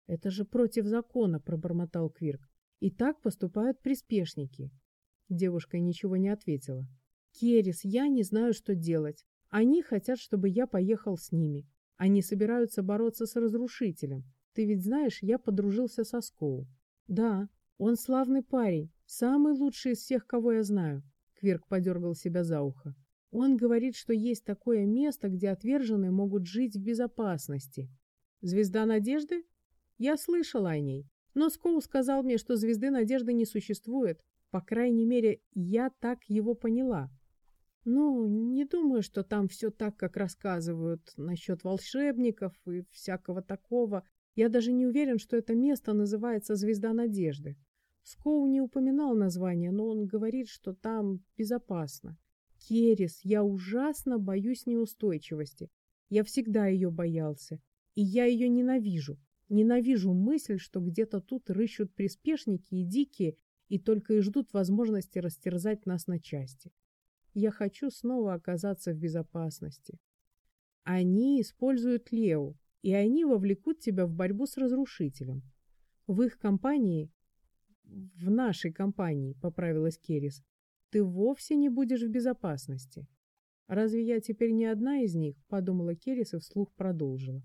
«Это же против закона», — пробормотал Квирк. «И так поступают приспешники». Девушка ничего не ответила. «Керис, я не знаю, что делать. Они хотят, чтобы я поехал с ними. Они собираются бороться с разрушителем. Ты ведь знаешь, я подружился со Скоу». «Да, он славный парень, самый лучший из всех, кого я знаю». Квирк подергал себя за ухо. Он говорит, что есть такое место, где отверженные могут жить в безопасности. Звезда надежды? Я слышала о ней. Но Скоу сказал мне, что звезды надежды не существует. По крайней мере, я так его поняла. Ну, не думаю, что там все так, как рассказывают насчет волшебников и всякого такого. Я даже не уверен, что это место называется «Звезда надежды». Скоу не упоминал название, но он говорит, что там безопасно. Керис, я ужасно боюсь неустойчивости. Я всегда ее боялся. И я ее ненавижу. Ненавижу мысль, что где-то тут рыщут приспешники и дикие, и только и ждут возможности растерзать нас на части. Я хочу снова оказаться в безопасности. Они используют Лео, и они вовлекут тебя в борьбу с разрушителем. В их компании, в нашей компании, поправилась Керис, ты вовсе не будешь в безопасности. Разве я теперь не одна из них? Подумала Керис и вслух продолжила.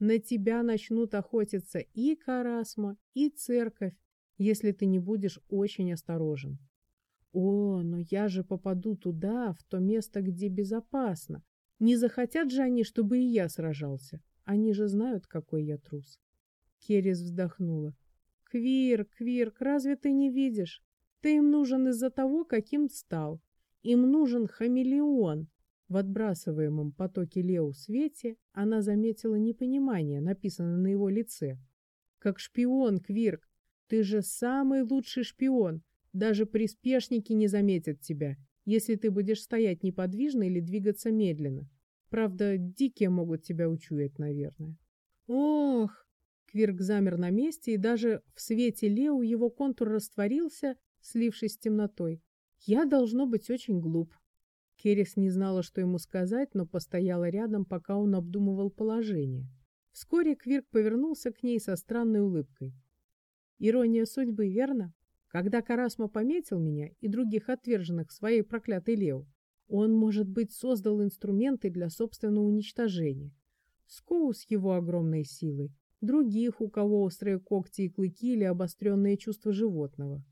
На тебя начнут охотиться и Карасма, и церковь, если ты не будешь очень осторожен. О, но я же попаду туда, в то место, где безопасно. Не захотят же они, чтобы и я сражался. Они же знают, какой я трус. Керис вздохнула. Квир, Квирк, разве ты не видишь? Ты им нужен из-за того, каким стал. Им нужен хамелеон. В отбрасываемом потоке Лео свете она заметила непонимание, написанное на его лице. Как шпион, Квирк, ты же самый лучший шпион. Даже приспешники не заметят тебя, если ты будешь стоять неподвижно или двигаться медленно. Правда, дикие могут тебя учуять, наверное. Ох! Квирк замер на месте, и даже в свете Лео его контур растворился, слившись с темнотой. Я должно быть очень глуп. Керрис не знала, что ему сказать, но постояла рядом, пока он обдумывал положение. Вскоре Квирк повернулся к ней со странной улыбкой. Ирония судьбы, верно? Когда Карасма пометил меня и других отверженных своей проклятой Лео, он, может быть, создал инструменты для собственного уничтожения. Скоу с его огромной силой, других, у кого острые когти и клыки или обостренные чувства животного.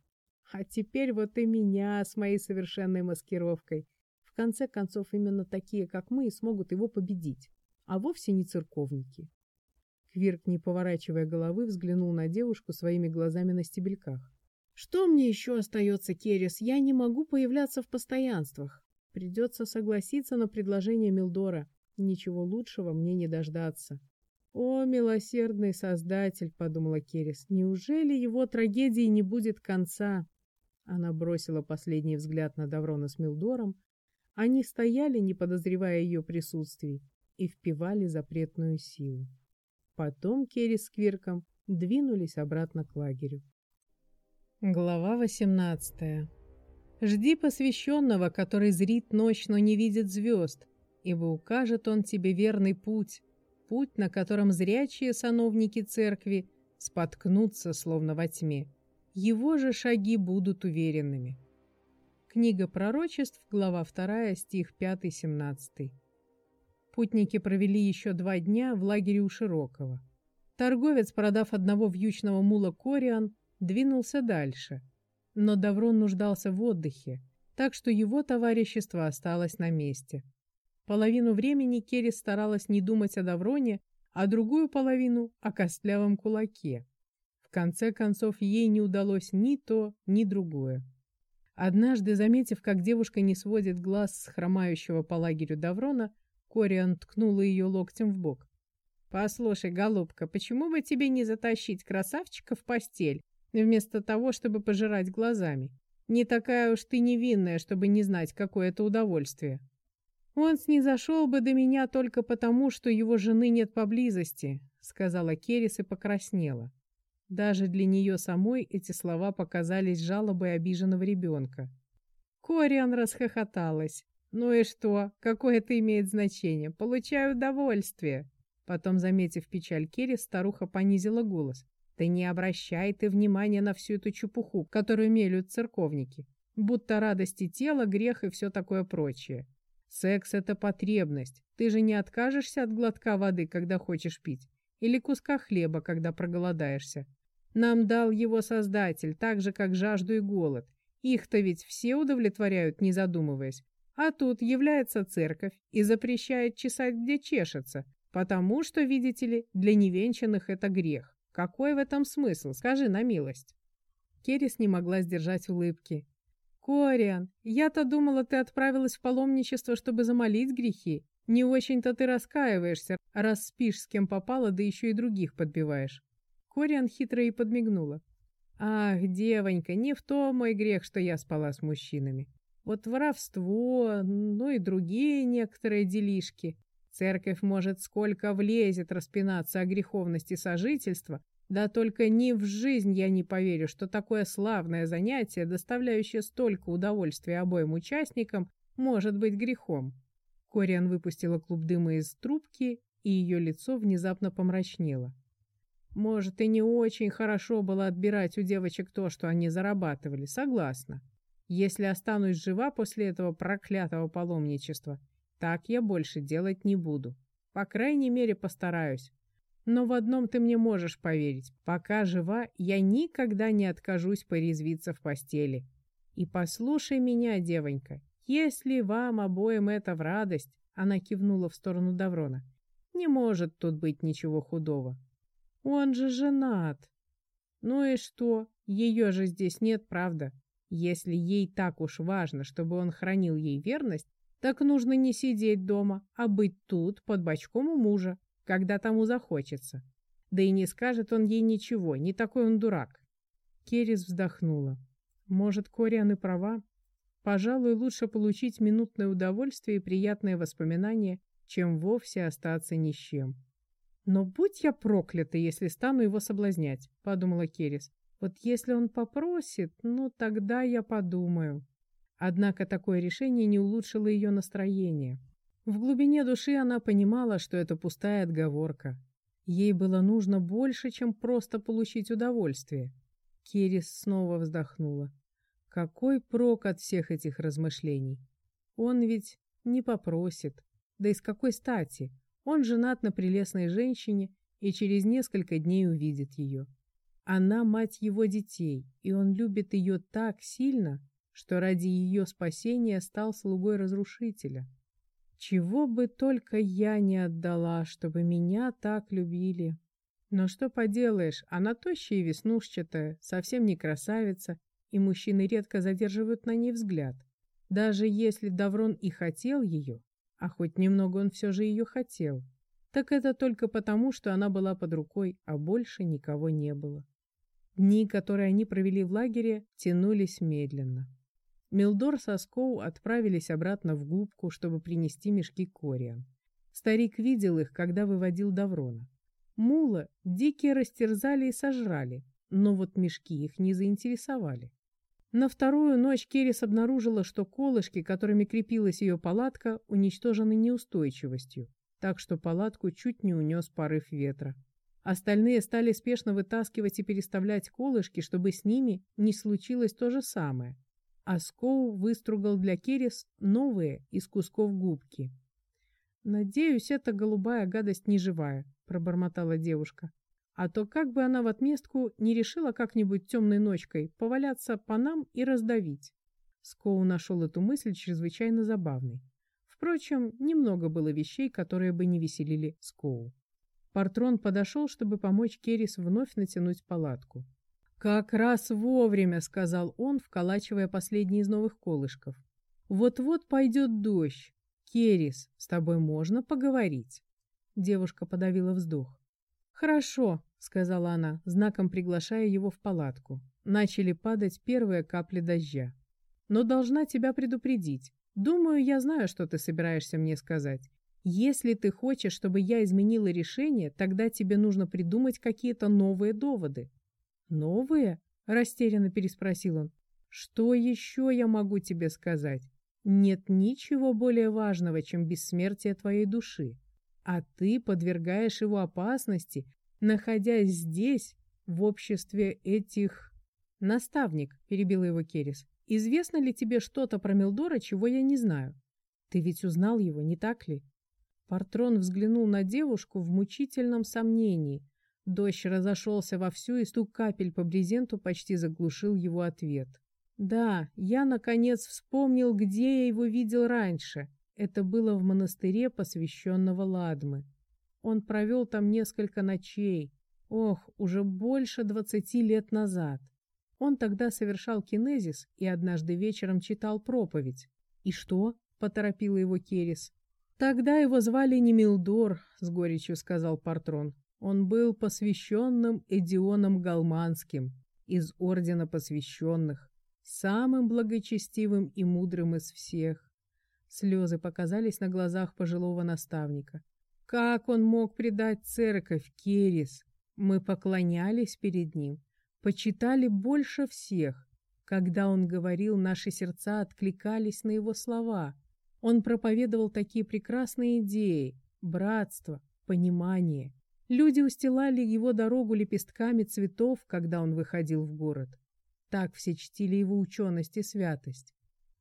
А теперь вот и меня с моей совершенной маскировкой. Конце концов, именно такие, как мы, смогут его победить, а вовсе не церковники. Квирк, не поворачивая головы, взглянул на девушку своими глазами на стебельках. «Что мне еще остается, Керес? Я не могу появляться в постоянствах. Придется согласиться на предложение Милдора. Ничего лучшего мне не дождаться». «О, милосердный создатель!» — подумала Керес. «Неужели его трагедии не будет конца?» Она бросила последний взгляд на Даврона с Милдором. Они стояли, не подозревая ее присутствий, и впивали запретную силу. Потом Керри с Квирком двинулись обратно к лагерю. Глава 18. «Жди посвященного, который зрит ночь, но не видит звезд, ибо укажет он тебе верный путь, путь, на котором зрячие сановники церкви споткнутся, словно во тьме его же шаги будут уверенными. Книга пророчеств, глава 2, стих 5-17. Путники провели еще два дня в лагере у Широкого. Торговец, продав одного вьючного мула Кориан, двинулся дальше. Но Даврон нуждался в отдыхе, так что его товарищество осталось на месте. Половину времени Керри старалась не думать о Давроне, а другую половину — о костлявом кулаке. В конце концов, ей не удалось ни то, ни другое. Однажды, заметив, как девушка не сводит глаз с хромающего по лагерю Даврона, Кориан ткнула ее локтем в бок. «Послушай, голубка, почему бы тебе не затащить красавчика в постель, вместо того, чтобы пожирать глазами? Не такая уж ты невинная, чтобы не знать, какое это удовольствие. Он снизошел бы до меня только потому, что его жены нет поблизости», — сказала Керис и покраснела. Даже для нее самой эти слова показались жалобой обиженного ребенка. Кориан расхохоталась. Ну и что? Какое это имеет значение? Получаю удовольствие. Потом, заметив печаль Керри, старуха понизила голос. Ты не обращай ты внимания на всю эту чепуху, которую мелют церковники. Будто радости тела, грех и все такое прочее. Секс — это потребность. Ты же не откажешься от глотка воды, когда хочешь пить. Или куска хлеба, когда проголодаешься. Нам дал его Создатель, так же, как жажду и голод. Их-то ведь все удовлетворяют, не задумываясь. А тут является церковь и запрещает чесать, где чешется, потому что, видите ли, для невенчанных это грех. Какой в этом смысл, скажи на милость? Керрис не могла сдержать улыбки. «Кориан, я-то думала, ты отправилась в паломничество, чтобы замолить грехи. Не очень-то ты раскаиваешься, раз спишь с кем попало, да еще и других подбиваешь». Кориан хитро и подмигнула. «Ах, девонька, не в том мой грех, что я спала с мужчинами. Вот воровство, ну и другие некоторые делишки. Церковь может сколько влезет распинаться о греховности сожительства, да только ни в жизнь я не поверю, что такое славное занятие, доставляющее столько удовольствия обоим участникам, может быть грехом. Кориан выпустила клуб дыма из трубки, и ее лицо внезапно помрачнело. Может, и не очень хорошо было отбирать у девочек то, что они зарабатывали, согласна. Если останусь жива после этого проклятого паломничества, так я больше делать не буду. По крайней мере, постараюсь. Но в одном ты мне можешь поверить. Пока жива, я никогда не откажусь порезвиться в постели. И послушай меня, девонька, если вам обоим это в радость, она кивнула в сторону Даврона, не может тут быть ничего худого. Он же женат. Ну и что? Ее же здесь нет, правда? Если ей так уж важно, чтобы он хранил ей верность, так нужно не сидеть дома, а быть тут, под бочком у мужа когда тому захочется. Да и не скажет он ей ничего, не такой он дурак. Керис вздохнула. Может, Кориан и права? Пожалуй, лучше получить минутное удовольствие и приятные воспоминания, чем вовсе остаться ни с чем. Но будь я проклята, если стану его соблазнять, подумала Керис. Вот если он попросит, ну тогда я подумаю. Однако такое решение не улучшило ее настроение. В глубине души она понимала, что это пустая отговорка. Ей было нужно больше, чем просто получить удовольствие. Керис снова вздохнула. Какой прок от всех этих размышлений? Он ведь не попросит. Да и с какой стати? Он женат на прелестной женщине и через несколько дней увидит ее. Она мать его детей, и он любит ее так сильно, что ради ее спасения стал слугой разрушителя. Чего бы только я не отдала, чтобы меня так любили. Но что поделаешь, она тощая и веснушчатая, совсем не красавица, и мужчины редко задерживают на ней взгляд. Даже если Даврон и хотел ее, а хоть немного он все же ее хотел, так это только потому, что она была под рукой, а больше никого не было. Дни, которые они провели в лагере, тянулись медленно. Милдор со Скоу отправились обратно в губку, чтобы принести мешки Кориан. Старик видел их, когда выводил Даврона. Мула дикие растерзали и сожрали, но вот мешки их не заинтересовали. На вторую ночь Керис обнаружила, что колышки, которыми крепилась ее палатка, уничтожены неустойчивостью, так что палатку чуть не унес порыв ветра. Остальные стали спешно вытаскивать и переставлять колышки, чтобы с ними не случилось то же самое – а Скоу выстругал для Керес новые из кусков губки. «Надеюсь, эта голубая гадость не живая», — пробормотала девушка. «А то как бы она в отместку не решила как-нибудь темной ночкой поваляться по нам и раздавить». Скоу нашел эту мысль чрезвычайно забавной. Впрочем, немного было вещей, которые бы не веселили Скоу. Партрон подошел, чтобы помочь Керис вновь натянуть палатку. «Как раз вовремя», — сказал он, вколачивая последний из новых колышков. «Вот-вот пойдет дождь. Керис, с тобой можно поговорить?» Девушка подавила вздох. «Хорошо», — сказала она, знаком приглашая его в палатку. Начали падать первые капли дождя. «Но должна тебя предупредить. Думаю, я знаю, что ты собираешься мне сказать. Если ты хочешь, чтобы я изменила решение, тогда тебе нужно придумать какие-то новые доводы. «Новые?» — растерянно переспросил он. «Что еще я могу тебе сказать? Нет ничего более важного, чем бессмертие твоей души. А ты подвергаешь его опасности, находясь здесь, в обществе этих... Наставник, перебил его Керис, известно ли тебе что-то про Милдора, чего я не знаю? Ты ведь узнал его, не так ли? Партрон взглянул на девушку в мучительном сомнении. Дождь разошелся вовсю, и стук капель по брезенту почти заглушил его ответ. Да, я, наконец, вспомнил, где я его видел раньше. Это было в монастыре, посвященного Ладмы. Он провел там несколько ночей. Ох, уже больше двадцати лет назад. Он тогда совершал кинезис и однажды вечером читал проповедь. «И что?» — поторопила его Керис. «Тогда его звали не Милдор», — с горечью сказал Партрон. «Он был посвященным Эдионом Галманским, из Ордена Посвященных самым благочестивым и мудрым из всех. Слезы показались на глазах пожилого наставника. Как он мог предать церковь, Керис? Мы поклонялись перед ним, почитали больше всех. Когда он говорил, наши сердца откликались на его слова. Он проповедовал такие прекрасные идеи — братство, понимание. Люди устилали его дорогу лепестками цветов, когда он выходил в город. Так все чтили его ученость и святость.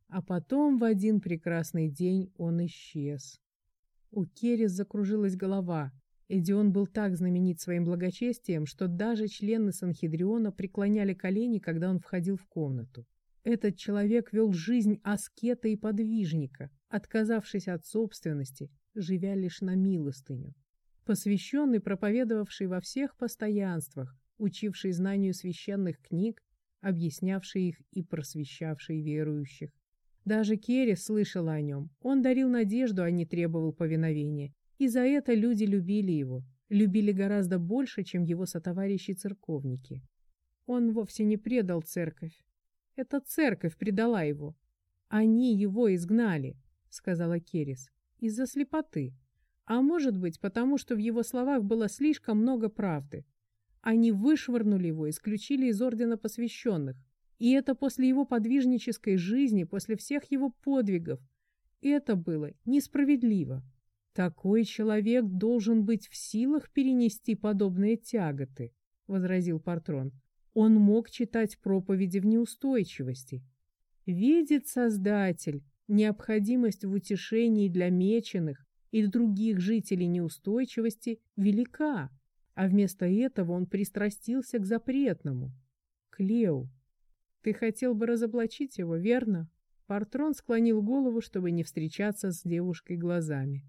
А потом в один прекрасный день он исчез. У Керис закружилась голова. Эдион был так знаменит своим благочестием, что даже члены Санхедриона преклоняли колени, когда он входил в комнату. Этот человек вел жизнь аскета и подвижника, отказавшись от собственности, живя лишь на милостыню. Посвященный, проповедовавший во всех постоянствах, учивший знанию священных книг, объяснявший их и просвещавший верующих. Даже Керри слышала о нем. Он дарил надежду, а не требовал повиновения. И за это люди любили его. Любили гораздо больше, чем его сотоварищи-церковники. Он вовсе не предал церковь. Это церковь предала его. Они его изгнали, сказала Керис, из-за слепоты. А может быть, потому что в его словах было слишком много правды. Они вышвырнули его, исключили из ордена посвященных. И это после его подвижнической жизни, после всех его подвигов. Это было несправедливо. Такой человек должен быть в силах перенести подобные тяготы, возразил Партрон. Он мог читать проповеди в неустойчивости. Видит Создатель необходимость в утешении для меченых и других жителей неустойчивости велика а вместо этого он пристрастился к запретному, к Лео. Ты хотел бы разоблачить его, верно? Партрон склонил голову, чтобы не встречаться с девушкой глазами.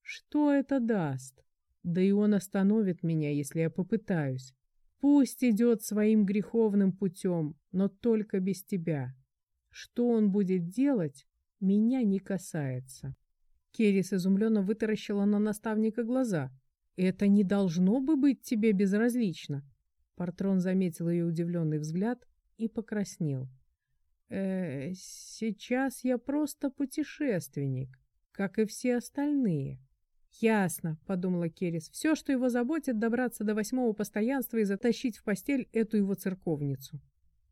Что это даст? Да и он остановит меня, если я попытаюсь. Пусть идет своим греховным путем, но только без тебя. Что он будет делать, меня не касается. Керис изумленно вытаращила на наставника глаза. Это не должно бы быть тебе безразлично. Партрон заметил ее удивленный взгляд и покраснел. Э, сейчас я просто путешественник, как и все остальные. Ясно, подумала Керис. Все, что его заботит, добраться до восьмого постоянства и затащить в постель эту его церковницу.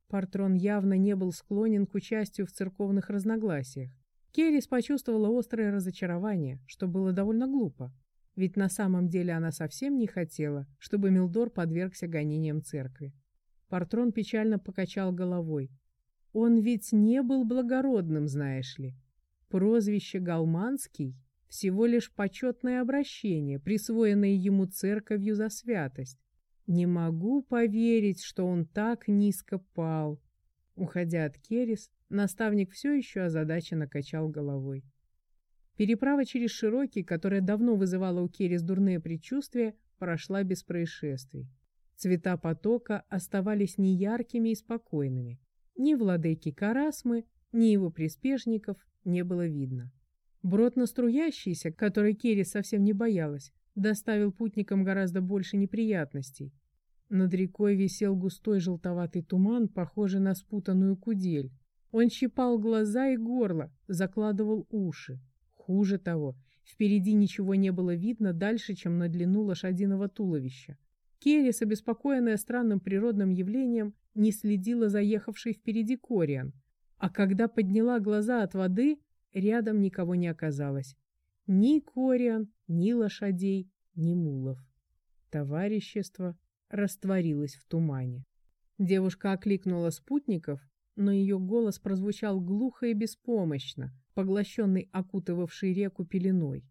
Партрон явно не был склонен к участию в церковных разногласиях. Керис почувствовала острое разочарование, что было довольно глупо. Ведь на самом деле она совсем не хотела, чтобы Милдор подвергся гонениям церкви. Партрон печально покачал головой. Он ведь не был благородным, знаешь ли. Прозвище Галманский — всего лишь почетное обращение, присвоенное ему церковью за святость. Не могу поверить, что он так низко пал. Уходя от Керис, наставник все еще озадаченно качал головой. Переправа через Широкий, которая давно вызывала у Керис дурные предчувствия, прошла без происшествий. Цвета потока оставались неяркими и спокойными. Ни владыки Карасмы, ни его приспешников не было видно. Брод наструящийся, который Керис совсем не боялась, доставил путникам гораздо больше неприятностей. Над рекой висел густой желтоватый туман, похожий на спутанную кудель. Он щипал глаза и горло, закладывал уши. Хуже того, впереди ничего не было видно дальше, чем на длину лошадиного туловища. Керрис, обеспокоенная странным природным явлением, не следила за ехавшей впереди Кориан, а когда подняла глаза от воды, рядом никого не оказалось. Ни кориан, ни лошадей, ни мулов. Товарищество растворилось в тумане. Девушка окликнула спутников, но ее голос прозвучал глухо и беспомощно, поглощенный окутывавшей реку пеленой.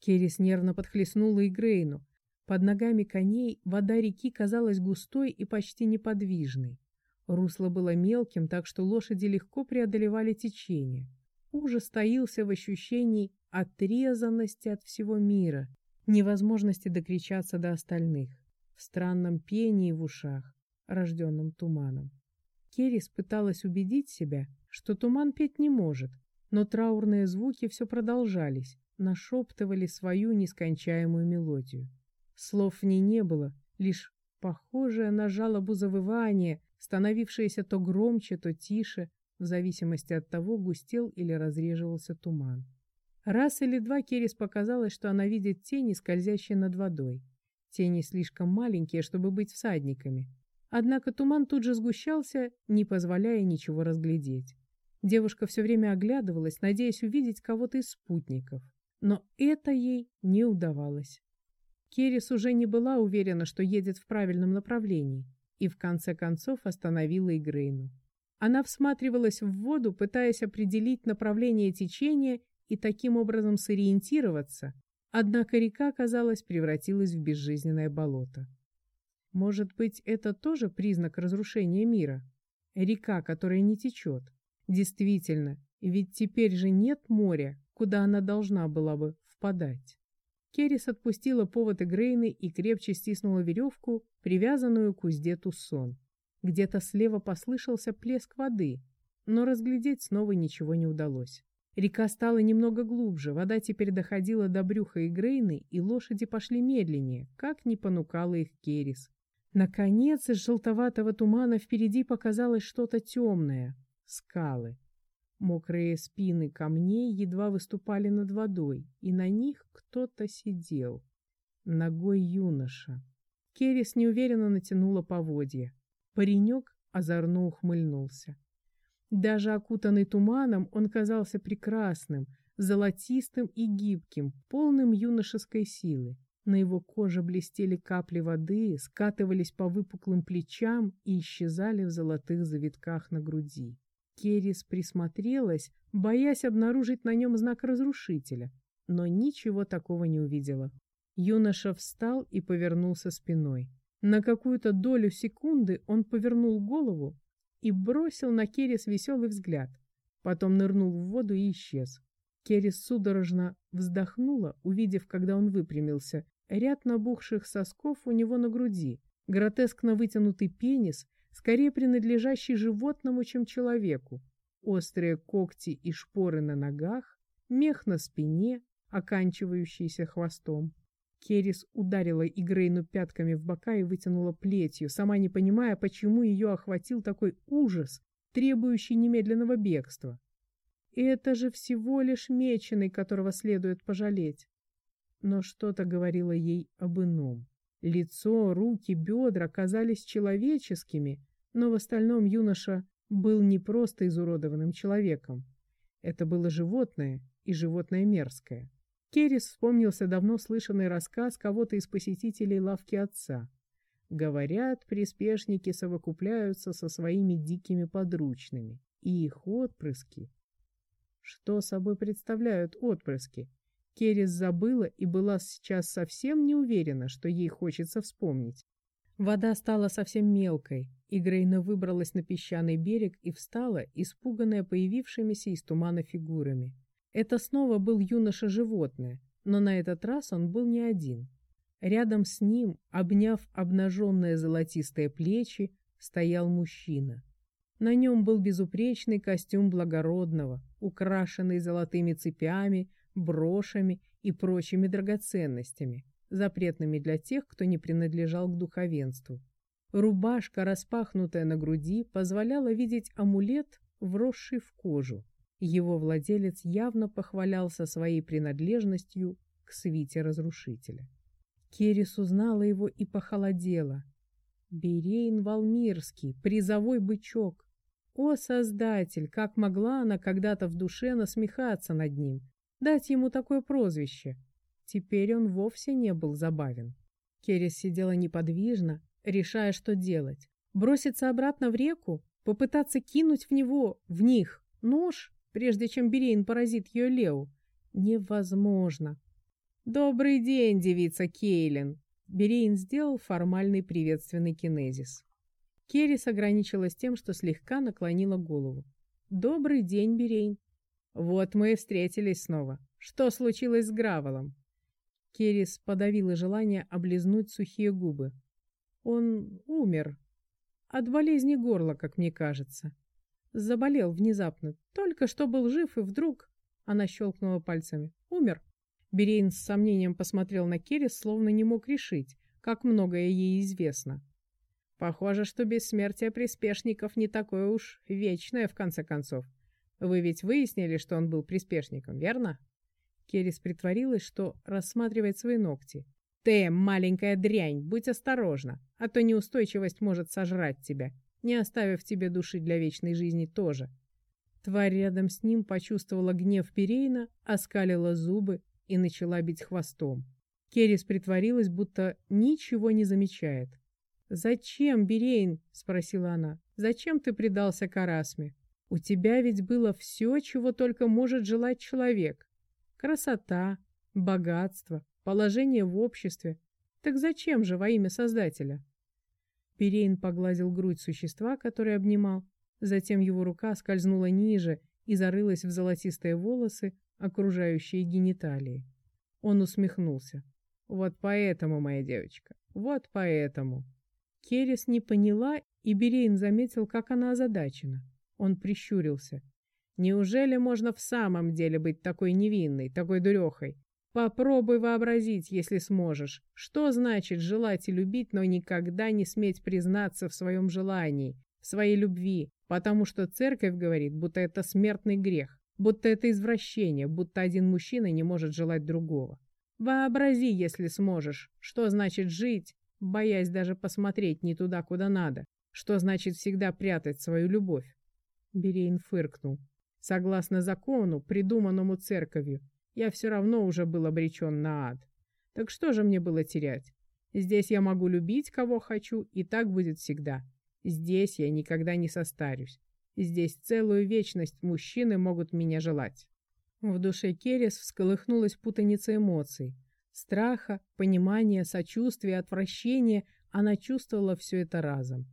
Керрис нервно подхлестнула Игрейну. Под ногами коней вода реки казалась густой и почти неподвижной. Русло было мелким, так что лошади легко преодолевали течение. Ужас таился в ощущении отрезанности от всего мира, невозможности докричаться до остальных, в странном пении в ушах, рожденном туманом. Керрис пыталась убедить себя, что туман петь не может, но траурные звуки все продолжались, нашептывали свою нескончаемую мелодию. Слов в ней не было, лишь похожее на жалобу завывание, становившееся то громче, то тише, в зависимости от того, густел или разреживался туман. Раз или два Керис показалось, что она видит тени, скользящие над водой. Тени слишком маленькие, чтобы быть всадниками. Однако туман тут же сгущался, не позволяя ничего разглядеть. Девушка все время оглядывалась, надеясь увидеть кого-то из спутников. Но это ей не удавалось. Керис уже не была уверена, что едет в правильном направлении, и в конце концов остановила Игрейну. Она всматривалась в воду, пытаясь определить направление течения и таким образом сориентироваться, однако река, казалось, превратилась в безжизненное болото. Может быть, это тоже признак разрушения мира? Река, которая не течет. Действительно, ведь теперь же нет моря, куда она должна была бы впадать. Керрис отпустила повод Игрейны и крепче стиснула веревку, привязанную к узде Туссон. Где-то слева послышался плеск воды, но разглядеть снова ничего не удалось. Река стала немного глубже, вода теперь доходила до брюха Игрейны, и лошади пошли медленнее, как не понукала их Керис. Наконец, из желтоватого тумана впереди показалось что-то темное — скалы. Мокрые спины камней едва выступали над водой, и на них кто-то сидел. Ногой юноша. Керис неуверенно натянула поводья. Паренек озорно ухмыльнулся. Даже окутанный туманом, он казался прекрасным, золотистым и гибким, полным юношеской силы. На его коже блестели капли воды, скатывались по выпуклым плечам и исчезали в золотых завитках на груди. Керрис присмотрелась, боясь обнаружить на нем знак разрушителя, но ничего такого не увидела. Юноша встал и повернулся спиной. На какую-то долю секунды он повернул голову и бросил на Керрис веселый взгляд. Потом нырнул в воду и исчез. Керрис судорожно вздохнула, увидев, когда он выпрямился, ряд набухших сосков у него на груди, гротескно вытянутый пенис, скорее принадлежащий животному, чем человеку, острые когти и шпоры на ногах, мех на спине, оканчивающийся хвостом. Керис ударила Игрейну пятками в бока и вытянула плетью, сама не понимая, почему ее охватил такой ужас, требующий немедленного бегства. Это же всего лишь меченый, которого следует пожалеть. Но что-то говорило ей об ином. Лицо, руки, бедра казались человеческими, но в остальном юноша был не просто изуродованным человеком. Это было животное, и животное мерзкое. Керрис вспомнился давно слышанный рассказ кого-то из посетителей лавки отца. Говорят, приспешники совокупляются со своими дикими подручными, и их отпрыски. Что собой представляют отпрыски? Керрис забыла и была сейчас совсем не уверена, что ей хочется вспомнить. Вода стала совсем мелкой, и Грейна выбралась на песчаный берег и встала, испуганная появившимися из тумана фигурами. Это снова был юноша-животное, но на этот раз он был не один. Рядом с ним, обняв обнаженные золотистые плечи, стоял мужчина. На нем был безупречный костюм благородного, украшенный золотыми цепями, брошами и прочими драгоценностями, запретными для тех, кто не принадлежал к духовенству. Рубашка, распахнутая на груди, позволяла видеть амулет, вросший в кожу. Его владелец явно похвалялся своей принадлежностью к свите разрушителя. Керис узнала его и похолодела. Берейн Валмирский, призовой бычок. О, Создатель, как могла она когда-то в душе насмехаться над ним, дать ему такое прозвище? Теперь он вовсе не был забавен. Керрис сидела неподвижно, решая, что делать. Броситься обратно в реку? Попытаться кинуть в него, в них, нож, прежде чем Берейн поразит ее Лео? Невозможно. «Добрый день, девица Кейлин!» Берейн сделал формальный приветственный кинезис. Керрис ограничилась тем, что слегка наклонила голову. «Добрый день, Берейн!» «Вот мы и встретились снова. Что случилось с Граволом?» Керрис подавила желание облизнуть сухие губы. «Он умер. От болезни горла, как мне кажется. Заболел внезапно. Только что был жив, и вдруг...» Она щелкнула пальцами. «Умер». Берейн с сомнением посмотрел на Керрис, словно не мог решить, как многое ей известно. Похоже, что бессмертие приспешников не такое уж вечное, в конце концов. Вы ведь выяснили, что он был приспешником, верно? Керрис притворилась, что рассматривает свои ногти. «Ты, маленькая дрянь, будь осторожна, а то неустойчивость может сожрать тебя, не оставив тебе души для вечной жизни тоже». Тварь рядом с ним почувствовала гнев Перейна, оскалила зубы и начала бить хвостом. Керрис притворилась, будто ничего не замечает. «Зачем, Берейн?» — спросила она. «Зачем ты предался Карасме? У тебя ведь было все, чего только может желать человек. Красота, богатство, положение в обществе. Так зачем же во имя Создателя?» Берейн погладил грудь существа, который обнимал. Затем его рука скользнула ниже и зарылась в золотистые волосы, окружающие гениталии. Он усмехнулся. «Вот поэтому, моя девочка, вот поэтому». Керес не поняла, и Берейн заметил, как она озадачена. Он прищурился. «Неужели можно в самом деле быть такой невинной, такой дурехой? Попробуй вообразить, если сможешь, что значит желать и любить, но никогда не сметь признаться в своем желании, в своей любви, потому что церковь говорит, будто это смертный грех, будто это извращение, будто один мужчина не может желать другого. Вообрази, если сможешь, что значит жить, боясь даже посмотреть не туда, куда надо. Что значит всегда прятать свою любовь? Берейн фыркнул. Согласно закону, придуманному церковью, я все равно уже был обречен на ад. Так что же мне было терять? Здесь я могу любить, кого хочу, и так будет всегда. Здесь я никогда не состарюсь. Здесь целую вечность мужчины могут меня желать. В душе Керес всколыхнулась путаница эмоций. Страха, понимания, сочувствия, отвращения она чувствовала все это разом.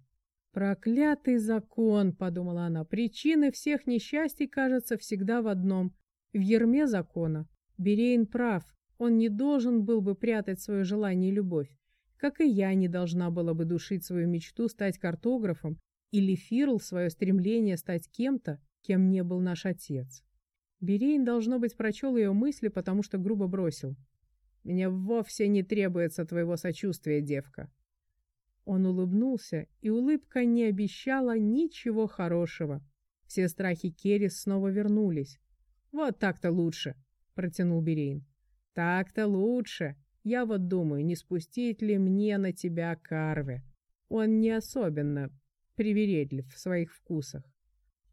«Проклятый закон!» — подумала она. «Причины всех несчастий, кажется, всегда в одном — в ерме закона. Берейн прав, он не должен был бы прятать свое желание и любовь, как и я не должна была бы душить свою мечту стать картографом или Фирл свое стремление стать кем-то, кем не был наш отец. Берейн, должно быть, прочел ее мысли, потому что грубо бросил. Мне вовсе не требуется твоего сочувствия, девка. Он улыбнулся, и улыбка не обещала ничего хорошего. Все страхи Керрис снова вернулись. «Вот так-то лучше», — протянул Берейн. «Так-то лучше. Я вот думаю, не спустить ли мне на тебя Карве. Он не особенно привередлив в своих вкусах».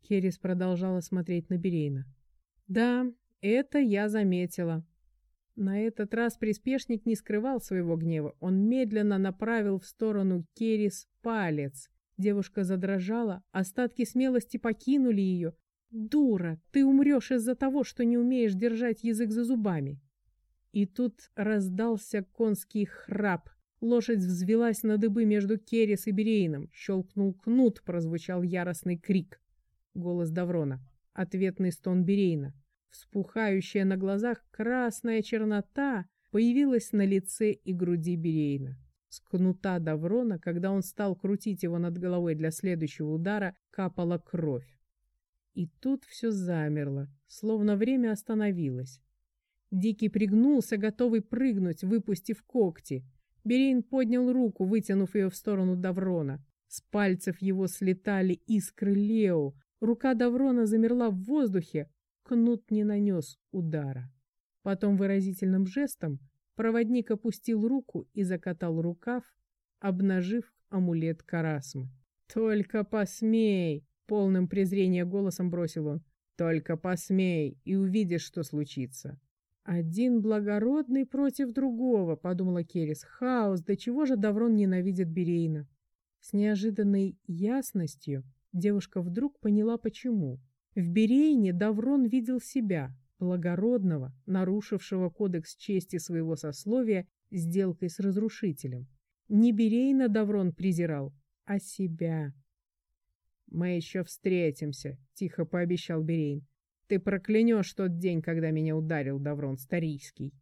Керрис продолжала смотреть на Берейна. «Да, это я заметила. На этот раз приспешник не скрывал своего гнева. Он медленно направил в сторону Керис палец. Девушка задрожала, остатки смелости покинули ее. «Дура, ты умрешь из-за того, что не умеешь держать язык за зубами!» И тут раздался конский храп. Лошадь взвелась на дыбы между Керис и Берейном. Щелкнул кнут, прозвучал яростный крик. Голос Даврона. Ответный стон Берейна. Вспухающая на глазах красная чернота появилась на лице и груди Берейна. С кнута Даврона, когда он стал крутить его над головой для следующего удара, капала кровь. И тут все замерло, словно время остановилось. Дикий пригнулся, готовый прыгнуть, выпустив когти. Берейн поднял руку, вытянув ее в сторону Даврона. С пальцев его слетали искры Лео. Рука Даврона замерла в воздухе, Кнут не нанес удара. Потом выразительным жестом проводник опустил руку и закатал рукав, обнажив амулет Карасмы. «Только посмей!» Полным презрения голосом бросил он. Только посмей и увидишь, что случится. Один благородный против другого, подумала Керис. Хаос, до чего же Даврон ненавидит Берейна? С неожиданной ясностью девушка вдруг поняла, почему. В Берейне Даврон видел себя, благородного, нарушившего кодекс чести своего сословия сделкой с разрушителем. Не Берейна Даврон презирал, а себя. «Мы еще встретимся», — тихо пообещал Берейн. «Ты проклянешь тот день, когда меня ударил Даврон Старийский».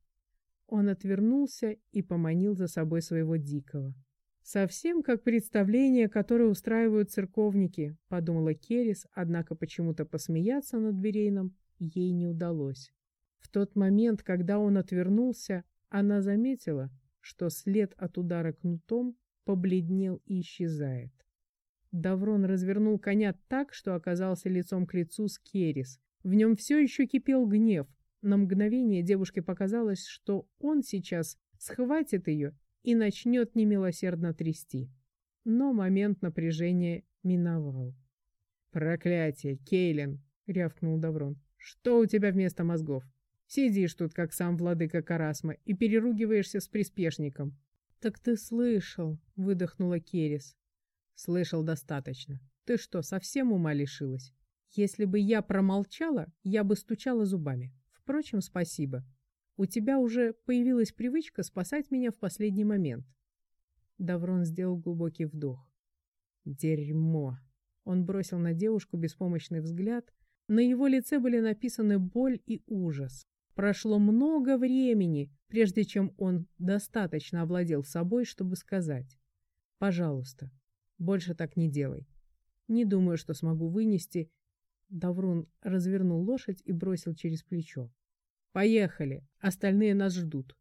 Он отвернулся и поманил за собой своего дикого. «Совсем как представление, которое устраивают церковники», — подумала Керис, однако почему-то посмеяться над Берейном ей не удалось. В тот момент, когда он отвернулся, она заметила, что след от удара кнутом побледнел и исчезает. Даврон развернул коня так, что оказался лицом к лицу с Керис. В нем все еще кипел гнев. На мгновение девушке показалось, что он сейчас схватит ее и начнет немилосердно трясти. Но момент напряжения миновал. «Проклятие, Кейлен!» — рявкнул Даврон. «Что у тебя вместо мозгов? Сидишь тут, как сам владыка Карасма, и переругиваешься с приспешником». «Так ты слышал!» — выдохнула Керис. Слышал достаточно. Ты что, совсем ума лишилась? Если бы я промолчала, я бы стучала зубами. Впрочем, спасибо. У тебя уже появилась привычка спасать меня в последний момент. Даврон сделал глубокий вдох. Дерьмо. Он бросил на девушку беспомощный взгляд. На его лице были написаны боль и ужас. Прошло много времени, прежде чем он достаточно овладел собой, чтобы сказать «Пожалуйста, больше так не делай. Не думаю, что смогу вынести. Даврун развернул лошадь и бросил через плечо. Поехали, остальные нас ждут.